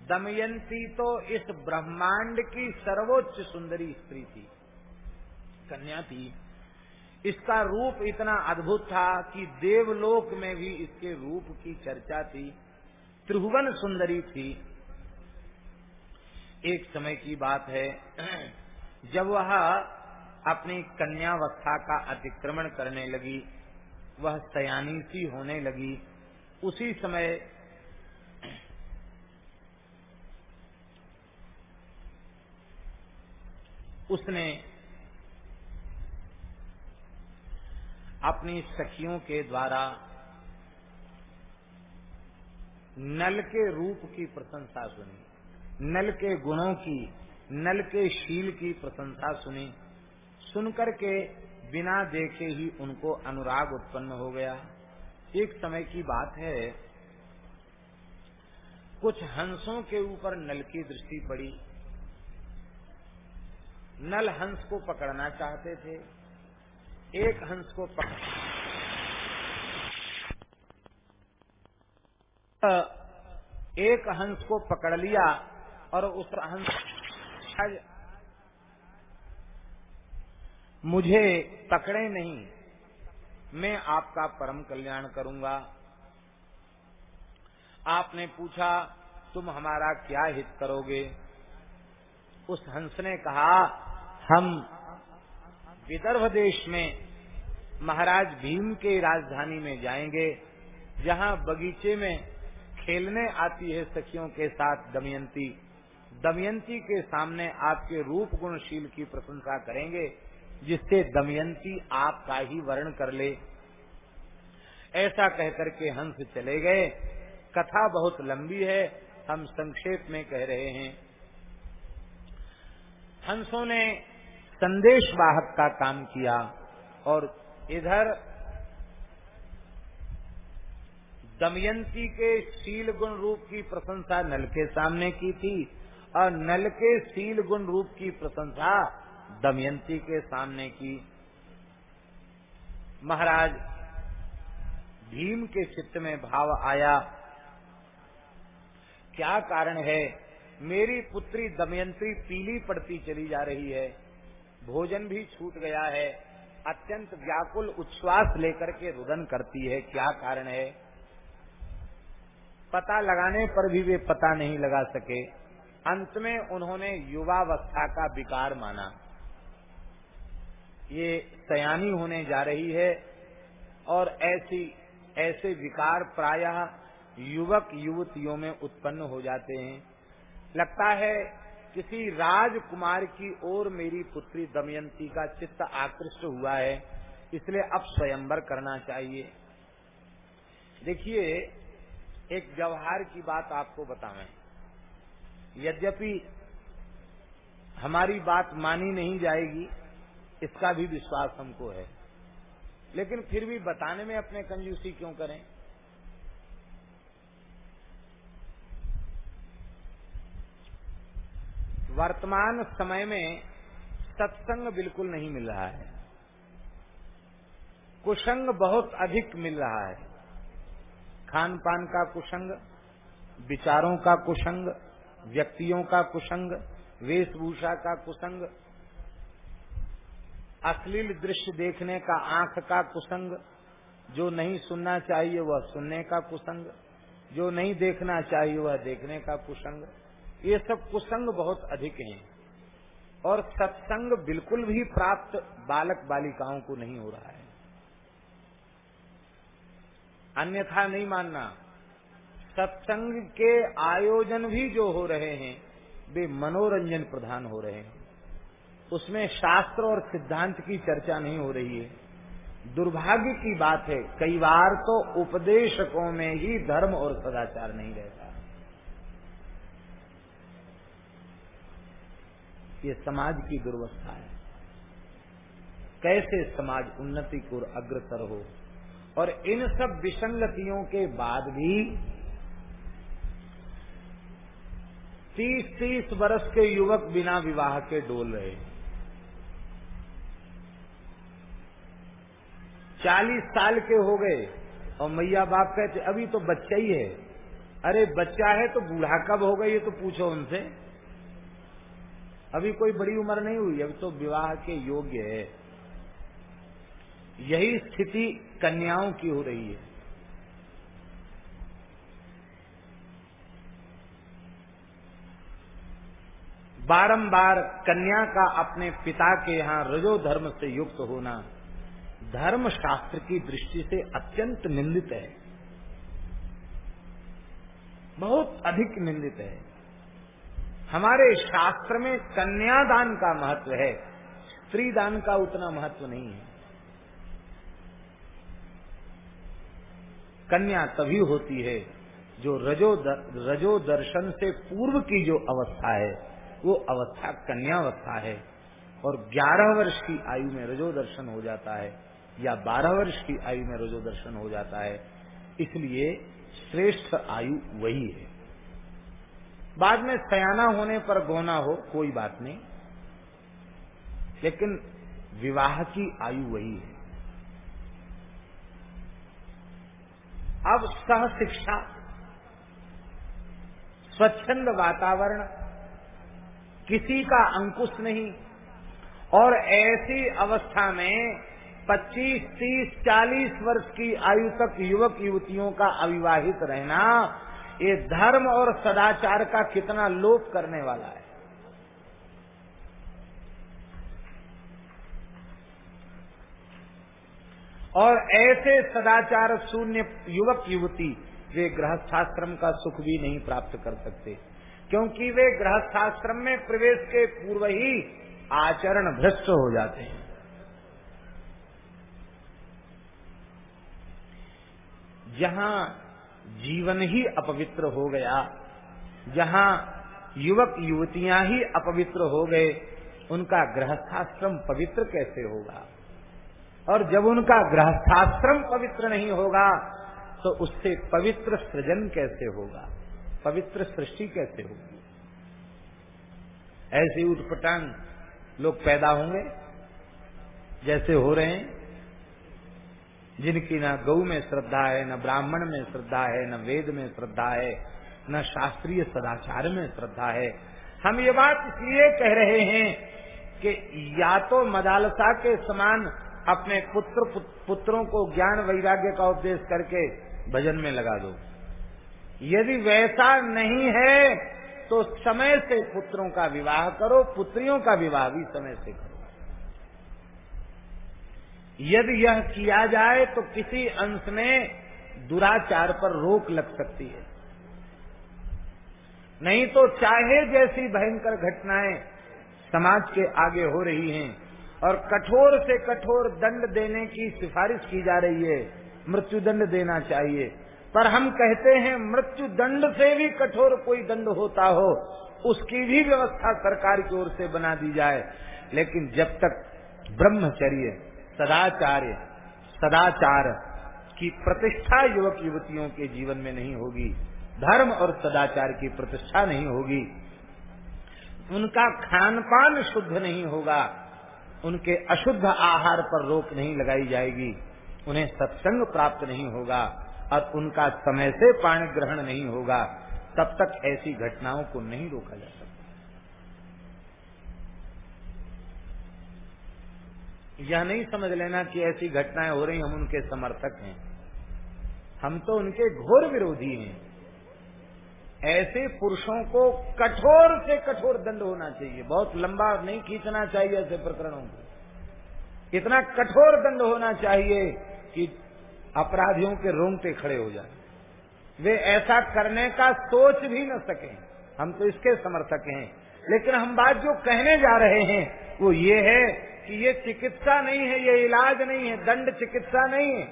दमयंती तो इस ब्रह्मांड की सर्वोच्च सुंदरी स्त्री थी। कन्या थी। इसका रूप इतना अद्भुत था कि देवलोक में भी इसके रूप की चर्चा थी। त्रिभुवन सुंदरी थी। एक समय की बात है, जब वह अपनी कन्यावस्था का अतिक्रमण करने लगी, वह सयानी सी होने लगी, उसी समय उसने अपनी सखियों के द्वारा नल के रूप की प्रशंसा सुनी, नल के गुणों की, नल के शील की प्रशंसा सुनी। सुनकर के बिना देखे ही उनको अनुराग उत्पन्न हो गया। एक समय की बात है, कुछ हंसों के ऊपर नल की दृष्टि पड़ी। नल हंस को पकड़ना चाहते थे, एक हंस को पकड़। एक हंस को पकड़ लिया और उस हंस मुझे पकड़े नहीं, मैं आपका परम कल्याण करूँगा। आपने पूछा, तुम हमारा क्या हित करोगे? उस हंस ने कहा हम विदर्भ देश में महाराज भीम के राजधानी में जाएँगे, जहाँ बगीचे में खेलने आती है सखियों के साथ दमयंती। दमयंती के सामने आपके रूप गुणशील की प्रशंसा करेंगे, जिससे दमयंती आपका ही वर्ण कर ले। ऐसा कहकर के हंस चले गए। कथा बहुत लंबी है, हम संक्षेप में कह रहे हैं। हंसों ने संदेश वाहक का काम किया और इधर दमयंती के शील गुण रूप की प्रशंसा नल के सामने की थी और नल के शील गुण रूप की प्रशंसा दमयंती के सामने की। महाराज, भीम के चित्त में भाव आया। क्या कारण है? मेरी पुत्री दमयंती पीली पड़ती चली जा रही है। भोजन भी छूट गया है। अत्यंत व्याकुल उच्छ्वास लेकर के रुदन करती है। क्या कारण है? पता लगाने पर भी वे पता नहीं लगा सके। अंत में उन्होंने युवावस्था का विकार माना। ये सयानी होने जा रही है और ऐसी, ऐसे विकार प्रायः युवक युवतियों में उत्पन्न हो जाते हैं। लगता है किसी राजकुमार की ओर मेरी पुत्री दमयंती का चित्त आकृष्ट हुआ है, इसलिए अब स्वयंवर करना चाहिए। देखिए, एक व्यवहार की बात आपको बतावें यद्यपि हमारी बात मानी नहीं जाएगी, इसका भी विश्वास हमको है। लेकिन फिर भी बताने में अपने कंजूसी क्यों करें? वर्तमान समय में सत्संग बिल्कुल नहीं मिल रहा है। कुसंग बहुत अधिक मिल रहा है। खान पान का कुसंग, विचारों का कुसंग, व्यक्तियों का कुसंग, वेशभूषा का कुसंग, अश्लील दृश्य देखने का, आँख का कुसंग, जो नहीं सुनना चाहिए वह सुनने का कुसंग, जो नहीं देखना चाहिए वह देखने का कुसंग। ये सब कुसंग बहुत अधिक हैं। और सत्संग बिल्कुल भी प्राप्त बालक बालिकाओं को नहीं हो रहा है। अन्यथा नहीं मानना। सत्संग के आयोजन भी जो हो रहे हैं, वे मनोरंजन प्रधान हो रहे हैं। उसमें शास्त्र और सिद्धांत की चर्चा नहीं हो रही है। दुर्भाग्य की बात है, कई बार तो उपदेशकों में ही धर्म और सदाचार नहीं रहता। ये समाज की दुर्वस्था है। कैसे समाज उन्नति को अग्रसर हो? और इन सब विसंगतियों के बाद भी तीस तीस वर्ष के युवक बिना विवाह के डोल रहे। चालीस साल के हो गए और मैया बाप कहते, अभी तो बच्चा ही है। अरे, बच्चा है तो बूढ़ा कब होगा, ये तो पूछो उनसे। अभी कोई बड़ी उम्र नहीं हुई अभी तो विवाह के योग्य है। यही स्थिति कन्याओं की हो रही है। बारंबार कन्या का अपने पिता के यहाँ रजो धर्म से युक्त होना धर्म शास्त्र की दृष्टि से अत्यंत निंदित है। बहुत अधिक निंदित है। हमारे शास्त्र में कन्यादान का महत्व है। स्त्री दान का उतना महत्व नहीं है। कन्या तभी होती है जो रजो दर, रजो दर्शन से पूर्व की जो अवस्था है वो अवस्था कन्यावस्था है। और 11 वर्ष की आयु में रजो दर्शन हो जाता है या 12 वर्ष की आयु में रजो दर्शन हो जाता है इसलिए श्रेष्ठ आयु वही है। बाद में सयाना होने पर गोना हो कोई बात नहीं। लेकिन विवाह की आयु वही है। अब सह शिक्षा स्वच्छंद वातावरण किसी का अंकुश नहीं। और ऐसी अवस्था में 25, 30, 40 वर्ष की आयु तक युवक युवतियों का अविवाहित रहना ये धर्म और सदाचार का कितना लोप करने वाला है। और ऐसे सदाचार शून्य युवक युवती, वे गृहस्थाश्रम का सुख भी नहीं प्राप्त कर सकते, क्योंकि वे गृहस्थाश्रम में प्रवेश के पूर्व ही आचरण भ्रष्ट हो जाते हैं। जहाँ जीवन ही अपवित्र हो गया। जहाँ युवक युवतियाँ ही अपवित्र हो गए, उनका गृहस्थाश्रम पवित्र कैसे होगा? और जब उनका गृहस्थाश्रम पवित्र नहीं होगा तो उससे पवित्र सृजन कैसे होगा? पवित्र सृष्टि कैसे होगी? ऐसे उठपटांग लोग पैदा होंगे, जैसे हो रहे हैं। जिनकी न गौ में श्रद्धा है, न ब्राह्मण में श्रद्धा है, न वेद में श्रद्धा है, न शास्त्रीय सदाचार में श्रद्धा है। हम ये बात इसलिए कह रहे हैं कि या तो मदालसा के समान अपने पुत्र पुत्रों को ज्ञान वैराग्य का उपदेश करके भजन में लगा दो। यदि वैसा नहीं है तो समय से पुत्रों का विवाह करो, पुत्रियों का विवाह भी समय से करो। यदि यह किया जाए तो किसी अंश में दुराचार पर रोक लग सकती है। नहीं तो चाहे जैसी भयंकर घटनाएँ समाज के आगे हो रही हैं और कठोर से कठोर दंड देने की सिफारिश की जा रही है, मृत्यु दंड देना चाहिए। पर हम कहते हैं, मृत्यु दंड से भी कठोर कोई दंड होता हो, उसकी भी व्यवस्था सरकार की ओर से बना दी जाए। लेकिन जब तक ब्रह्मचर्य सदाचार्य, सदाचार की प्रतिष्ठा युवक युवतियों के जीवन में नहीं होगी। धर्म और सदाचार की प्रतिष्ठा नहीं होगी। उनका खान पान शुद्ध नहीं होगा। उनके अशुद्ध आहार पर रोक नहीं लगाई जाएगी। उन्हें सत्संग प्राप्त नहीं होगा और उनका समय से पाणी ग्रहण नहीं होगा। तब तक ऐसी घटनाओं को नहीं रोका जा सकता यह नहीं समझ लेना कि ऐसी घटनाएँ हो रही, हम उनके समर्थक हैं। हम तो उनके घोर विरोधी हैं। ऐसे पुरुषों को कठोर से कठोर दंड होना चाहिए। बहुत लंबा नहीं खींचना चाहिए ऐसे प्रकरणों को। इतना कठोर दंड होना चाहिए कि अपराधियों के रोंगटे खड़े हो जाए। वे ऐसा करने का सोच भी न सके। हम तो इसके समर्थक हैं। लेकिन हम बात जो कहने जा रहे हैं, वो ये है कि ये चिकित्सा नहीं है, ये इलाज नहीं है, दंड चिकित्सा नहीं है।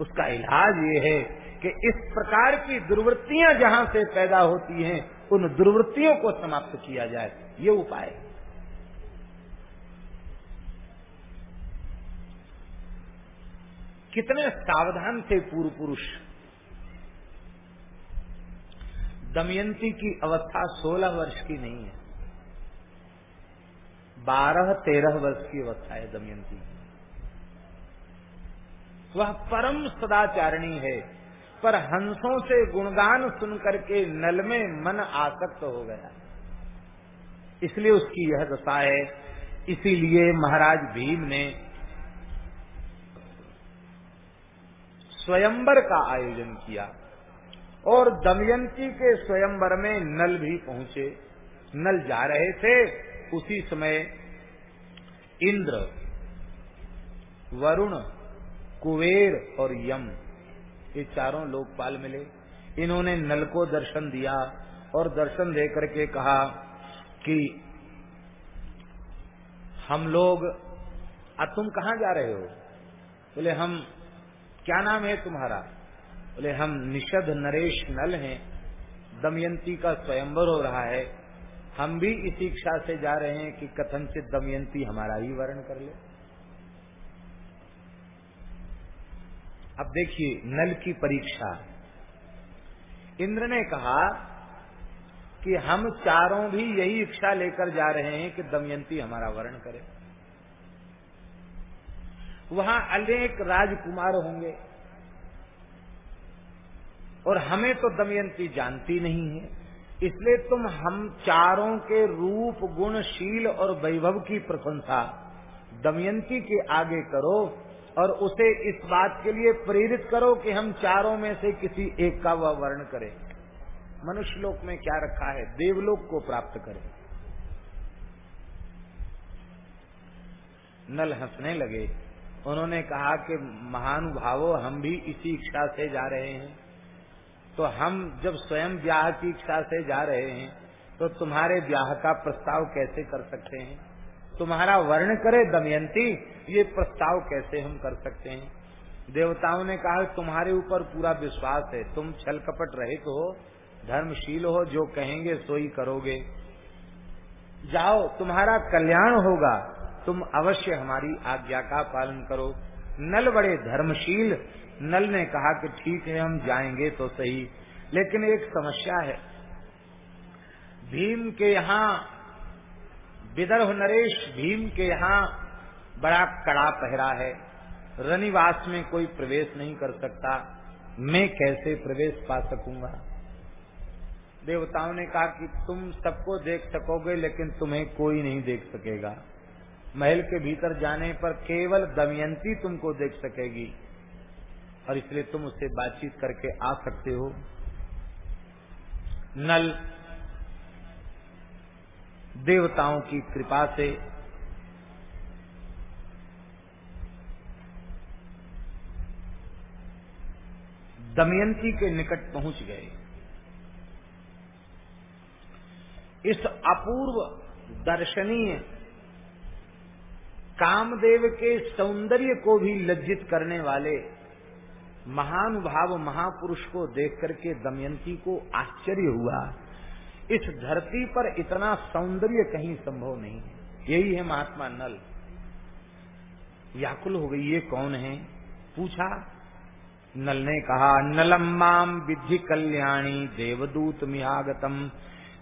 उसका इलाज ये है कि इस प्रकार की दुर्वृत्तियाँ जहाँ से पैदा होती हैं, उन दुर्वृत्तियों को समाप्त किया जाए। ये उपाय कितने सावधान थे पूर्व पुरुष दमयंती की अवस्था सोलह वर्ष की नहीं है। बारह तेरह वर्ष की अवस्था है दमयंती। वह परम सदाचारिणी है, पर हंसों से गुणगान सुन करके नल में मन आसक्त हो गया। इसलिए उसकी यह दशा है। इसीलिए महाराज भीम ने स्वयंवर का आयोजन किया और दमयंती के स्वयंवर में नल भी पहुँचे। नल जा रहे थे। उसी समय इंद्र, वरुण, कुबेर और यम, ये चारों लोकपाल मिले। इन्होंने नल को दर्शन दिया और दर्शन दे करके कहा कि हम लोग, अब तुम कहाँ जा रहे हो? बोले, हम, क्या नाम है तुम्हारा? बोले, हम निषद नरेश नल हैं। दमयंती का स्वयंवर हो रहा है। हम भी इसी इच्छा से जा रहे हैं कि कथनचित दमयंती हमारा ही वर्ण कर ले। अब देखिए, नल की परीक्षा। इंद्र ने कहा कि हम चारों भी यही इच्छा लेकर जा रहे हैं कि दमयंती हमारा वर्ण करे। वहाँ अनेक राजकुमार होंगे और हमें तो दमयंती जानती नहीं है। इसलिए तुम हम चारों के रूप गुण शील और वैभव की प्रशंसा दमयंती के आगे करो और उसे इस बात के लिए प्रेरित करो कि हम चारों में से किसी एक का वह वर्ण करें। मनुष्य लोक में क्या रखा है? देवलोक को प्राप्त करें। नल हंसने लगे। उन्होंने कहा कि महानुभावो, हम भी इसी इच्छा से जा रहे हैं। तो हम जब स्वयं ब्याह की इच्छा से जा रहे हैं तो तुम्हारे ब्याह का प्रस्ताव कैसे कर सकते हैं? तुम्हारा वर्ण करे दमयंती, ये प्रस्ताव कैसे हम कर सकते हैं? देवताओं ने कहा, तुम्हारे ऊपर पूरा विश्वास है, तुम छल कपट रहित हो, धर्मशील हो, जो कहेंगे सो ही करोगे। जाओ, तुम्हारा कल्याण होगा, तुम अवश्य हमारी आज्ञा का पालन करो। नल बड़े धर्मशील नल ने कहा कि ठीक है, हम जाएँगे तो सही। लेकिन एक समस्या है। भीम के यहाँ विदर्भ नरेश भीम के यहाँ बड़ा कड़ा पहरा है। रनिवास में कोई प्रवेश नहीं कर सकता। मैं कैसे प्रवेश पा सकूँगा? देवताओं ने कहा कि तुम सबको देख सकोगे, लेकिन तुम्हें कोई नहीं देख सकेगा। महल के भीतर जाने पर केवल दमयंती तुमको देख सकेगी। और इसलिए तुम उससे बातचीत करके आ सकते हो। नल देवताओं की कृपा से दमयंती के निकट पहुँच गए। इस अपूर्व दर्शनीय कामदेव के सौंदर्य को भी लज्जित करने वाले महानुभाव महापुरुष को देख करके दमयंती को आश्चर्य हुआ। इस धरती पर इतना सौंदर्य कहीं संभव नहीं है। यही है महात्मा नल। व्याकुल हो गई, ये कौन है? पूछा। नल ने कहा नलम्माम विधि कल्याणी देवदूत मिहागतम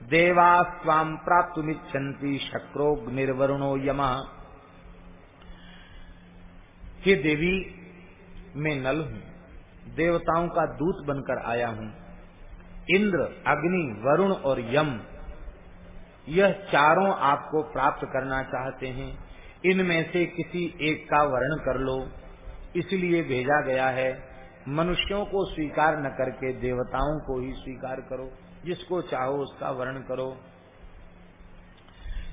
देवा स्वाम प्राप्त शक्रो निर्वरुणो यमा। हे देवी, मैं नल हूँ। देवताओं का दूत बनकर आया हूँ। इंद्र, अग्नि, वरुण और यम, यह चारों आपको प्राप्त करना चाहते हैं। इनमें से किसी एक का वर्ण कर लो। इसलिए भेजा गया है, मनुष्यों को स्वीकार न करके देवताओं को ही स्वीकार करो। जिसको चाहो उसका वर्ण करो।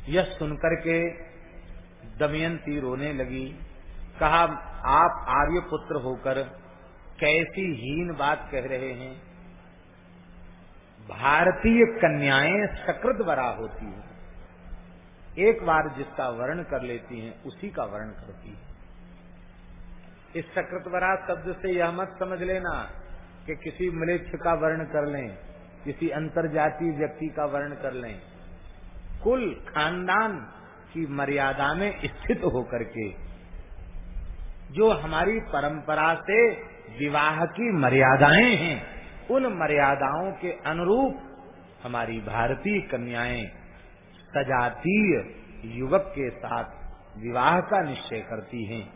यह सुनकर के दमयंती रोने लगी। कहा, आप आर्य पुत्र होकर कैसी हीन बात कह रहे हैं। भारतीय कन्याएँ सकृत बरा होती है। एक बार जिसका वर्ण कर लेती हैं, उसी का वर्ण करती है। इस सकृतवरा शब्द से यह मत समझ लेना कि किसी मृक्ष का वर्ण कर लें, किसी अंतरजातीय व्यक्ति का वर्ण कर लें। कुल खानदान की मर्यादा में स्थित होकर के, जो हमारी परंपरा से विवाह की मर्यादाएँ हैं। उन मर्यादाओं के अनुरूप हमारी भारतीय कन्याएँ सजातीय युवक के साथ विवाह का निश्चय करती हैं।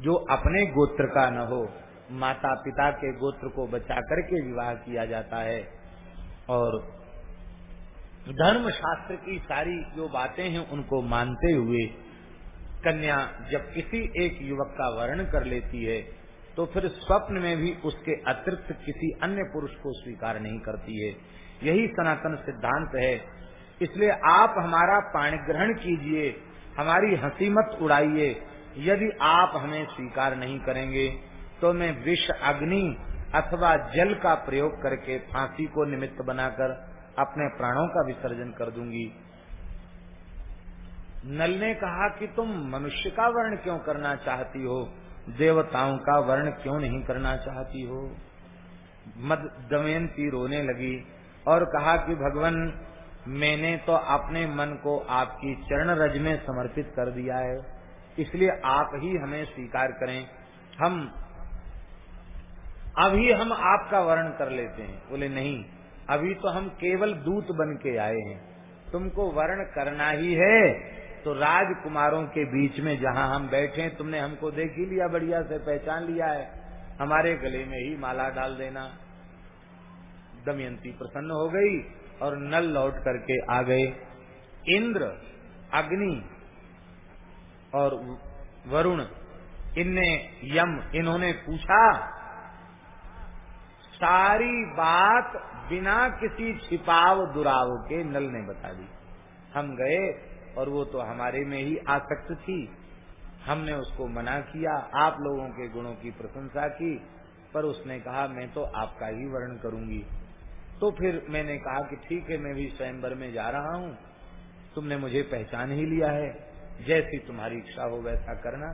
जो अपने गोत्र का न हो माता पिता के गोत्र को बचा करके विवाह किया जाता है। और धर्म शास्त्र की सारी जो बातें हैं उनको मानते हुए कन्या जब किसी एक युवक का वर्ण कर लेती है तो फिर स्वप्न में भी उसके अतिरिक्त किसी अन्य पुरुष को स्वीकार नहीं करती है। यही सनातन सिद्धांत है। इसलिए आप हमारा पाणी ग्रहण कीजिए, हमारी हँसी मत उड़ाइए। यदि आप हमें स्वीकार नहीं करेंगे तो मैं विष अग्नि अथवा जल का प्रयोग करके फांसी को निमित्त बनाकर अपने प्राणों का विसर्जन कर दूँगी। नल ने कहा कि तुम मनुष्य का वर्ण क्यों करना चाहती हो? देवताओं का वर्ण क्यों नहीं करना चाहती हो? मद दमयंती रोने लगी और कहा कि, भगवान, मैंने तो अपने मन को आपकी चरण रज में समर्पित कर दिया है। इसलिए आप ही हमें स्वीकार करें। हम, अभी हम आपका वर्ण कर लेते हैं। बोले, नहीं, अभी तो हम केवल दूत बन के आए हैं। तुमको वर्ण करना ही है। तो राजकुमारों के बीच में जहाँ हम बैठे, तुमने हमको देख ही लिया, बढ़िया से पहचान लिया है। हमारे गले में ही माला डाल देना। दमयंती प्रसन्न हो गई और नल लौट करके आ गए। इंद्र, अग्नि और वरुण, इनने यम, इन्होंने पूछा, सारी बात बिना किसी छिपाव दुराव के नल ने बता दी। हम गए और वो तो हमारे में ही आसक्त थी। हमने उसको मना किया, आप लोगों के गुणों की प्रशंसा की, पर उसने कहा, मैं तो आपका ही वर्ण करूँगी। तो फिर मैंने कहा कि ठीक है, मैं भी स्वयंवर में जा रहा हूँ। तुमने मुझे पहचान ही लिया है। जैसी तुम्हारी इच्छा हो, वैसा करना।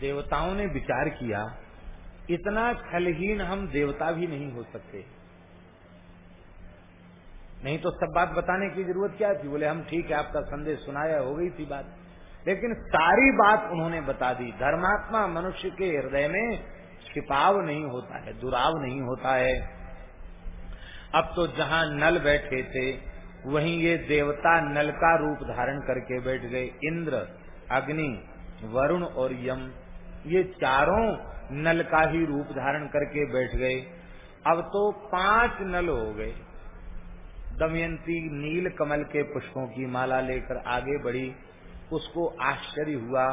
देवताओं ने विचार किया, इतना खलहीन हम देवता भी नहीं हो सकते। नहीं तो सब बात बताने की ज़रूरत क्या थी? बोले, हम ठीक है, आपका संदेश सुनाया, हो गई थी बात। लेकिन सारी बात उन्होंने बता दी। धर्मात्मा मनुष्य के हृदय में छिपाव नहीं होता है, दुराव नहीं होता है। अब तो जहाँ नल बैठे थे, वहीं ये देवता नल का रूप धारण करके बैठ गए। इंद्र, अग्नि, वरुण और यम, ये चारों नल का ही रूप धारण करके बैठ गए। अब तो पाँच नल हो गए। दमयंती नील कमल के पुष्पों की माला लेकर आगे बढ़ी। उसको आश्चर्य हुआ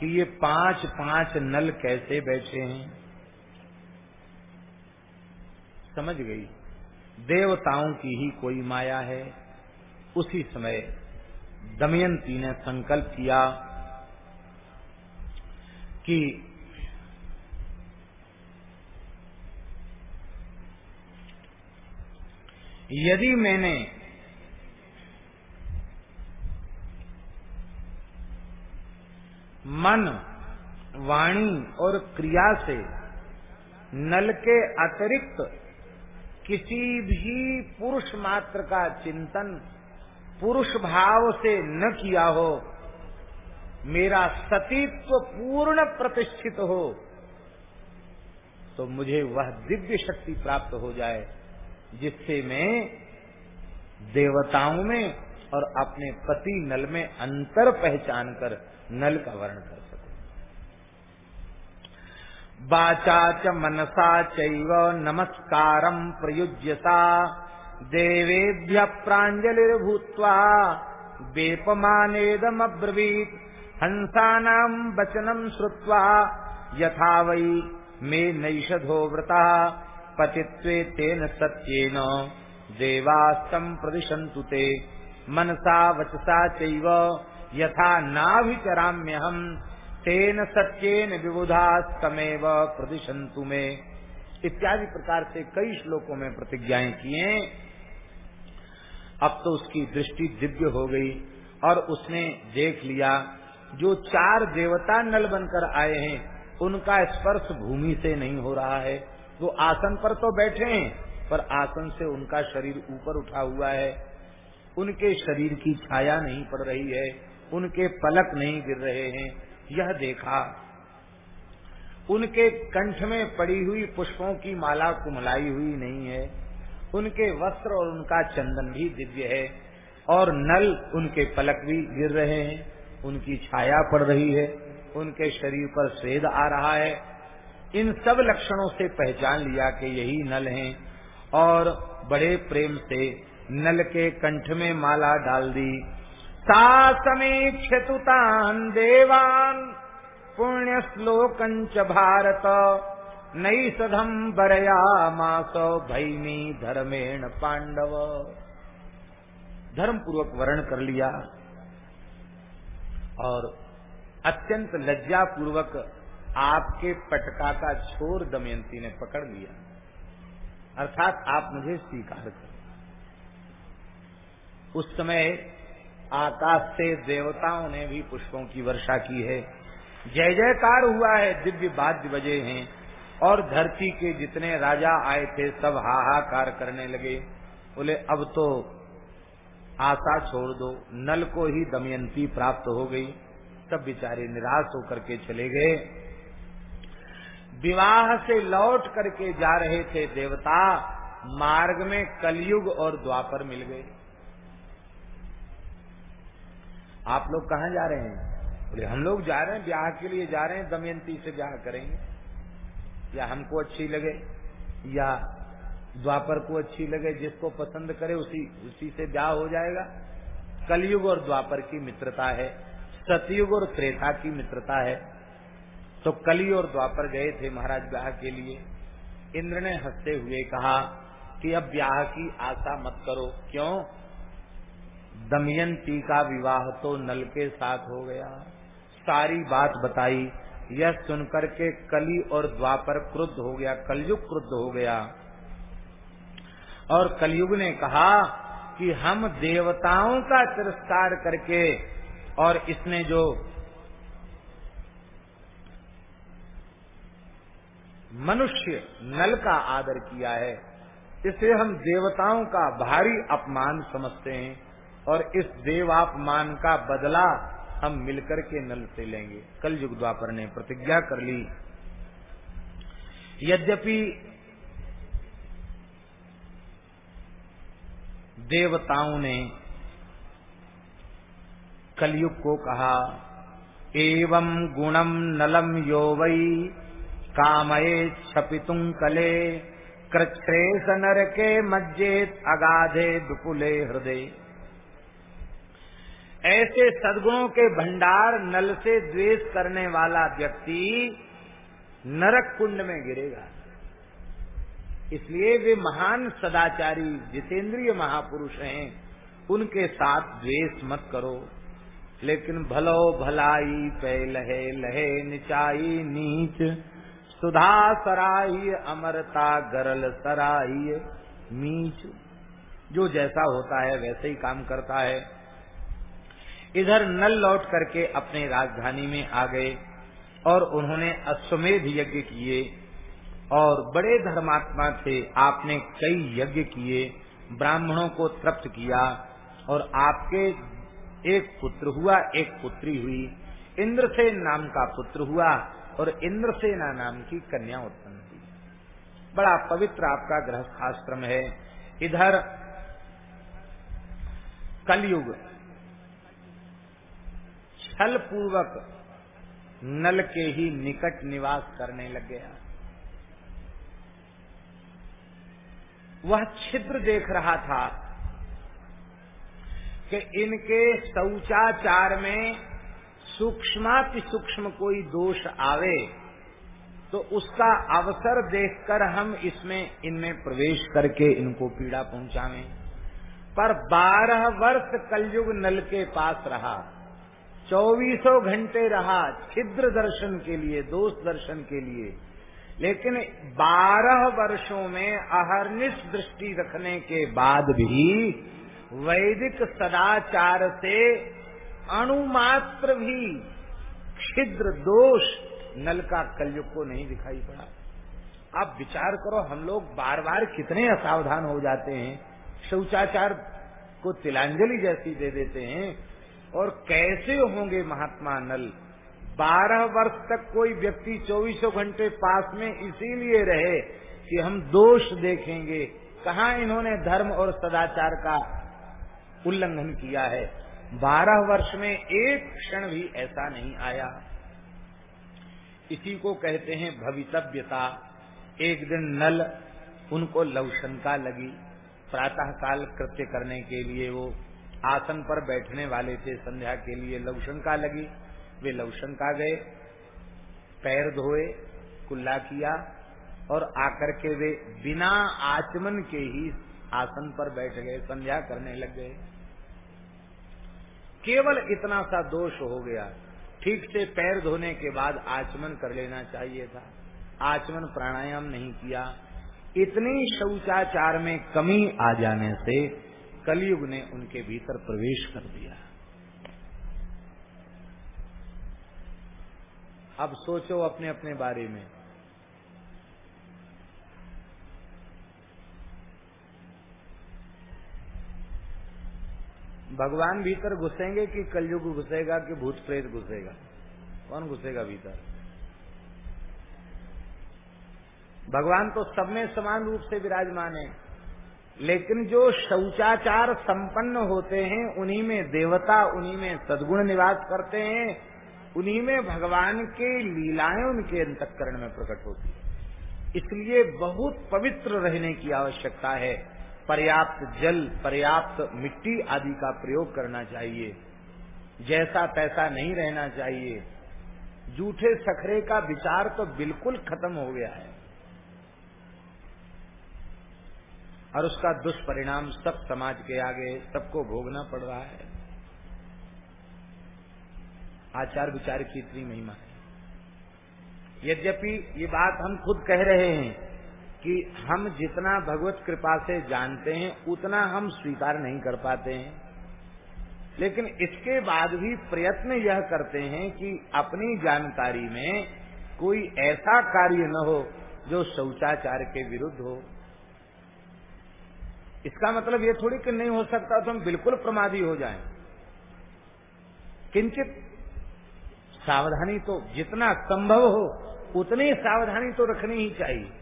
कि ये पाँच पाँच नल कैसे बैठे हैं। समझ गई। देवताओं की ही कोई माया है। उसी समय दमयंती ने संकल्प किया कि यदि मैंने मन, वाणी और क्रिया से नल के अतिरिक्त किसी भी पुरुष मात्र का चिंतन पुरुष भाव से न किया हो, मेरा सतीत्व पूर्ण प्रतिष्ठित हो तो मुझे वह दिव्य शक्ति प्राप्त हो जाए। जिससे मैं देवताओं में और अपने पति नल में अंतर पहचान कर नल का वर्ण कर सकूँ। बाचा च मनसा चैव नमस्कारम प्रयुज्यता देवेभ्य प्राजलिर्भूत्वा वेपमानेदमब्रवीत हंसानाम वचनम श्रुत्वा यथा वै मे नैषधो व्रता पतित्वे तेन सत्येन। देवास्तम प्रदिशंतु ते। मनसा वचसा चैव। यथा नाभिचराम्य हम तेन सत्येन विबुधास्तमेव प्रदिशंतु में। इत्यादि प्रकार से कई श्लोकों में प्रतिज्ञाएँ किए अब तो उसकी दृष्टि दिव्य हो गई और उसने देख लिया, जो चार देवता नल बनकर आए हैं, उनका स्पर्श भूमि से नहीं हो रहा है। वो आसन पर तो बैठे हैं, पर आसन से उनका शरीर ऊपर उठा हुआ है। उनके शरीर की छाया नहीं पड़ रही है, उनके पलक नहीं गिर रहे हैं। यह देखा। उनके कंठ में पड़ी हुई पुष्पों की माला कुमलाई हुई नहीं है। उनके वस्त्र और उनका चंदन भी दिव्य है, और नल उनके पलक भी गिर रहे हैं। उनकी छाया पड़ रही है, उनके शरीर पर स्वेद आ रहा है इन सब लक्षणों से पहचान लिया कि यही नल हैं और बड़े प्रेम से नल के कंठ में माला डाल दी। समीक्षतुतान देवान पुण्य श्लोकंच भारत। नई सधम बरया मास भैमी धर्मेण पांडव धर्म पूर्वक वर्ण कर लिया और अत्यंत लज्जा पूर्वक आपके पटका का छोर दमयंती ने पकड़ लिया। अर्थात आप मुझे स्वीकार कर। उस समय आकाश से देवताओं ने भी पुष्पों की वर्षा की है। जय जयकार हुआ है, दिव्य वाद्य बजे हैं और धरती के जितने राजा आए थे सब हाहाकार करने लगे। बोले, अब तो आशा छोड़ दो, नल को ही दमयंती प्राप्त हो गई। सब बेचारे निराश होकर के चले गए। विवाह से लौट करके जा रहे थे देवता, मार्ग में कलयुग और द्वापर मिल गए। आप लोग कहा जा रहे हैं? बोले, हम लोग जा रहे हैं, ब्याह के लिए जा रहे हैं, दमयंती से ब्याह करेंगे। या हमको अच्छी लगे, या द्वापर को अच्छी लगे, जिसको पसंद करे उसी उसी से ब्याह हो जाएगा। कलयुग और द्वापर की मित्रता है, सतयुग और त्रेता की मित्रता है। तो कली और द्वापर गए थे महाराज ब्याह के लिए। इंद्र ने हँसते हुए कहा कि अब ब्याह की आशा मत करो। क्यों? दमयंती का विवाह तो नल के साथ हो गया। सारी बात बताई। यह सुनकर के कली और द्वापर क्रुद्ध हो गया। कलयुग क्रुद्ध हो गया। और कलयुग ने कहा कि हम देवताओं का तिरस्कार करके और इसने जो मनुष्य नल का आदर किया है, इसे हम देवताओं का भारी अपमान समझते हैं और इस देवापमान का बदला हम मिलकर के नल से लेंगे। कल युग द्वापर ने प्रतिज्ञा कर ली। यद्यपि देवताओं ने कलयुग को कहा, एवं गुणम नलम यो वई कामये छपितुं कले कृच्छ्रेश नर के मज्जेत अगाधे दुपुले हृदय। ऐसे सदगुणों के भंडार नल से द्वेष करने वाला व्यक्ति नरक कुंड में गिरेगा। इसलिए वे महान सदाचारी जितेंद्रिय महापुरुष हैं, उनके साथ द्वेष मत करो। लेकिन भलो भलाई, पे लहे लहे निचाई नीच सुधा सराही, अमरता गरल सराही, मीच। जो जैसा होता है, वैसे ही काम करता है। इधर नल लौट करके अपने राजधानी में आ गए और उन्होंने अश्वमेध यज्ञ किए और बड़े धर्मात्मा थे। आपने कई यज्ञ किए, ब्राह्मणों को तृप्त किया और आपके एक पुत्र हुआ, एक पुत्री हुई। इंद्रसेन नाम का पुत्र हुआ। और इंद्रसेना नाम की कन्या उत्पन्न हुई। बड़ा पवित्र आपका गृहस्थाश्रम है। इधर कलयुग छल पूर्वक नल के ही निकट निवास करने लग गया। वह छिद्र देख रहा था कि इनके शौचाचार में सूक्ष्माति सूक्ष्म कोई दोष आवे तो उसका अवसर देखकर हम इसमें, इनमें प्रवेश करके इनको पीड़ा पहुंचावे। पर बारह वर्ष कलयुग नल के पास रहा, चौबीसों घंटे रहा छिद्र दर्शन के लिए, दोष दर्शन के लिए। लेकिन बारह वर्षों में अहरनिश दृष्टि रखने के बाद भी वैदिक सदाचार से अणुमात्र भी छिद्र दोष नल का कलयुग को नहीं दिखाई पड़ा। आप विचार करो, हम लोग बार बार कितने असावधान हो जाते हैं। शौचाचार को तिलांजलि जैसी दे देते हैं। और कैसे होंगे महात्मा नल? बारह वर्ष तक कोई व्यक्ति चौबीसों घंटे पास में इसीलिए रहे कि हम दोष देखेंगे। कहा इन्होंने धर्म और सदाचार का उल्लंघन किया है? बारह वर्ष में एक क्षण भी ऐसा नहीं आया। इसी को कहते हैं भवितव्यता। एक दिन नल उनको लवशंका लगी। प्रातः काल कृत्य करने के लिए वो आसन पर बैठने वाले थे। संध्या के लिए लवशंका लगी। वे लवशंका गए, पैर धोए, कुल्ला किया और आकर के वे बिना आचमन के ही आसन पर बैठ गए, संध्या करने लग गए। केवल इतना सा दोष हो गया, ठीक से पैर धोने के बाद आचमन कर लेना चाहिए था। आचमन प्राणायाम नहीं किया। इतनी शौचाचार में कमी आ जाने से कलयुग ने उनके भीतर प्रवेश कर दिया। अब सोचो अपने अपने बारे में। भगवान भीतर घुसेंगे कि कलयुग घुसेगा कि भूत प्रेत घुसेगा? कौन घुसेगा भीतर? भगवान तो सब में समान रूप से विराजमान है, लेकिन जो शौचाचार संपन्न होते हैं, उन्हीं में देवता, उन्हीं में सदगुण निवास करते हैं, उन्हीं में भगवान के लीलाएँ उनके अंतकरण में प्रकट होती है। इसलिए बहुत पवित्र रहने की आवश्यकता है। पर्याप्त जल, पर्याप्त मिट्टी आदि का प्रयोग करना चाहिए। जैसा तैसा नहीं रहना चाहिए। जूठे सखरे का विचार तो बिल्कुल खत्म हो गया है। और उसका दुष्परिणाम सब समाज के आगे, सबको भोगना पड़ रहा है। आचार विचार की इतनी महिमा है। यद्यपि ये बात हम खुद कह रहे हैं कि हम जितना भगवत कृपा से जानते हैं, उतना हम स्वीकार नहीं कर पाते हैं। लेकिन इसके बाद भी प्रयत्न यह करते हैं कि अपनी जानकारी में कोई ऐसा कार्य न हो जो शौचाचार के विरुद्ध हो। इसका मतलब ये थोड़ी कि नहीं हो सकता तो हम बिल्कुल प्रमादी हो जाएँ। किंचित सावधानी तो जितना संभव हो, उतनी सावधानी तो रखनी ही चाहिए।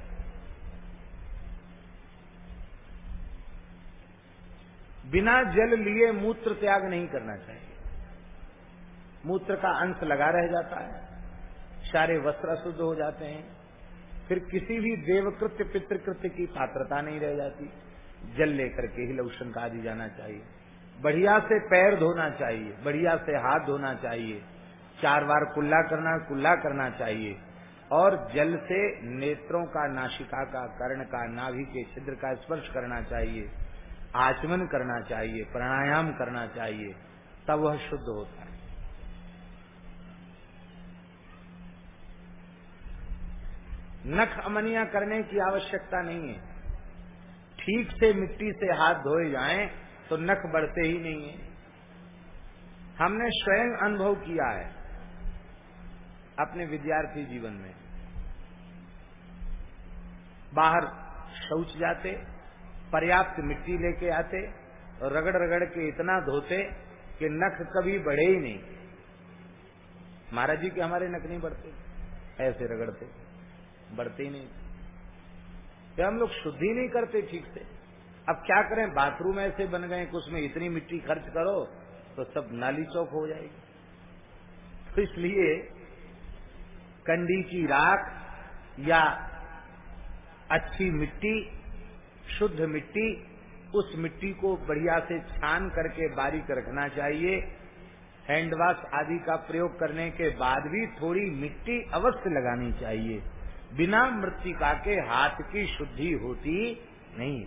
बिना जल लिए मूत्र त्याग नहीं करना चाहिए। मूत्र का अंश लगा रह जाता है, सारे वस्त्र अशुद्ध हो जाते हैं, फिर किसी भी देवकृत्य, पितृकृत्य की पात्रता नहीं रह जाती। जल लेकर के ही लौशन का आदि जाना चाहिए। बढ़िया से पैर धोना चाहिए, बढ़िया से हाथ धोना चाहिए, चार बार कुल्ला करना कुल्ला करना चाहिए। और जल से नेत्रों का, नाशिका का, कर्ण का, नाभि के छिद्र का स्पर्श करना चाहिए। आचमन करना चाहिए, प्राणायाम करना चाहिए, तब वह शुद्ध होता है। नख अमनिया करने की आवश्यकता नहीं है। ठीक से मिट्टी से हाथ धोए जाएँ तो नख बढ़ते ही नहीं है। हमने स्वयं अनुभव किया है अपने विद्यार्थी जीवन में। बाहर शौच जाते पर्याप्त मिट्टी लेके आते और रगड़ रगड़ के इतना धोते कि नख कभी बढ़े ही नहीं। महाराज जी के हमारे नख नहीं बढ़ते, ऐसे रगड़ते, बढ़ते ही नहीं। तो हम लोग शुद्धि नहीं करते ठीक से। अब क्या करें, बाथरूम ऐसे बन गए कि उसमें इतनी मिट्टी खर्च करो तो सब नाली चौक हो जाएगी। तो इसलिए कंडी की राख या अच्छी मिट्टी शुद्ध मिट्टी, उस मिट्टी को बढ़िया से छान करके बारीक रखना चाहिए। हैंड वॉश आदि का प्रयोग करने के बाद भी थोड़ी मिट्टी अवश्य लगानी चाहिए। बिना मृतिका के हाथ की शुद्धि होती नहीं।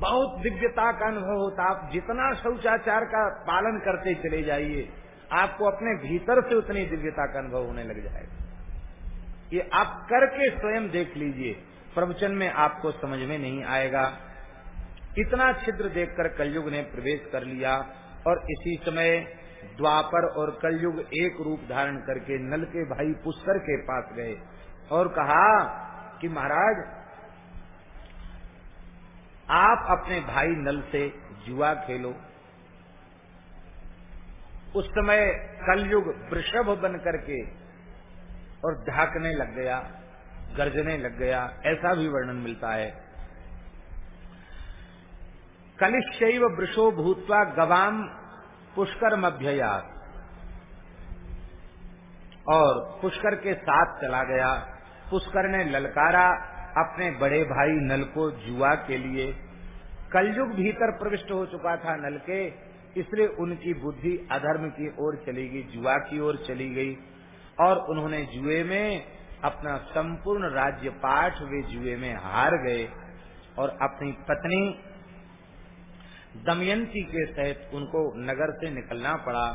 बहुत दिव्यता का अनुभव होता, आप जितना शौचाचार का पालन करते चले जाइए, आपको अपने भीतर से उतनी दिव्यता का अनुभव होने लग जाएगा। ये आप करके स्वयं देख लीजिए। प्रवचन में आपको समझ में नहीं आएगा। इतना छिद्र देखकर कलयुग ने प्रवेश कर लिया और इसी समय द्वापर और कलयुग एक रूप धारण करके नल के भाई पुष्कर के पास गए और कहा कि महाराज, आप अपने भाई नल से जुआ खेलो। उस समय कलयुग वृषभ बन करके और ढाकने लग गया, गर्जने लग गया, ऐसा भी वर्णन मिलता है। कलिशैव वृषो भूतवा गवाम पुष्कर मभ्यया और पुष्कर के साथ चला गया। पुष्कर ने ललकारा अपने बड़े भाई नल को जुआ के लिए। कलयुग भीतर प्रविष्ट हो चुका था नल के, इसलिए उनकी बुद्धि अधर्म की ओर चली गई, जुआ की ओर चली गई। और उन्होंने जुए में अपना संपूर्ण राज्य पाठ वे जुए में हार गए और अपनी पत्नी दमयंती के सहित उनको नगर से निकलना पड़ा।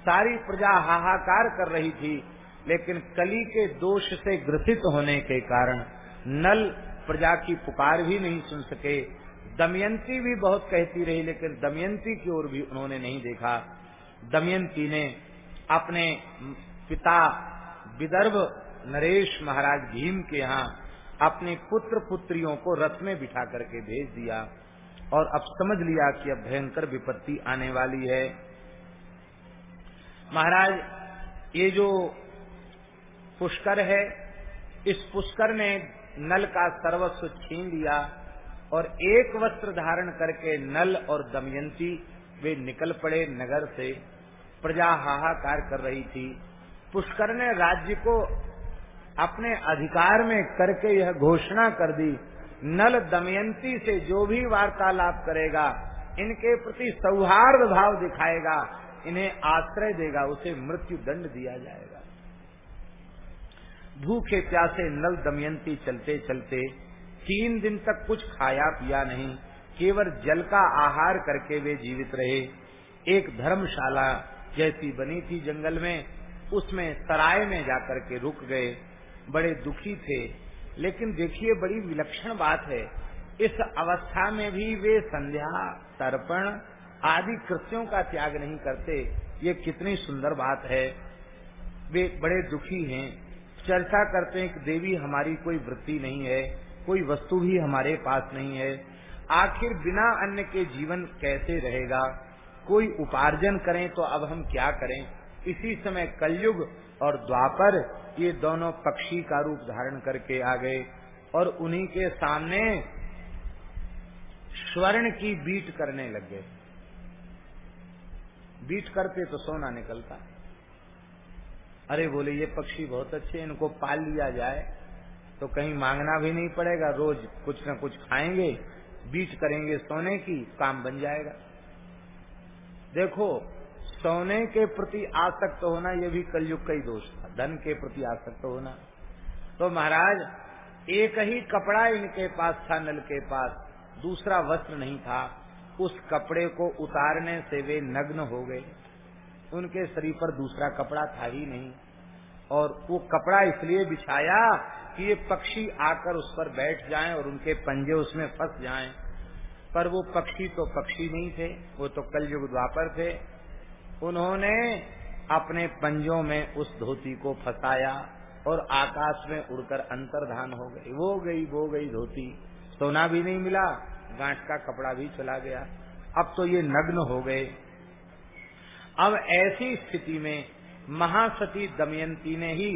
सारी प्रजा हाहाकार कर रही थी, लेकिन कली के दोष से ग्रसित होने के कारण नल प्रजा की पुकार भी नहीं सुन सके। दमयंती भी बहुत कहती रही, लेकिन दमयंती की ओर भी उन्होंने नहीं देखा। दमयंती ने अपने पिता विदर्भ नरेश महाराज भीम के यहाँ अपने पुत्र पुत्रियों को रथ में बिठा करके भेज दिया और अब समझ लिया कि अब भयंकर विपत्ति आने वाली है। महाराज, ये जो पुष्कर है, इस पुष्कर ने नल का सर्वस्व छीन लिया और एक वस्त्र धारण करके नल और दमयंती वे निकल पड़े नगर से। प्रजा हाहाकार कर रही थी। पुष्कर ने राज्य को अपने अधिकार में करके यह घोषणा कर दी, नल दमयंती से जो भी वार्तालाप करेगा, इनके प्रति सौहार्द भाव दिखाएगा, इन्हें आश्रय देगा, उसे मृत्यु दंड दिया जाएगा। भूखे प्यासे नल दमयंती चलते चलते तीन दिन तक कुछ खाया पिया नहीं, केवल जल का आहार करके वे जीवित रहे। एक धर्मशाला जैसी बनी थी जंगल में उसमें सराय में जाकर के रुक गए, बड़े दुखी थे। लेकिन देखिए, बड़ी विलक्षण बात है, इस अवस्था में भी वे संध्या, तर्पण आदि कृत्यों का त्याग नहीं करते। ये कितनी सुंदर बात है। वे बड़े दुखी हैं। चर्चा करते हैं कि देवी, हमारी कोई वृत्ति नहीं है, कोई वस्तु भी हमारे पास नहीं है। आखिर बिना अन्न के जीवन कैसे रहेगा? कोई उपार्जन करें तो अब हम क्या करें? इसी समय कलयुग और द्वापर ये दोनों पक्षी का रूप धारण करके आ गए और उन्हीं के सामने स्वर्ण की बीट करने लग गए। बीट करते तो सोना निकलता अरे बोले, ये पक्षी बहुत अच्छे इनको पाल लिया जाए तो कहीं मांगना भी नहीं पड़ेगा, रोज कुछ न कुछ खाएँगे, बीट करेंगे सोने की, काम बन जाएगा। देखो सोने के प्रति आसक्त होना यह भी कलयुग का ही दोष था। धन के प्रति आसक्त होना। तो महाराज, एक ही कपड़ा इनके पास था, नल के पास। दूसरा वस्त्र नहीं था। उस कपड़े को उतारने से वे नग्न हो गए। उनके शरीर पर दूसरा कपड़ा था ही नहीं। और वो कपड़ा इसलिए बिछाया कि ये पक्षी आकर उस पर बैठ जाएँ और उनके पंजे उसमें फंस जाएँ। पर वो पक्षी तो पक्षी नहीं थे, वो तो कलयुग द्वापर थे। उन्होंने अपने पंजों में उस धोती को फंसाया और आकाश में उड़कर अंतर्धान हो गई। वो गई वो गई धोती। सोना भी नहीं मिला, गांठ का कपड़ा भी चला गया। अब तो ये नग्न हो गए। अब ऐसी स्थिति में महासती दमयंती ने ही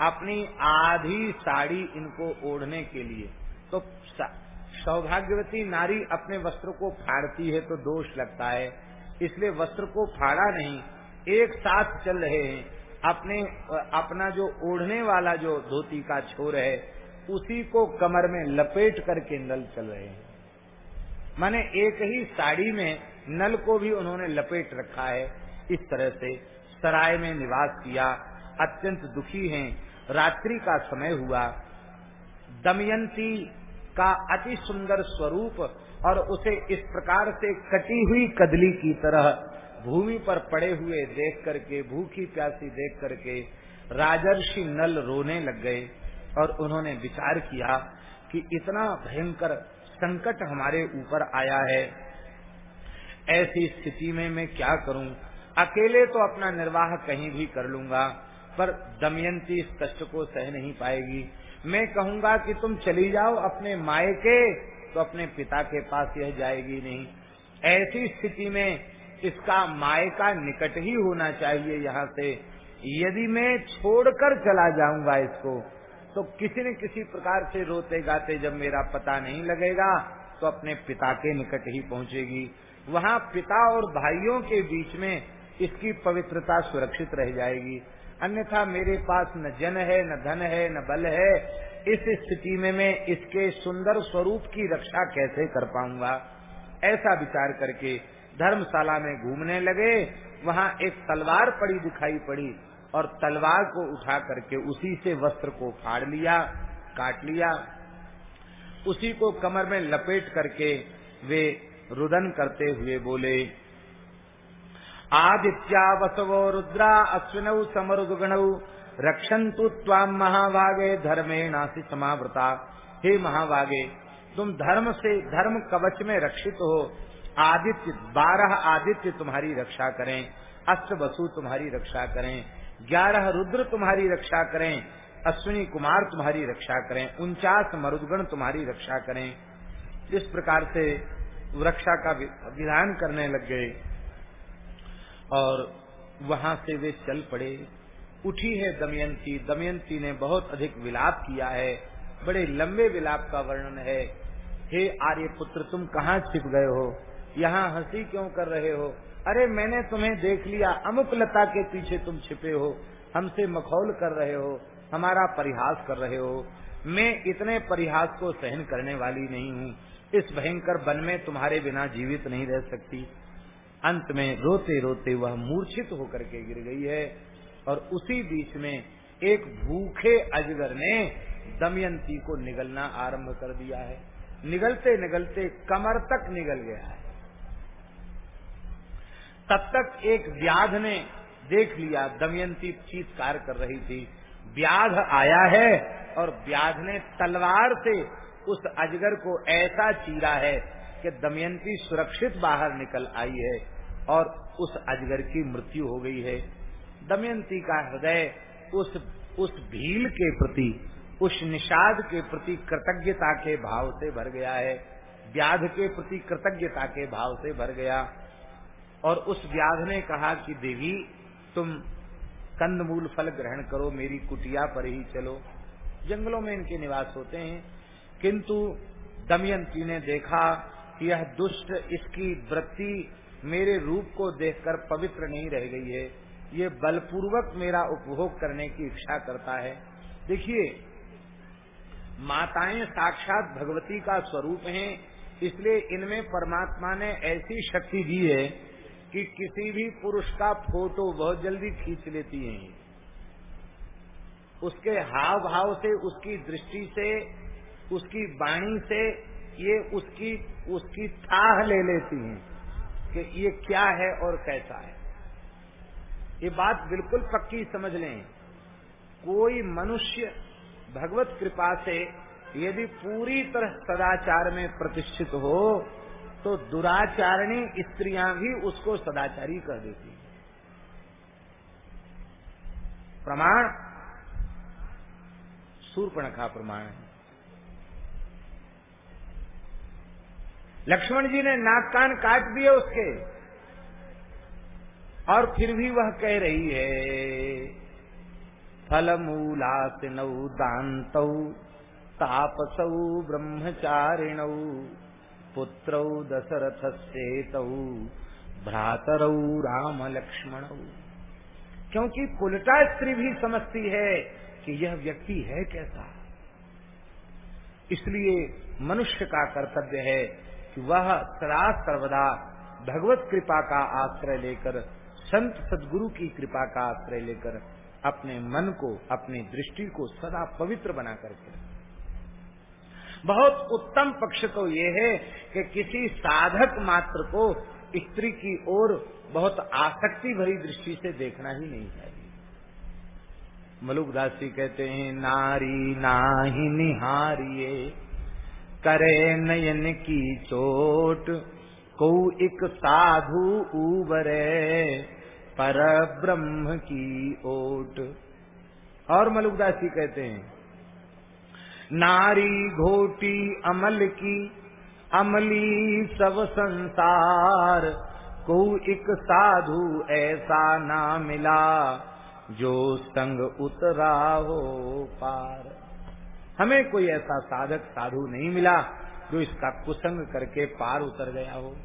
अपनी आधी साड़ी इनको ओढ़ने के लिए तो सौभाग्यवती नारी अपने वस्त्र को फाड़ती है तो दोष लगता है। इसलिए वस्त्र को फाड़ा नहीं, एक साथ चल रहे हैं। अपने, अपना जो ओढ़ने वाला जो धोती का छोर है, उसी को कमर में लपेट करके नल चल रहे हैं। माने एक ही साड़ी में नल को भी उन्होंने लपेट रखा है। इस तरह से सराय में निवास किया, अत्यंत दुखी हैं। रात्रि का समय हुआ। दमयंती का अति सुंदर स्वरूप और उसे इस प्रकार से कटी हुई कदली की तरह भूमि पर पड़े हुए देख करके, भूखी प्यासी देख करके राजर्षि नल रोने लग गए और उन्होंने विचार किया कि इतना भयंकर संकट हमारे ऊपर आया है। ऐसी स्थिति में मैं क्या करूँ? अकेले तो अपना निर्वाह कहीं भी कर लूँगा, पर दमयंती इस कष्ट को सह नहीं पाएगी। मैं कहूँगा कि तुम चली जाओ अपने मायके तो अपने पिता के पास यह जाएगी नहीं। ऐसी स्थिति में इसका मायका निकट ही होना चाहिए यहाँ से। यदि मैं छोड़कर चला जाऊँगा इसको तो किसी न किसी प्रकार से रोते गाते जब मेरा पता नहीं लगेगा तो अपने पिता के निकट ही पहुंचेगी। वहाँ पिता और भाइयों के बीच में इसकी पवित्रता सुरक्षित रह जाएगी। अन्यथा मेरे पास न जन है, न धन है, न बल है इस स्थिति में मैं इसके सुंदर स्वरूप की रक्षा कैसे कर पाऊँगा? ऐसा विचार करके धर्मशाला में घूमने लगे। वहाँ एक तलवार पड़ी दिखाई पड़ी और तलवार को उठा करके उसी से वस्त्र को फाड़ लिया, काट लिया। उसी को कमर में लपेट करके वे रुदन करते हुए बोले आदित्या वसवो रुद्रा अश्विनौ समरुदगणौ रक्षन्तु त्वाम धर्मे नासी समावृता। हे महाभागे, तुम धर्म से, धर्म कवच में रक्षित हो। आदित्य, बारह आदित्य तुम्हारी रक्षा करें। अष्ट वसु तुम्हारी रक्षा करें। ग्यारह रुद्र तुम्हारी रक्षा करें। अश्विनी कुमार तुम्हारी रक्षा करें। उनचास मरुदगण तुम्हारी रक्षा करें। इस प्रकार से रक्षा का विधान करने लग गए। और वहाँ से वे चल पड़े। उठी है दमयंती। दमयंती ने बहुत अधिक विलाप किया है। बड़े लंबे विलाप का वर्णन है। हे आर्य पुत्र तुम कहाँ छिप गए हो? यहाँ हँसी क्यों कर रहे हो? अरे, मैंने तुम्हें देख लिया। अमुक लता के पीछे तुम छिपे हो। हमसे मखौल कर रहे हो। हमारा परिहास कर रहे हो। मैं इतने परिहास को सहन करने वाली नहीं हूँ। इस भयंकर वन में तुम्हारे बिना जीवित नहीं रह सकती। अंत में रोते रोते वह मूर्छित होकर के गिर गई है। और उसी बीच में एक भूखे अजगर ने दमयंती को निगलना आरंभ कर दिया है। निगलते निगलते कमर तक निगल गया है। तब तक एक व्याध ने देख लिया, दमयंती चीतकार कर रही थी। व्याध आया है और व्याध ने तलवार से उस अजगर को ऐसा चीरा है कि दमयंती सुरक्षित बाहर निकल आई है और उस अजगर की मृत्यु हो गई है। दमयंती का हृदय उस उस भील के प्रति, उस निषाद के प्रति कृतज्ञता के भाव से भर गया है। व्याध के प्रति कृतज्ञता के भाव से भर गया। और उस व्याध ने कहा कि देवी, तुम कंदमूल फल ग्रहण करो, मेरी कुटिया पर ही चलो। जंगलों में इनके निवास होते हैं। किंतु दमयंती ने देखा कि यह दुष्ट, इसकी वृत्ति मेरे रूप को देखकर पवित्र नहीं रह गई है। ये बलपूर्वक मेरा उपभोग करने की इच्छा करता है। देखिए, माताएँ साक्षात भगवती का स्वरूप हैं, इसलिए इनमें परमात्मा ने ऐसी शक्ति दी है कि किसी भी पुरुष का फ़ोटो बहुत जल्दी खींच लेती हैं। उसके हाव भाव से, उसकी दृष्टि से, उसकी वाणी से, ये उसकी उसकी थाह ले लेती हैं कि ये क्या है और कैसा है। ये बात बिल्कुल पक्की समझ लें। कोई मनुष्य भगवत कृपा से यदि पूरी तरह सदाचार में प्रतिष्ठित हो तो दुराचारणी स्त्रियाँ भी उसको सदाचारी कर देती प्रमाण? सूर्पणखा प्रमाण है। लक्ष्मण जी ने नाक कान काट दिए उसके। और फिर भी वह कह रही है फल मूलास नौ दात, तापसौ ब्रह्मचारिण, पुत्रौ दशरथ सेत भ्रातरौ राम लक्ष्मण क्योंकि पुलटा स्त्री भी समझती है कि यह व्यक्ति है कैसा। इसलिए मनुष्य का कर्तव्य है कि वह सदा सर्वदा भगवत कृपा का आश्रय लेकर संत सदगुरु की कृपा का आश्रय लेकर अपने मन को, अपनी दृष्टि को सदा पवित्र बना करके बहुत उत्तम पक्ष तो ये है कि किसी साधक मात्र को स्त्री की ओर बहुत आसक्ति भरी दृष्टि से देखना ही नहीं चाहिए मलुकदास जी कहते हैं, नारी नाही निहारिये करे नयन की चोट, को एक साधु उबरे। पर ब्रह्म की ओट। और मलुकदास जी कहते हैं, नारी घोटी अमल की, अमली सब संसार को एक साधु ऐसा ना मिला, जो संग उतरा हो पार। हमें कोई ऐसा साधक साधु नहीं मिला, जो इसका कुसंग करके पार उतर गया हो।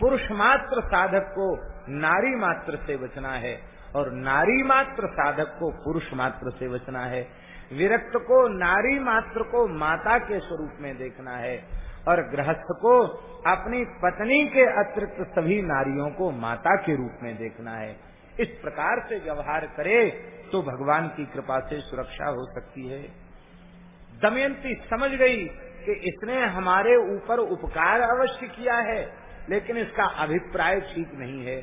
पुरुष मात्र साधक को नारी मात्र से बचना है और नारी मात्र साधक को पुरुष मात्र से बचना है। विरक्त को नारी मात्र को माता के स्वरूप में देखना है और गृहस्थ को अपनी पत्नी के अतिरिक्त सभी नारियों को माता के रूप में देखना है। इस प्रकार से व्यवहार करे तो भगवान की कृपा से सुरक्षा हो सकती है। दमयंती समझ गई कि इसने हमारे ऊपर उपकार अवश्य किया है, लेकिन इसका अभिप्राय ठीक नहीं है।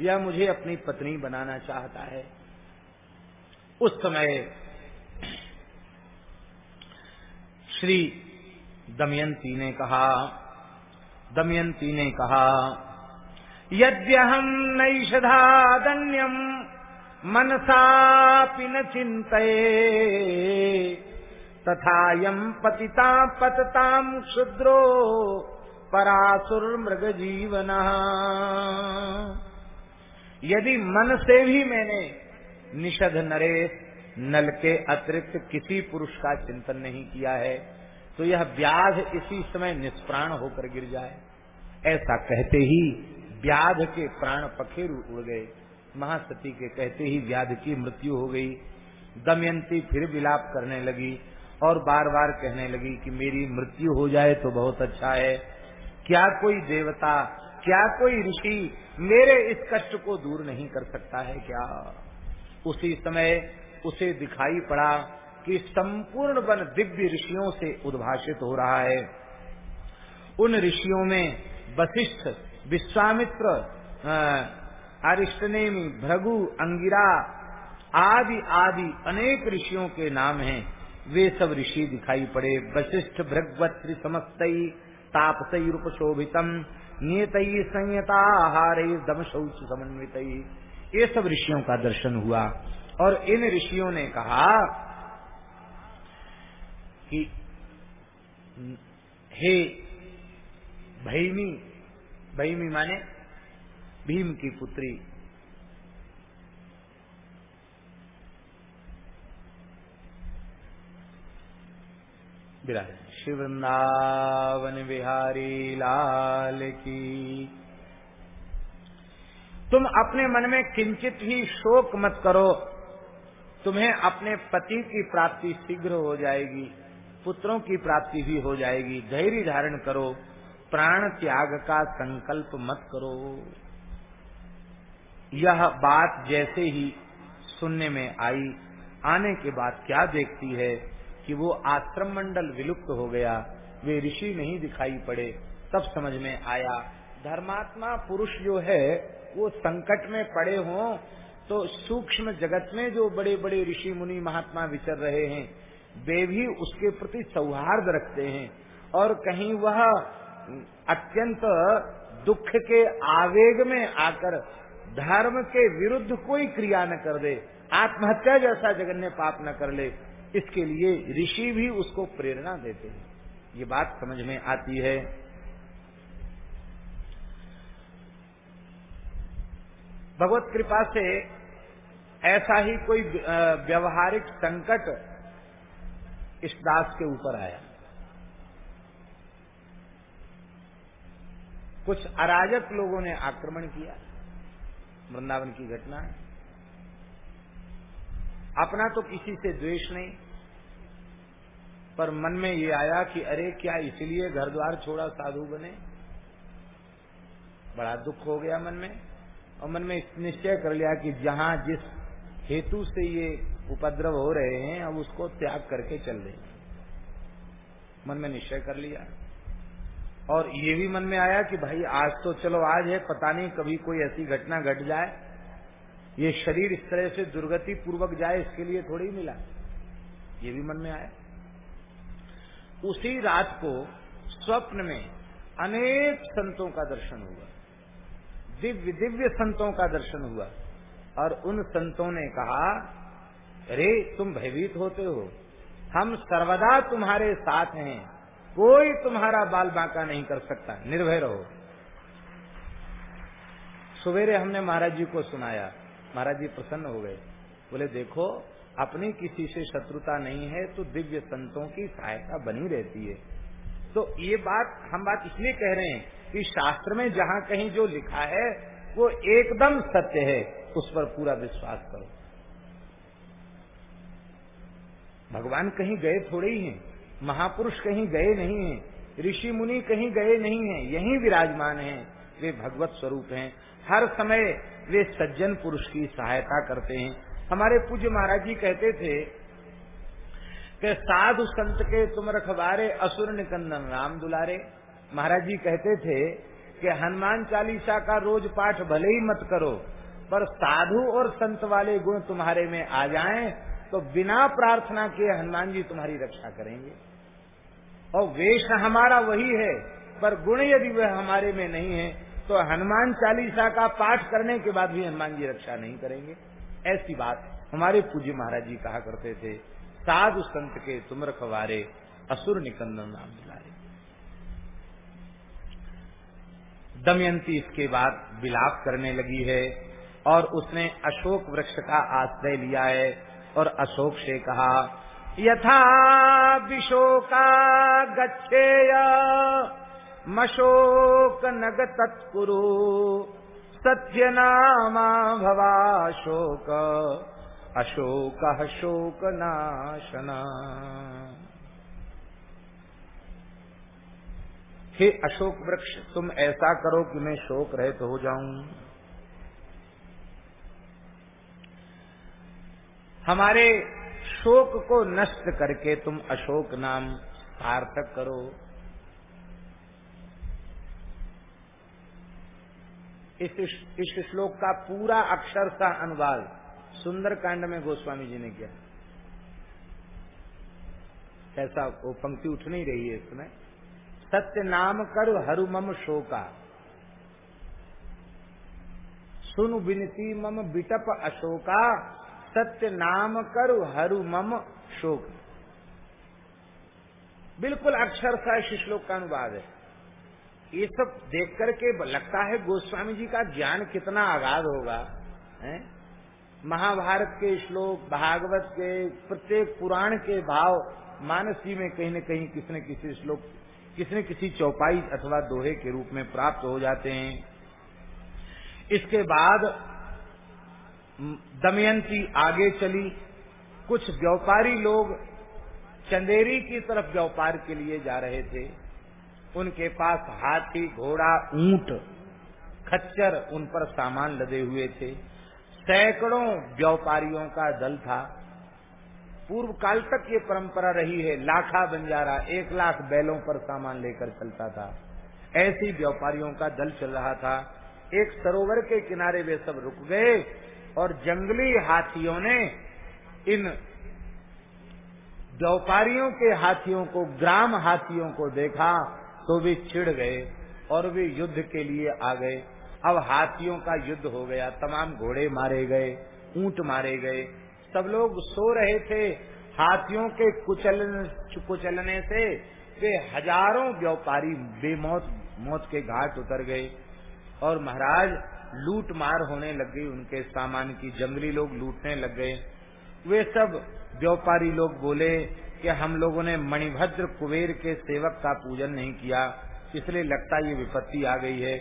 यह मुझे अपनी पत्नी बनाना चाहता है। उस समय श्री दमयंती ने कहा, दमयंती ने कहा यद्यहम नैषधादन्यम मनसापि न चिन्तये तथायम पतिता पतताम क्षुद्रो मृग जीवन यदि मन से भी मैंने निषध नरेश, नल के अतिरिक्त किसी पुरुष का चिंतन नहीं किया है तो यह व्याध इसी समय निष्प्राण होकर गिर जाए। ऐसा कहते ही व्याध के प्राण पखेरु उड़ गए। महासती के कहते ही व्याध की मृत्यु हो गई। दमयंती फिर विलाप करने लगी और बार बार कहने लगी कि मेरी मृत्यु हो जाए तो बहुत अच्छा है। क्या कोई देवता क्या कोई ऋषि मेरे इस कष्ट को दूर नहीं कर सकता है क्या? उसी समय उसे दिखाई पड़ा कि संपूर्ण वन दिव्य ऋषियों से उद्भाषित हो रहा है। उन ऋषियों में वशिष्ठ, विश्वामित्र अरिष्टनेमी भृगु, अंगिरा आदि आदि अनेक ऋषियों के नाम हैं। वे सब ऋषि दिखाई पड़े। वशिष्ठ भृगवत्री समस्त तापसई रूप शोभितम नियत संयताहार दम शौच समन्वित। ये सब ऋषियों का दर्शन हुआ। और इन ऋषियों ने कहा कि, हे भैमी भैमी माने भीम की पुत्री श्री वृंदावन बिहारी लाल की। तुम अपने मन में किंचित ही शोक मत करो। तुम्हें अपने पति की प्राप्ति शीघ्र हो जाएगी, पुत्रों की प्राप्ति भी हो जाएगी। धैर्य धारण करो, प्राण त्याग का संकल्प मत करो। यह बात जैसे ही सुनने में आई, आने के बाद क्या देखती है? कि वो आश्रम मंडल विलुप्त हो गया, वे ऋषि नहीं दिखाई पड़े। तब समझ में आया, धर्मात्मा पुरुष जो है, वो संकट में पड़े हों तो सूक्ष्म जगत में जो बड़े बड़े ऋषि मुनि महात्मा विचर रहे हैं, वे भी उसके प्रति सौहार्द रखते हैं। और कहीं वह अत्यंत दुख के आवेग में आकर धर्म के विरुद्ध कोई क्रिया न कर दे, आत्महत्या जैसा जगन्य पाप न कर ले इसके लिए ऋषि भी उसको प्रेरणा देते हैं। ये बात समझ में आती है। भगवत कृपा से ऐसा ही कोई व्यवहारिक संकट इस दास के ऊपर आया। कुछ अराजक लोगों ने आक्रमण किया, वृंदावन की घटना है अपना तो किसी से द्वेष नहीं। पर मन में ये आया कि अरे क्या इसलिए घर द्वार छोड़ा साधु बने? बड़ा दुख हो गया मन में। और मन में निश्चय कर लिया कि जहाँ जिस हेतु से ये उपद्रव हो रहे हैं, अब उसको त्याग करके चल रहे मन में निश्चय कर लिया। और ये भी मन में आया कि भाई आज तो चलो आज है, पता नहीं कभी कोई ऐसी घटना घट गट जाए। ये शरीर इस तरह से दुर्गति पूर्वक जाए, इसके लिए थोड़ी मिला। ये भी मन में आया। उसी रात को स्वप्न में अनेक संतों का दर्शन हुआ। दिव्य दिव्य संतों का दर्शन हुआ। और उन संतों ने कहा, अरे, तुम भयभीत होते हो। हम सर्वदा तुम्हारे साथ हैं। कोई तुम्हारा बाल बांका नहीं कर सकता। निर्भय रहो। सवेरे हमने महाराज जी को सुनाया। महाराज जी प्रसन्न हो गए। बोले, देखो, अपनी किसी से शत्रुता नहीं है तो दिव्य संतों की सहायता बनी रहती है। तो ये बात, हम बात इसलिए कह रहे हैं कि शास्त्र में जहाँ कहीं जो लिखा है, वो एकदम सत्य है, उस पर पूरा विश्वास करो। भगवान कहीं गए थोड़े ही हैं, महापुरुष कहीं गए नहीं हैं, ऋषि मुनि कहीं गए नहीं हैं, यहीं विराजमान हैं, वे भगवत स्वरूप हैं। हर समय वे सज्जन पुरुष की सहायता करते हैं। हमारे पूज्य महाराज जी कहते थे कि साधु संत के तुम रखबारे असुर निकंदन राम दुलारे। महाराज जी कहते थे कि हनुमान चालीसा का रोज पाठ भले ही मत करो, पर साधु और संत वाले गुण तुम्हारे में आ जाएँ तो बिना प्रार्थना के हनुमान जी तुम्हारी रक्षा करेंगे। और वेश हमारा वही है, पर गुण यदि वह हमारे में नहीं है तो हनुमान चालीसा का पाठ करने के बाद भी हनुमान जी रक्षा नहीं करेंगे। ऐसी बात हमारे पूज्य महाराज जी कहा करते थे, साधु संत के तुम रखवारे, असुर निकंदन नाम दिलारे। दमयंती इसके बाद विलाप करने लगी है और उसने अशोक वृक्ष का आश्रय लिया है और अशोक से कहा, यथा विशोका गच्छेय मशोक नग तत्कुरु सत्य नामा भवाशोक अशोक शोक नाशना। हे अशोक वृक्ष, तुम ऐसा करो कि मैं शोक रहित हो जाऊँ। हमारे शोक को नष्ट करके तुम अशोक नाम सार्थक करो। इस श्लोक का पूरा अक्षर का अनुवाद सुंदर कांड में गोस्वामी जी ने किया। ऐसा वो पंक्ति उठ नहीं रही है इसमें। सत्य नाम कर हरु मम शोका। सुन विनती मम बिटप अशोका। सत्य नाम कर हरु मम शोक। बिल्कुल अक्षर सा इस श्लोक का अनुवाद है। ये सब देख करके लगता है गोस्वामी जी का ज्ञान कितना आगाध होगा, है? महाभारत के श्लोक, भागवत के, प्रत्येक पुराण के भाव मानस में कहीं न कहीं किसी न किसी श्लोक, किसी न किसी चौपाई अथवा दोहे के रूप में प्राप्त हो जाते हैं। इसके बाद दमयंती आगे चली। कुछ व्यापारी लोग चंदेरी की तरफ़ व्यापार के लिए जा रहे थे। उनके पास हाथी, घोड़ा, ऊँट, खच्चर उन पर सामान लदे हुए थे। सैकड़ों व्यापारियों का दल था। पूर्व काल तक ये परंपरा रही है। लाखा बंजारा एक लाख बैलों पर सामान लेकर चलता था। ऐसी व्यापारियों का दल चल रहा था। एक सरोवर के किनारे वे सब रुक गए और जंगली हाथियों ने इन व्यापारियों के हाथियों को, ग्राम हाथियों को देखा। तो वे चिढ़ गए और वे युद्ध के लिए आ गए। अब हाथियों का युद्ध हो गया, तमाम घोड़े मारे गए, ऊँट मारे गए। सब लोग सो रहे थे। हाथियों के कुचल, कुचलने से वे हज़ारों व्यापारी बेमौत, मौत के घाट उतर गए और महाराज लूट मार होने लग गई उनके सामान की। जंगली लोग लूटने लग गए। वे सब व्यापारी लोग बोले कि हम लोगों ने मणिभद्र कुबेर के सेवक का पूजन नहीं किया, इसलिए लगता ये विपत्ति आ गई है।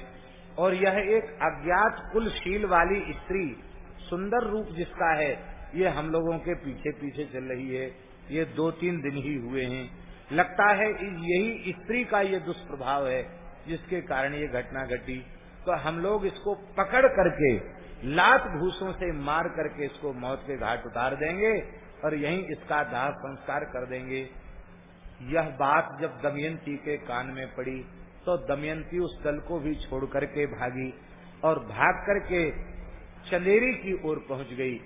और यह एक अज्ञात कुलशील वाली स्त्री, सुंदर रूप जिसका है, ये हम लोगों के पीछे पीछे चल रही है। ये दो तीन दिन ही हुए हैं। लगता है यही स्त्री का ये दुष्प्रभाव है, जिसके कारण ये घटना घटी। तो हम लोग इसको पकड़ करके लात घूसों से मार करके इसको मौत के घाट उतार देंगे। और यहीं इसका दाह संस्कार कर देंगे। यह बात जब दमयंती के कान में पड़ी तो दमयंती उस दल को भी छोड़ करके भागी और भाग करके चंदेरी की ओर पहुँच गई।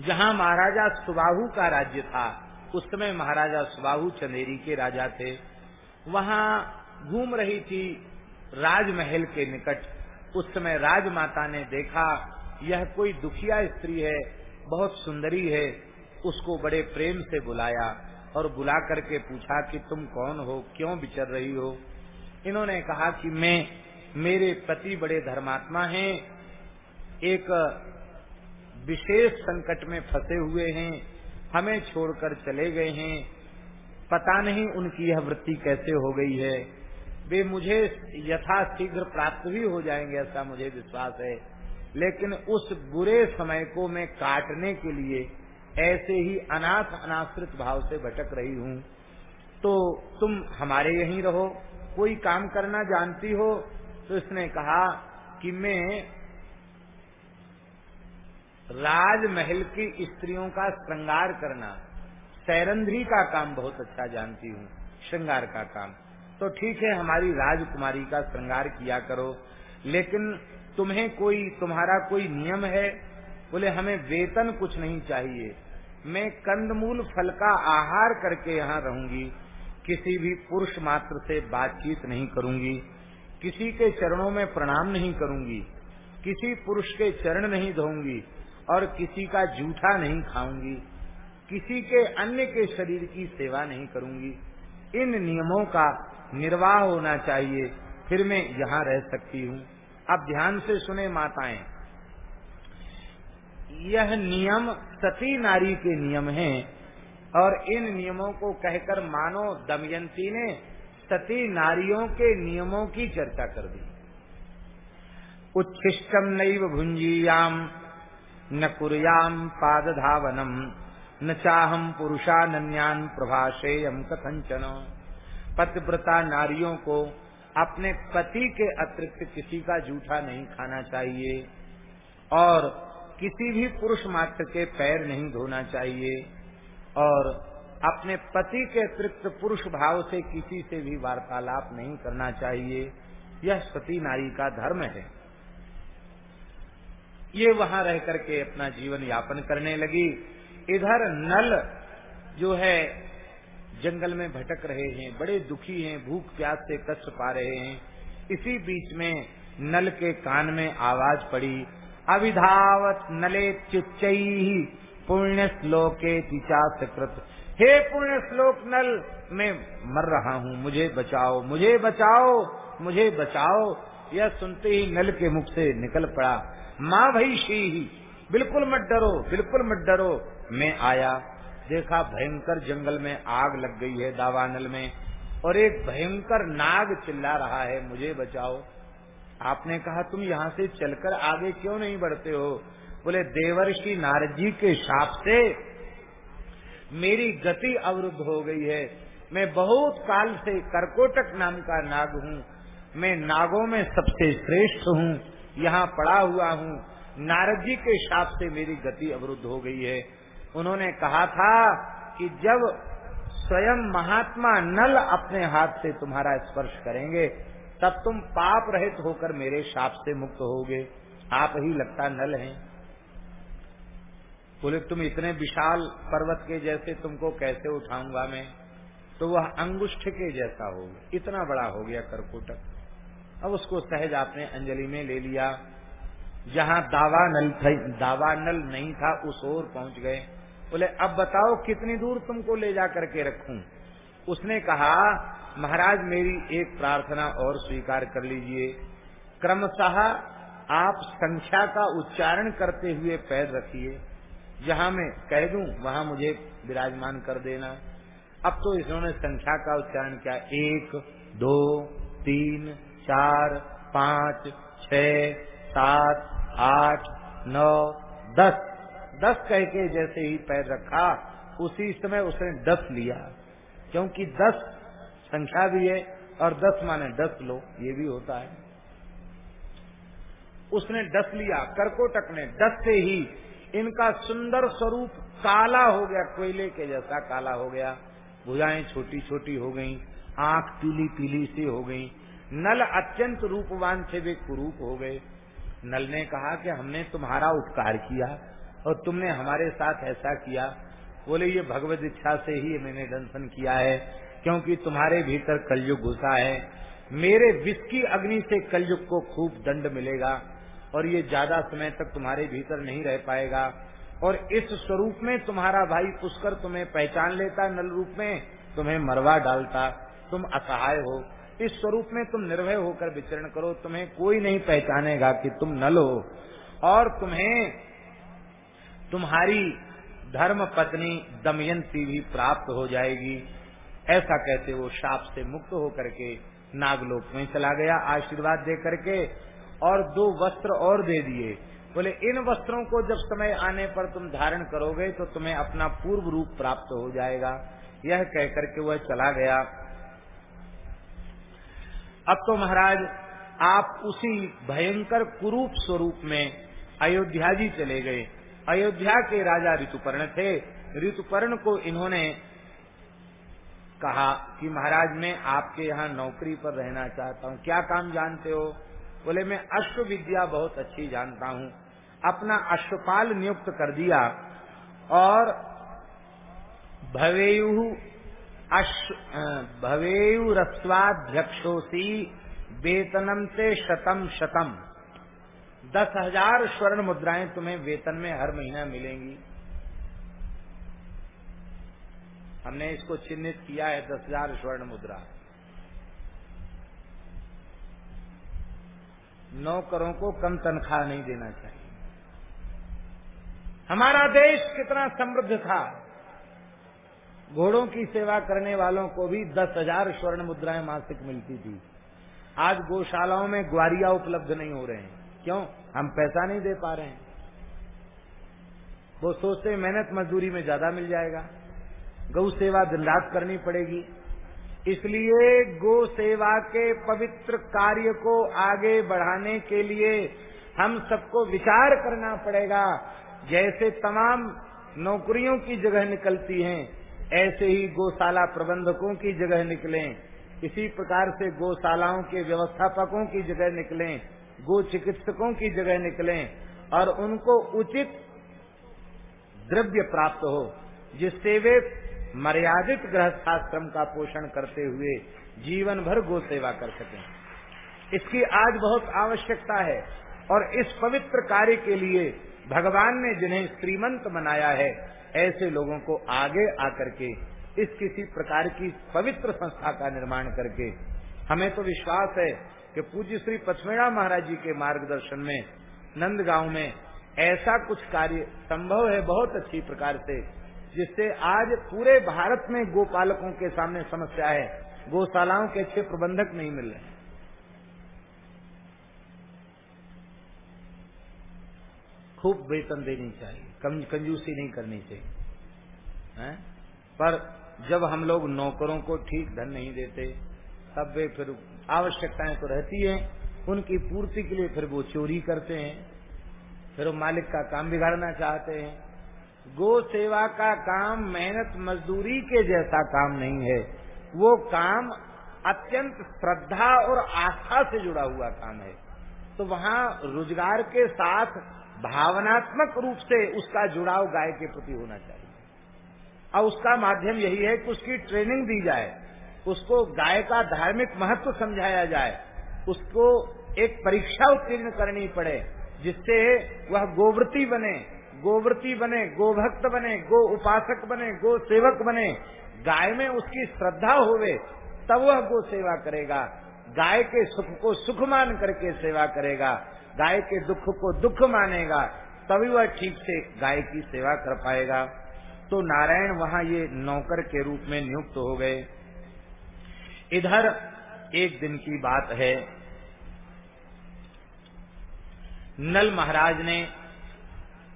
जहाँ महाराजा सुबाहु का राज्य था, उस समय महाराजा सुबाहु चंदेरी के राजा थे। वहाँ घूम रही थी राजमहल के निकट। उस समय राजमाता ने देखा, यह कोई दुखिया स्त्री है, बहुत सुंदरी है उसको बड़े प्रेम से बुलाया और बुला करके पूछा कि तुम कौन हो, क्यों विचर रही हो? इन्होंने कहा कि मैं, मेरे पति बड़े धर्मात्मा हैं, एक विशेष संकट में फंसे हुए हैं, हमें छोड़कर चले गए हैं, पता नहीं उनकी यह वृत्ति कैसे हो गई है। वे मुझे यथा शीघ्र प्राप्त भी हो जाएँगे ऐसा मुझे विश्वास है, लेकिन उस बुरे समय को मैं काटने के लिए ऐसे ही अनाथ अनाश्रित भाव से भटक रही हूँ। तो तुम हमारे यहीं रहो, कोई काम करना जानती हो? तो इसने कहा कि मैं राजमहल की स्त्रियों का श्रृंगार करना सैरंध्री का काम बहुत अच्छा जानती हूँ, श्रृंगार का काम। तो ठीक है, हमारी राजकुमारी का श्रृंगार किया करो, लेकिन तुम्हें कोई, तुम्हारा कोई नियम है? बोले, हमें वेतन कुछ नहीं चाहिए। मैं कंदमूल फल का आहार करके यहाँ रहूँगी, किसी भी पुरुष मात्र से बातचीत नहीं करूँगी, किसी के चरणों में प्रणाम नहीं करूँगी, किसी पुरुष के चरण नहीं धोऊँगी और किसी का जूठा नहीं खाऊँगी, किसी के अन्य के शरीर की सेवा नहीं करूँगी। इन नियमों का निर्वाह होना चाहिए, फिर मैं यहाँ रह सकती हूँ। अब ध्यान से सुने माताएँ यह नियम सती नारी के नियम हैं। और इन नियमों को कहकर मानो दमयंती ने सती नारियों के नियमों की चर्चा कर दी। उच्छिष्टम नैव भुंजीयाम न कुरयाम पाद धावनम न चाहम पुरुषान्यान प्रभाषेयम कथंचन पतिव्रता नारियों को अपने पति के अतिरिक्त किसी का जूठा नहीं खाना चाहिए। और किसी भी पुरुष मात्र के पैर नहीं धोना चाहिए और अपने पति के अतिरिक्त पुरुष भाव से किसी से भी वार्तालाप नहीं करना चाहिए। यह सती नारी का धर्म है। ये वहाँ रह करके अपना जीवन यापन करने लगी। इधर नल जो है, जंगल में भटक रहे हैं, बड़े दुखी हैं, भूख प्यास से कष्ट पा रहे हैं। इसी बीच में नल के कान में आवाज़ पड़ी। अविधावत नले चुच्च पुण्य श्लोके कृत हे पुण्य श्लोक नल, मैं मर रहा हूँ, मुझे बचाओ मुझे बचाओ मुझे बचाओ। यह सुनते ही नल के मुख से निकल पड़ा। माँ भई शी बिल्कुल मत डरो, बिल्कुल मत डरो। मैं आया, देखा भयंकर जंगल में आग लग गई है दावानल में। और एक भयंकर नाग चिल्ला रहा है, मुझे बचाओ। आपने कहा, तुम यहाँ से चलकर आगे क्यों नहीं बढ़ते हो? बोले, देवर्षि नारद जी के शाप से मेरी गति अवरुद्ध हो गई है। मैं बहुत काल से करकोटक नाम का नाग हूँ। मैं नागों में सबसे श्रेष्ठ हूँ। यहाँ पड़ा हुआ हूँ। नारद जी के शाप से मेरी गति अवरुद्ध हो गई है। उन्होंने कहा था कि जब स्वयं महात्मा नल अपने हाथ से तुम्हारा स्पर्श करेंगे तब तुम पाप रहित होकर मेरे शाप से मुक्त होगे। आप ही लगता नल हैं। बोले, तुम इतने विशाल पर्वत के जैसे तुमको कैसे उठाऊँगा मैं? तो वह अंगुष्ठ के जैसा हो गया। इतना बड़ा हो गया करकोटक। अब उसको सहज आपने अंजलि में ले लिया। जहाँ दावा नल दावा नल नहीं था, उस ओर पहुँच गए। बोले, अब बताओ कितनी दूर तुमको ले जा करके रखूँ? उसने कहा महाराज मेरी एक प्रार्थना और स्वीकार कर लीजिए। क्रमशः आप संख्या का उच्चारण करते हुए पैर रखिए। जहाँ मैं कह दूँ, वहाँ मुझे विराजमान कर देना। अब तो इन्होंने संख्या का उच्चारण किया। एक, दो, तीन, चार, पाँच छ सात, आठ, नौ, दस। दस कह के जैसे ही पैर रखा, उसी समय उसने दस लिया। क्योंकि दस संख्या भी है और दस माने दस लो ये भी होता है। उसने डस लिया करकोटक ने डस से ही इनका सुंदर स्वरूप काला हो गया कोयले के जैसा काला हो गया। भुजाएँ छोटी छोटी हो गईं, आँख पीली पीली सी हो गई नल अत्यंत रूपवान से वे कुरूप हो गए। नल ने कहा कि हमने तुम्हारा उपकार किया और तुमने हमारे साथ ऐसा किया। बोले ये भगवत इच्छा से ही मैंने दंशन किया है। क्योंकि तुम्हारे भीतर कलयुग घुसा है। मेरे विष की अग्नि से कलयुग को खूब दंड मिलेगा और ये ज़्यादा समय तक तुम्हारे भीतर नहीं रह पाएगा। और इस स्वरूप में तुम्हारा भाई पुष्कर तुम्हें पहचान लेता, नल रूप में तुम्हें मरवा डालता। तुम असहाय हो। इस स्वरूप में तुम निर्भय होकर विचरण करो। तुम्हें कोई नहीं पहचानेगा कि तुम नल हो। और तुम्हें तुम्हारी धर्म पत्नी दमयंती भी प्राप्त हो जाएगी। ऐसा कहते वो शाप से मुक्त होकर के नागलोक में चला गया, आशीर्वाद दे करके और दो वस्त्र और दे दिए। बोले, इन वस्त्रों को जब समय आने पर तुम धारण करोगे तो तुम्हें अपना पूर्व रूप प्राप्त हो जाएगा। यह कह करके वह चला गया। अब तो महाराज, आप उसी भयंकर कुरूप स्वरूप में अयोध्या जी चले गए। अयोध्या के राजा ऋतुपर्ण थे। ऋतुपर्ण को इन्होंने कहा कि महाराज, मैं आपके यहाँ नौकरी पर रहना चाहता हूँ। क्या काम जानते हो? बोले, मैं अश्व विद्या बहुत अच्छी जानता हूँ। अपना अश्वपाल नियुक्त कर दिया और भवेयु भवेयु रस्वाध्यक्षोसी वेतनम से शतम शतम। दस हज़ार स्वर्ण मुद्राएँ तुम्हें वेतन में हर महीना मिलेंगी। हमने इसको चिन्हित किया है दस हज़ार स्वर्ण मुद्रा। नौकरों को कम तनख्वाह नहीं देना चाहिए। हमारा देश कितना समृद्ध था। घोड़ों की सेवा करने वालों को भी दस हज़ार स्वर्ण मुद्राएँ मासिक मिलती थी। आज गौशालाओं में ग्वारिया उपलब्ध नहीं हो रहे हैं। क्यों? हम पैसा नहीं दे पा रहे हैं। वो सोचते मेहनत मजदूरी में ज़्यादा मिल जाएगा। गौ सेवा दिन रात करनी पड़ेगी। इसलिए गो सेवा के पवित्र कार्य को आगे बढ़ाने के लिए हम सबको विचार करना पड़ेगा। जैसे तमाम नौकरियों की जगह निकलती हैं, ऐसे ही गौशाला प्रबंधकों की जगह निकलें। इसी प्रकार से गौशालाओं के व्यवस्थापकों की जगह निकलें, गो चिकित्सकों की जगह निकलें और उनको उचित द्रव्य प्राप्त हो, जिससे वे मर्यादित गृहस्थाश्रम का पोषण करते हुए जीवन भर गो सेवा कर सकें। इसकी आज बहुत आवश्यकता है और इस पवित्र कार्य के लिए भगवान ने जिन्हें श्रीमंत बनाया है, ऐसे लोगों को आगे आकर के इस किसी प्रकार की पवित्र संस्था का निर्माण करके हमें तो विश्वास है कि पूज्य श्री पचमेड़ा महाराज जी के मार्गदर्शन में नंदगांव में ऐसा कुछ कार्य संभव है, बहुत अच्छी प्रकार से जिससे आज पूरे भारत में गोपालकों के सामने समस्या है। गौशालाओं के अच्छे प्रबंधक नहीं मिल रहे। खूब वेतन देनी चाहिए कंजूसी नहीं करनी चाहिए। है? पर जब हम लोग नौकरों को ठीक धन नहीं देते, तब वे फिर आवश्यकताएँ तो रहती हैं, उनकी पूर्ति के लिए फिर वो चोरी करते हैं, फिर वो मालिक का काम बिगाड़ना चाहते हैं। गो सेवा का काम मेहनत मजदूरी के जैसा काम नहीं है। वो काम अत्यंत श्रद्धा और आस्था से जुड़ा हुआ काम है। तो वहाँ रोज़गार के साथ भावनात्मक रूप से उसका जुड़ाव गाय के प्रति होना चाहिए। और उसका माध्यम यही है कि उसकी ट्रेनिंग दी जाए, उसको गाय का धार्मिक महत्व समझाया जाए, उसको एक परीक्षा उत्तीर्ण करनी पड़े, जिससे वह गोवृत्ति बने गोव्रती बने, गोभक्त बने गो उपासक बने गो सेवक बने, गाय में उसकी श्रद्धा होवे, तब वह गो सेवा करेगा। गाय के सुख को सुख मान करके सेवा करेगा, गाय के दुख को दुख मानेगा, तभी वह ठीक से गाय की सेवा कर पाएगा। तो नारायण वहाँ ये नौकर के रूप में नियुक्त हो गए। इधर एक दिन की बात है। नल महाराज ने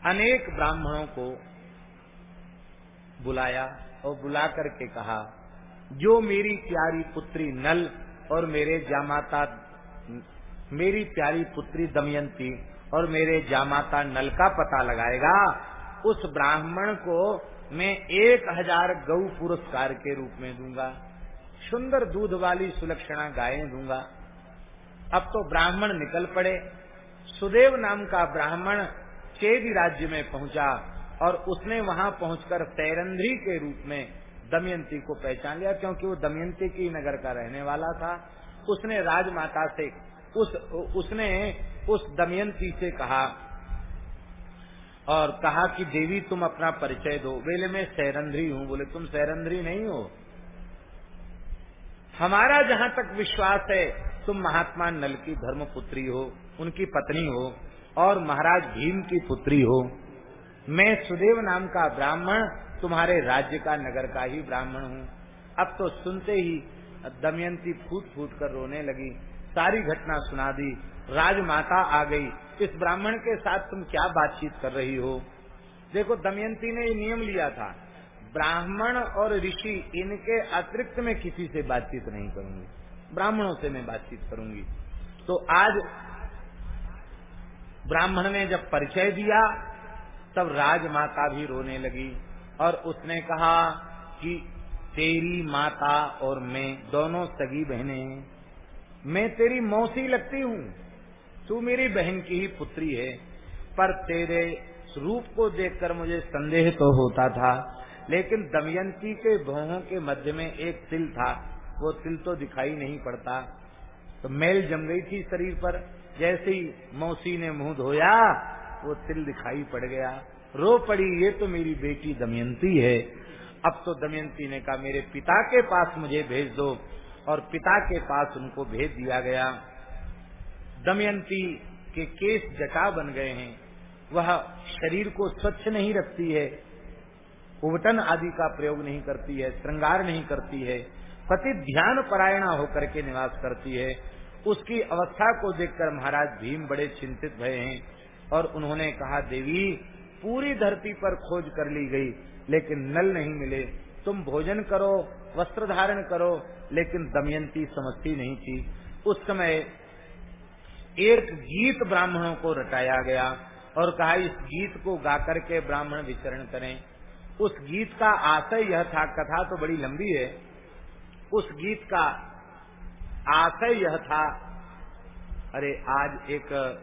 अनेक ब्राह्मणों को बुलाया और बुला करके कहा, जो मेरी प्यारी पुत्री नल और मेरे जामाता, मेरी प्यारी पुत्री दमयंती और मेरे जामाता नल का पता लगाएगा, उस ब्राह्मण को मैं एक हज़ार गौ पुरस्कार के रूप में दूँगा, सुंदर दूध वाली सुलक्षणा गायें दूँगा। अब तो ब्राह्मण निकल पड़े। सुदेव नाम का ब्राह्मण चेदी राज्य में पहुँचा और उसने वहाँ पहुंचकर तैरंध्री के रूप में दमयंती को पहचान लिया, क्योंकि वो दमयंती की नगर का रहने वाला था। उसने राजमाता से, उस, उसने उस दमयंती से कहा और कहा कि, देवी, तुम अपना परिचय दो। बोले, मैं सैरंध्री हूँ। बोले, तुम सैरंध्री नहीं हो। हमारा जहाँ तक विश्वास है, तुम महात्मा नल की धर्म पुत्री हो, उनकी पत्नी हो। और महाराज भीम की पुत्री हो। मैं सुदेव नाम का ब्राह्मण, तुम्हारे राज्य का, नगर का ही ब्राह्मण हूँ। अब तो सुनते ही दमयंती फूट फूट कर रोने लगी। सारी घटना सुना दी। राजमाता आ गई। इस ब्राह्मण के साथ तुम क्या बातचीत कर रही हो? देखो, दमयंती ने नियम लिया था। ब्राह्मण और ऋषि इनके अतिरिक्त में किसी से बातचीत नहीं करूँगी। ब्राह्मणों से मैं बातचीत करूँगी। तो आज ब्राह्मण ने जब परिचय दिया, तब राजमाता भी रोने लगी और उसने कहा कि तेरी माता और मैं दोनों सगी बहनें मैं तेरी मौसी लगती हूँ। तू मेरी बहन की ही पुत्री है। पर तेरे रूप को देखकर मुझे संदेह तो होता था, लेकिन दमयंती के भवों के मध्य में एक तिल था। वो तिल तो दिखाई नहीं पड़ता। तो मैल जम गई थी शरीर पर। जैसे ही मौसी ने मुँह धोया, वो तिल दिखाई पड़ गया। रो पड़ी, ये तो मेरी बेटी दमयंती है। अब तो दमयंती ने कहा, मेरे पिता के पास मुझे भेज दो। और पिता के पास उनको भेज दिया गया। दमयंती के केस जटा बन गए हैं। वह शरीर को स्वच्छ नहीं रखती है। उबटन आदि का प्रयोग नहीं करती है, श्रृंगार नहीं करती है। पति ध्यान परायणा होकर के निवास करती है। उसकी अवस्था को देखकर महाराज भीम बड़े चिंतित भय हैं और उन्होंने कहा, देवी, पूरी धरती पर खोज कर ली गई, लेकिन नल नहीं मिले। तुम भोजन करो, वस्त्र धारण करो, लेकिन दमयंती समझती नहीं थी। उस समय एक गीत ब्राह्मणों को रटाया गया और कहा, इस गीत को गाकर के ब्राह्मण विचरण करें। उस गीत का आशय यह था, कथा तो बड़ी लंबी है, उस गीत का आशय यह था। अरे, आज एक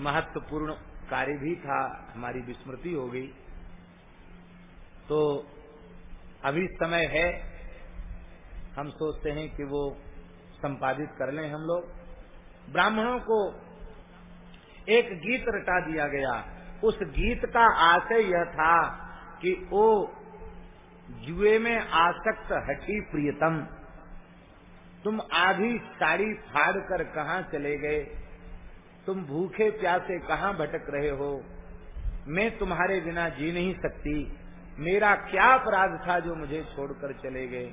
महत्वपूर्ण कार्य भी था, हमारी विस्मृति हो गई। तो अभी समय है, हम सोचते हैं कि वो संपादित कर लें हम लोग। ब्राह्मणों को एक गीत रटा दिया गया। उस गीत का आशय यह था कि वो जुए में आसक्त हटी प्रियतम। तुम आधी साड़ी फाड़ कर कहा चले गए? तुम भूखे प्यासे कहाँ भटक रहे हो? मैं तुम्हारे बिना जी नहीं सकती। मेरा क्या अपराध था जो मुझे छोड़कर चले गए?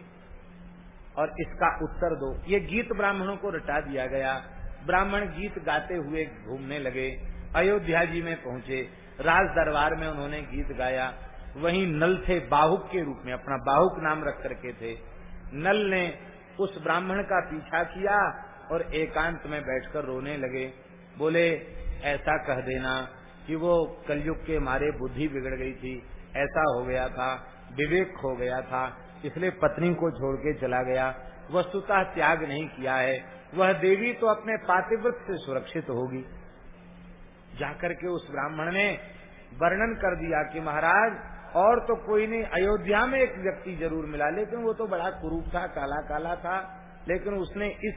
और इसका उत्तर दो। ये गीत ब्राह्मणों को रटा दिया गया। ब्राह्मण गीत गाते हुए घूमने लगे। अयोध्या जी में पहुँचे। राज दरबार में उन्होंने गीत गाया। वहीं नल थे बाहुक के रूप में। अपना बाहुक नाम रख करके थे। नल ने उस ब्राह्मण का पीछा किया और एकांत में बैठकर रोने लगे। बोले, ऐसा कह देना कि वो कलयुग के मारे बुद्धि बिगड़ गई थी। ऐसा हो गया था, विवेक खो गया था, इसलिए पत्नी को छोड़ के चला गया। वस्तुतः त्याग नहीं किया है। वह देवी तो अपने पातिव्रत से सुरक्षित होगी। जाकर के उस ब्राह्मण ने वर्णन कर दिया कि महाराज और तो कोई नहीं, अयोध्या में एक व्यक्ति ज़रूर मिला, लेकिन वो तो बड़ा कुरूप था काला काला था, लेकिन उसने इस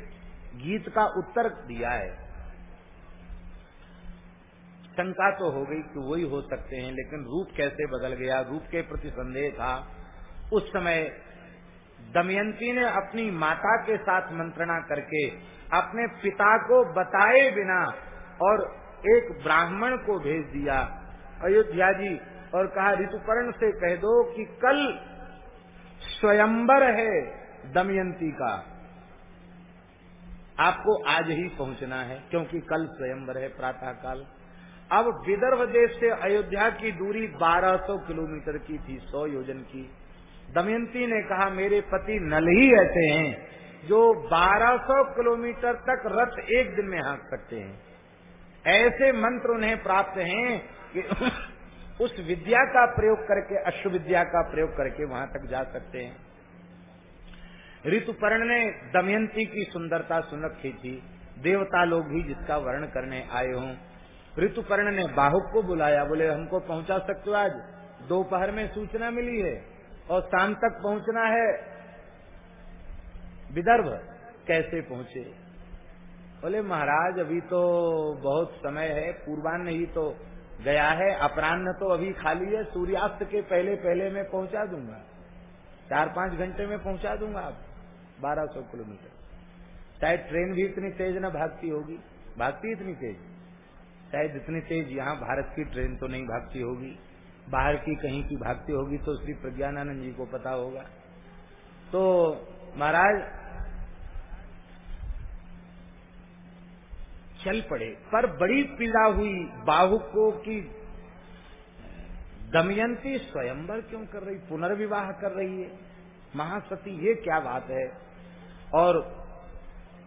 गीत का उत्तर दिया है। शंका तो हो गई कि वही हो सकते हैं, लेकिन रूप कैसे बदल गया, रूप के प्रति संदेह था। उस समय दमयंती ने अपनी माता के साथ मंत्रणा करके अपने पिता को बताए बिना और एक ब्राह्मण को भेज दिया। अयोध्या जी और कहा ऋतुपर्ण से कह दो कि कल स्वयंबर है दमयंती का। आपको आज ही पहुँचना है, क्योंकि कल स्वयंवर है प्रातः काल अब विदर्भ देश से अयोध्या की दूरी 1200 किलोमीटर की थी 100 योजन की। दमयंती ने कहा, मेरे पति नल ही ऐसे हैं, जो 1200 किलोमीटर तक रथ एक दिन में हाँक सकते हैं। ऐसे मंत्र उन्हें प्राप्त हैं कि उस विद्या का प्रयोग करके अश्व विद्या का प्रयोग करके वहाँ तक जा सकते हैं। ऋतुपर्ण ने दमयंती की सुंदरता सुन रखी थी। देवता लोग भी जिसका वर्ण करने आए हों। ऋतुपर्ण ने बाहुक को बुलाया, बोले, हमको पहुँचा सकते हो आज? दोपहर में सूचना मिली है और शाम तक पहुँचना है। विदर्भ कैसे पहुँचे? बोले, महाराज, अभी तो बहुत समय है पूर्वान्न ही तो गया है, अपराह्न तो अभी खाली है, सूर्यास्त के पहले पहले मैं पहुँचा दूँगा। चार पाँच घंटे में पहुँचा दूँगा आप, बारह सौ किलोमीटर। शायद ट्रेन भी इतनी तेज न भागती होगी। भागती इतनी तेज? शायद इतनी तेज यहाँ भारत की ट्रेन तो नहीं भागती होगी। बाहर की कहीं की भागती होगी तो श्री प्रज्ञानंद जी को पता होगा। तो महाराज चल पड़े। पर बड़ी पीड़ा हुई। बाहुकों की दमयंती स्वयंवर क्यों कर रही? पुनर्विवाह कर रही है। महासती, ये क्या बात है? और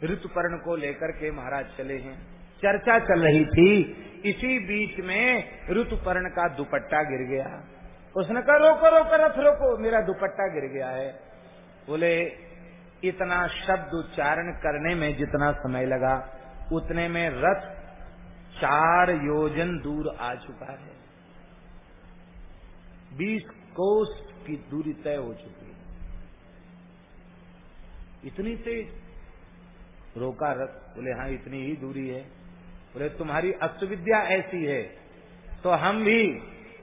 ऋतुपर्ण को लेकर के महाराज चले हैं। चर्चा चल रही थी। इसी बीच में ऋतुपर्ण का दुपट्टा गिर गया। उसने कहा, रोको रोको, रथ, रोको। मेरा दुपट्टा गिर गया है। बोले, इतना शब्द उच्चारण करने में जितना समय लगा उतने में रथ चार योजन दूर आ चुका है। बीस कोस की दूरी तय हो चुकी है। इतनी तेज? रोका रथ, बोले हाँ इतनी ही दूरी है। बोले, तुम्हारी अस्तविद्या ऐसी है तो हम भी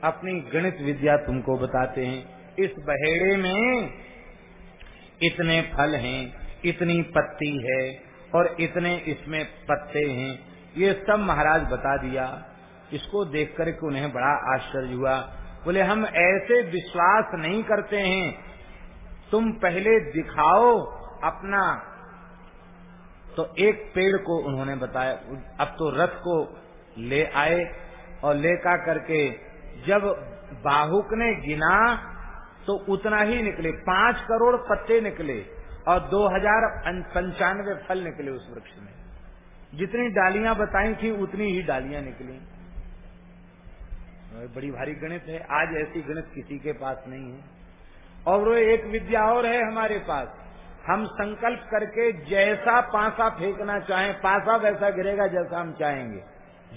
अपनी गणित विद्या तुमको बताते हैं। इस बहेड़े में इतने फल हैं, इतनी पत्ती है और इतने इसमें पत्ते हैं। ये सब महाराज बता दिया। इसको देख कर के उन्हें बड़ा आश्चर्य हुआ। बोले, हम ऐसे विश्वास नहीं करते हैं। तुम पहले दिखाओ अपना। तो एक पेड़ को उन्होंने बताया। अब तो रथ को ले आए और लेकर करके जब बाहुक ने गिना तो उतना ही निकले। पाँच करोड़ पत्ते निकले। और दो हज़ार पंचानवे फल निकले उस वृक्ष में। जितनी डालियाँ बताई थी, उतनी ही डालियाँ निकली। बड़ी भारी गणित है, आज ऐसी गणित किसी के पास नहीं है। और वो एक विद्या और है हमारे पास। हम संकल्प करके जैसा पासा फेंकना चाहें, पासा वैसा गिरेगा जैसा हम चाहेंगे।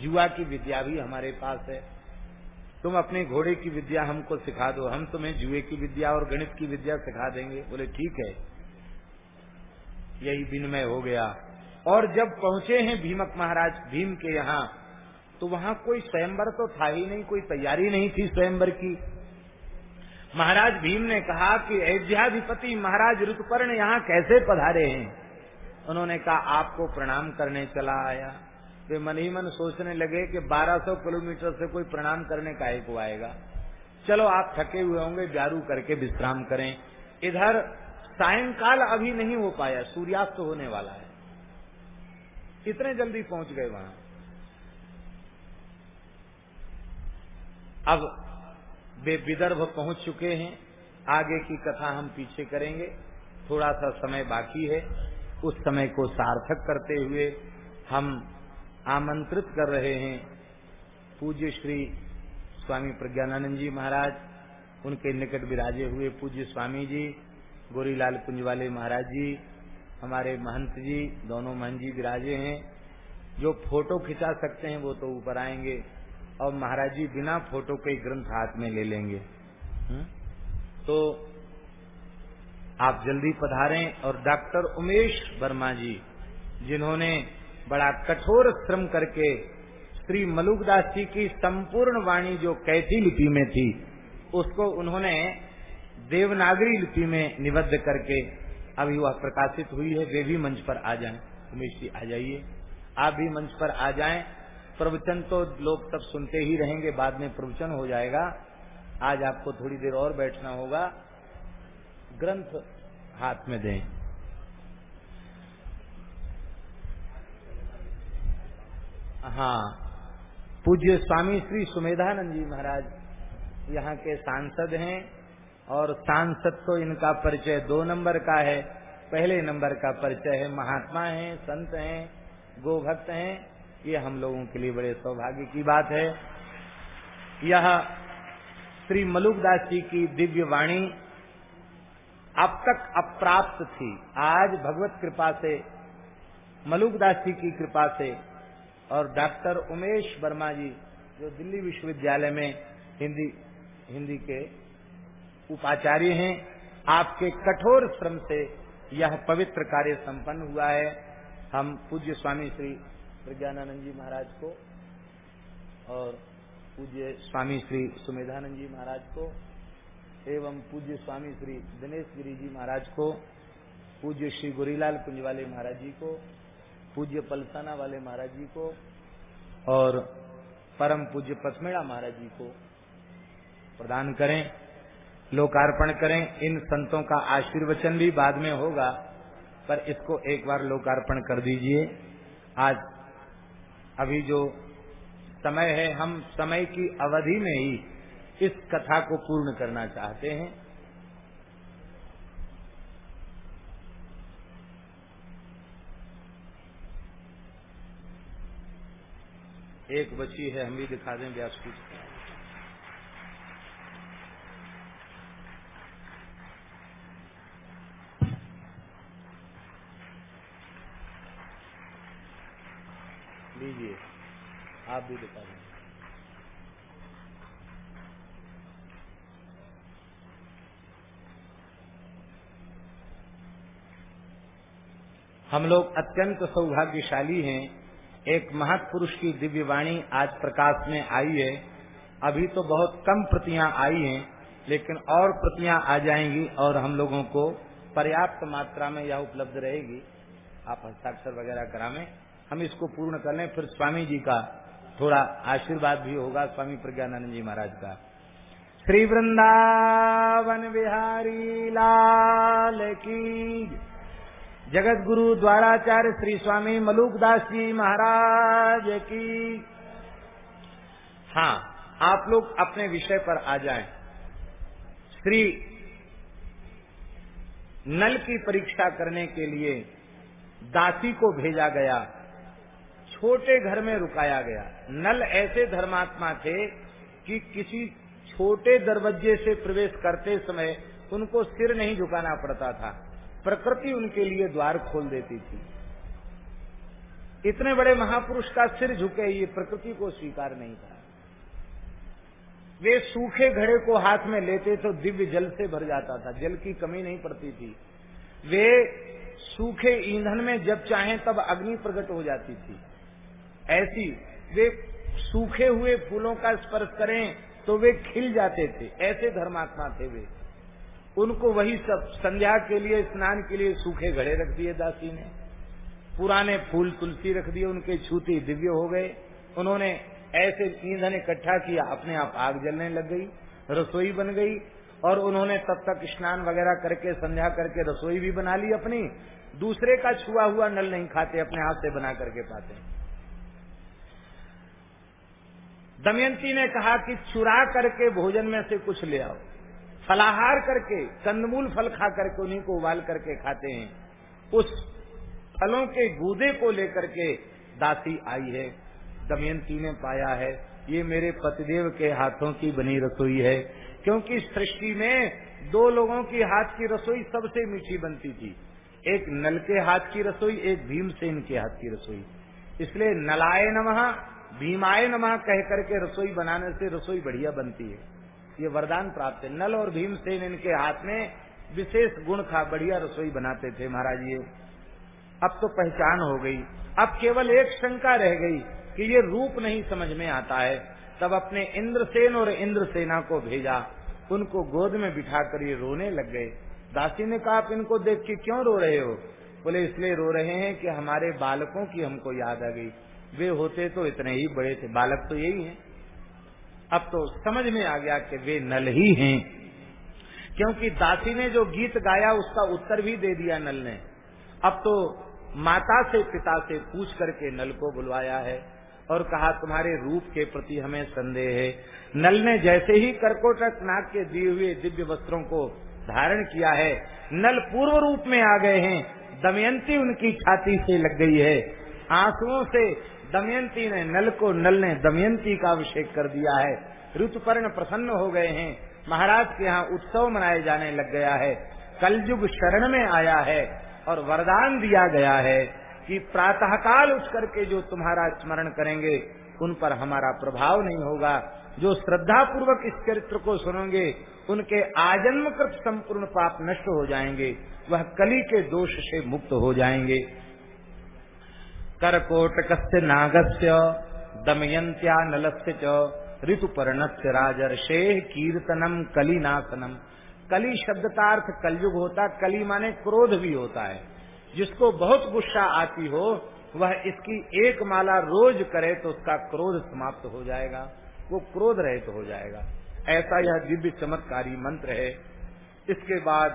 जुआ की विद्या भी हमारे पास है। तुम अपने घोड़े की विद्या हमको सिखा दो। हम तुम्हें जुए की विद्या और गणित की विद्या सिखा देंगे। बोले, ठीक है। यही विनिमय हो गया। और जब पहुँचे हैं भीमक महाराज, भीम के यहाँ तो वहाँ कोई स्वयंवर तो था ही नहीं, कोई तैयारी नहीं थी स्वयंवर की। महाराज भीम ने कहा कि अयोध्याधिपति महाराज ऋतुपर्ण यहाँ कैसे पधारे हैं? उन्होंने कहा, आपको प्रणाम करने चला आया। वे मन ही मन सोचने लगे कि 1200 किलोमीटर से कोई प्रणाम करने का एक आएगा। चलो आप थके हुए होंगे जारू करके विश्राम करें। इधर सायंकाल अभी नहीं हो पाया, सूर्यास्त होने वाला है। इतने जल्दी पहुँच गए वहाँ। अब वे विदर्भ पहुँच चुके हैं। आगे की कथा हम पीछे करेंगे। थोड़ा सा समय बाकी है। उस समय को सार्थक करते हुए हम आमंत्रित कर रहे हैं पूज्य श्री स्वामी प्रज्ञानंद जी महाराज। उनके निकट विराजे हुए पूज्य स्वामी जी। गोरीलाल कुंजवाले महाराज जी, हमारे महंत जी, दोनों महंत जी विराजे हैं जो फ़ोटो खिंचा सकते हैं वो तो ऊपर आएँगे, और महाराज जी बिना फ़ोटो के ग्रंथ हाथ में ले लेंगे? हम्म? तो आप जल्दी पधारें, और डॉक्टर उमेश वर्मा जी, जिन्होंने बड़ा कठोर श्रम करके श्री मलुकदास जी की संपूर्ण वाणी जो कैथी लिपि में थी, उसको उन्होंने देवनागरी लिपि में निबद्ध करके अभी वह प्रकाशित हुई है, वे भी मंच पर आ जाएँ। उमेश जी, आ जाइए। आप भी मंच पर आ जाएँ। प्रवचन तो लोग सब सुनते ही रहेंगे, बाद में प्रवचन हो जाएगा। आज आपको थोड़ी देर और बैठना होगा। ग्रंथ हाथ में दें। हाँ पूज्य स्वामी श्री सुमेधानंद जी महाराज यहाँ के सांसद हैं। और सांसद तो इनका परिचय दो नंबर का है, पहले नंबर का परिचय है। महात्मा हैं, संत हैं, गोभक्त हैं, ये हम लोगों के लिए बड़े सौभाग्य की बात है। यह श्री मलुकदास जी की दिव्य वाणी अब तक अप्राप्त थी। आज भगवत कृपा से मलुकदास जी की कृपा से और डॉक्टर उमेश वर्मा जी जो दिल्ली विश्वविद्यालय में हिंदी हिंदी के उपाचार्य हैं। आपके कठोर श्रम से यह पवित्र कार्य संपन्न हुआ है। हम पूज्य स्वामी श्री प्रज्ञानानंद जी महाराज को और पूज्य स्वामी श्री सुमेधानंद जी महाराज को एवं पूज्य स्वामी श्री दिनेश गिरी जी महाराज को, पूज्य श्री गुरीलाल कुंजवाले महाराज जी को, पूज्य पलसाना वाले महाराज जी को और परम पूज्य पथमेड़ा महाराज जी को प्रदान करें। लोकार्पण करें। इन संतों का आशीर्वचन भी बाद में होगा, पर इसको एक बार लोकार्पण कर दीजिए। आज अभी जो समय है, हम समय की अवधि में ही इस कथा को पूर्ण करना चाहते हैं। एक बची है, हम भी दिखा दें व्यासपीठ लीजिए आप भी दिखा दें। हम लोग अत्यंत सौभाग्यशाली हैं। एक महत्पुरुष की दिव्य वाणी आज प्रकाश में आई है। अभी तो बहुत कम प्रतियाँ आई हैं, लेकिन और प्रतियाँ आ जाएँगी और हम लोगों को पर्याप्त मात्रा में यह उपलब्ध रहेगी। आप हस्ताक्षर वगैरह करावें हम इसको पूर्ण कर लें, फिर स्वामी जी का थोड़ा आशीर्वाद भी होगा, स्वामी प्रज्ञानंद जी महाराज का। श्री वृंदावन बिहारी लाल की जगत गुरु द्वाराचार्य श्री स्वामी मलुकदास जी महाराज की हाँ आप लोग अपने विषय पर आ जाएँ। श्री नल की परीक्षा करने के लिए दासी को भेजा गया। छोटे घर में रुकाया गया। नल ऐसे धर्मात्मा थे कि किसी छोटे दरवाजे से प्रवेश करते समय उनको सिर नहीं झुकाना पड़ता था। प्रकृति उनके लिए द्वार खोल देती थी। इतने बड़े महापुरुष का सिर झुके ये प्रकृति को स्वीकार नहीं था। वे सूखे घड़े को हाथ में लेते तो दिव्य जल से भर जाता था, जल की कमी नहीं पड़ती थी। वे सूखे ईंधन में जब चाहें तब अग्नि प्रकट हो जाती थी। ऐसी वे सूखे हुए फूलों का स्पर्श करें तो वे खिल जाते थे। ऐसे धर्मात्मा थे वे। उनको वही सब संध्या के लिए, स्नान के लिए सूखे घड़े रख दिए दासी ने। पुराने फूल तुलसी रख दिए, उनके छूती दिव्य हो गए। उन्होंने ऐसे ईंधन इकट्ठा किया, अपने आप आग जलने लग गई, रसोई बन गई और उन्होंने तब तक स्नान वगैरह करके, संध्या करके रसोई भी बना ली अपनी। दूसरे का छुआ हुआ नल नहीं खाते, अपने हाथ से बना करके पाते। दमयंती ने कहा कि चुरा करके भोजन में से कुछ ले आओ। फलाहार करके, कंदमूल फल खा करके उन्हीं को उबाल करके खाते हैं। उस फलों के गूदे को लेकर के दासी आई है। दमयंती ने पाया है, ये मेरे पतिदेव के हाथों की बनी रसोई है, क्योंकि सृष्टि में दो लोगों की हाथ की रसोई सबसे मीठी बनती थी। एक नल के हाथ की रसोई, एक भीमसेन के हाथ की रसोई। इसलिए नलाय नमः भीमाय नमा कह करके रसोई बनाने से रसोई बढ़िया बनती है। ये वरदान प्राप्त है। नल और भीमसेन इनके हाथ में विशेष गुण था, बढ़िया रसोई बनाते थे महाराज ये। अब तो पहचान हो गई। अब केवल एक शंका रह गई कि ये रूप नहीं समझ में आता है। तब अपने इंद्रसेन और इंद्रसेना को भेजा। उनको गोद में बिठा कर ये रोने लग गए। दासी ने कहा, आप इनको देख के क्यों रो रहे हो? बोले, इसलिए रो रहे हैं कि हमारे बालकों की हमको याद आ गई। वे होते तो इतने ही बड़े थे। बालक तो यही हैं। अब तो समझ में आ गया कि वे नल ही हैं। क्योंकि दासी ने जो गीत गाया, उसका उत्तर भी दे दिया नल ने। अब तो माता से, पिता से पूछ करके नल को बुलवाया है और कहा, तुम्हारे रूप के प्रति हमें संदेह है। नल ने जैसे ही कर्कोटक नाग के दिए हुए दिव्य वस्त्रों को धारण किया है, नल पूर्व रूप में आ गए हैं। दमयंती उनकी छाती से लग गई है। आंसुओं से दमयंती ने नल को नल ने दमयंती का अभिषेक कर दिया है। ऋतुपर्ण प्रसन्न हो गए हैं। महाराज के यहाँ उत्सव मनाए जाने लग गया है। कलयुग शरण में आया है और वरदान दिया गया है कि प्रातःकाल उठ करके जो तुम्हारा स्मरण करेंगे, उन पर हमारा प्रभाव नहीं होगा। जो श्रद्धा पूर्वक इस चरित्र को सुनेंगे, उनके आजन्म कृत संपूर्ण पाप नष्ट हो जाएँगे। वह कली के दोष से मुक्त हो जाएँगे। करकोटक नागस्य दमयंत्या नलस्य च, ऋतुपर्णस्य राजर्षे कीर्तनम कलीनाशनम कली शब्द का अर्थ कलयुग होता, कली माने क्रोध भी होता है। जिसको बहुत गुस्सा आती हो, वह इसकी एक माला रोज करे तो उसका क्रोध समाप्त हो जाएगा, वो क्रोध रहित तो हो जाएगा। ऐसा यह दिव्य चमत्कारी मंत्र है। इसके बाद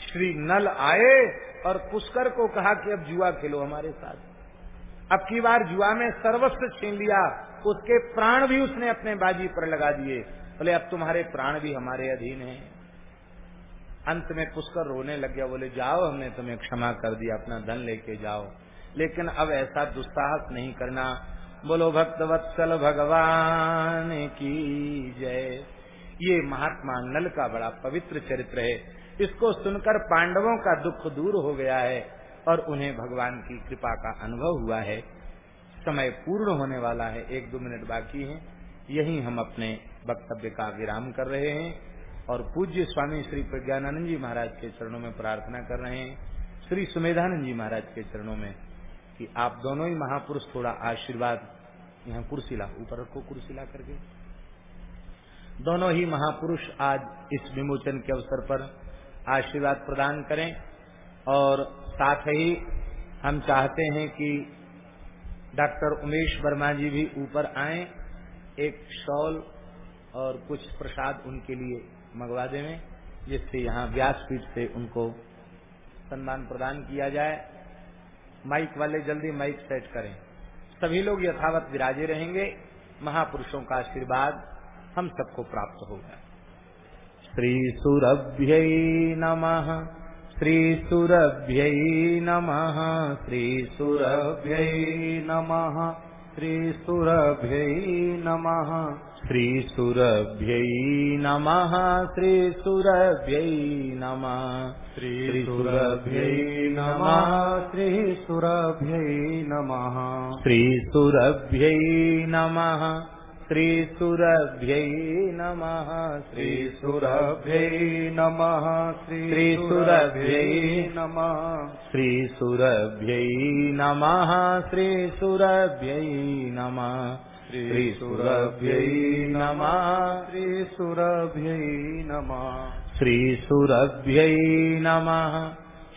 श्री नल आए और पुष्कर को कहा कि अब जुआ खेलो हमारे साथ। अब की बार जुआ में सर्वस्व छीन लिया, उसके प्राण भी उसने अपने बाजी पर लगा दिए। बोले, अब तुम्हारे प्राण भी हमारे अधीन हैं। अंत में पुष्कर रोने लग गया, बोले, जाओ, हमने तुम्हें क्षमा कर दिया, अपना धन लेके जाओ। लेकिन अब ऐसा दुस्साहस नहीं करना। बोलो, भक्त वत्सल भगवान की जय। ये महात्मा नल का बड़ा पवित्र चरित्र है। इसको सुनकर पांडवों का दुख दूर हो गया है। और उन्हें भगवान की कृपा का अनुभव हुआ है। समय पूर्ण होने वाला है, एक दो मिनट बाकी है। यही हम अपने वक्तव्य का विराम कर रहे हैं और पूज्य स्वामी श्री प्रज्ञानंद जी महाराज के चरणों में प्रार्थना कर रहे हैं। श्री सुमेधानंद जी महाराज के चरणों में कि आप दोनों ही महापुरुष थोड़ा आशीर्वाद, यहाँ कुर्सी ला, ऊपर रखो कुर्सी ला करके। दोनों ही महापुरुष आज इस विमोचन के अवसर पर आशीर्वाद प्रदान करें और साथ ही हम चाहते हैं कि डॉक्टर उमेश वर्मा जी भी ऊपर आए, एक शॉल और कुछ प्रसाद उनके लिए मंगवा देवे, जिससे यहाँ व्यासपीठ से उनको सम्मान प्रदान किया जाए। माइक वाले जल्दी माइक सेट करें। सभी लोग यथावत विराजे रहेंगे। महापुरुषों का आशीर्वाद हम सबको प्राप्त होगा। श्री सुरभ्य नमः। श्री सुरभ्य नमः श्री सुरभ्य नमः श्री सुरभ्य नमः, श्रीसुरभ्यै नमः श्रीसुरभ्यै नमः श्रीसुरभ्यै नमः श्रीसुरभ्यै नमः श्रीसुरभ्यै नमः। श्रीसुरभ्यै नमः श्रीसुरभ्यै नमः श्रीसुरभ्यै नमः। श्रीसुरभ्यै नमः श्रीसुरभ्यै नमः। श्रीसुरभ्यै नमः। श्रीसुरभ्यै नमः। श्रीसुरभ्यै नमः।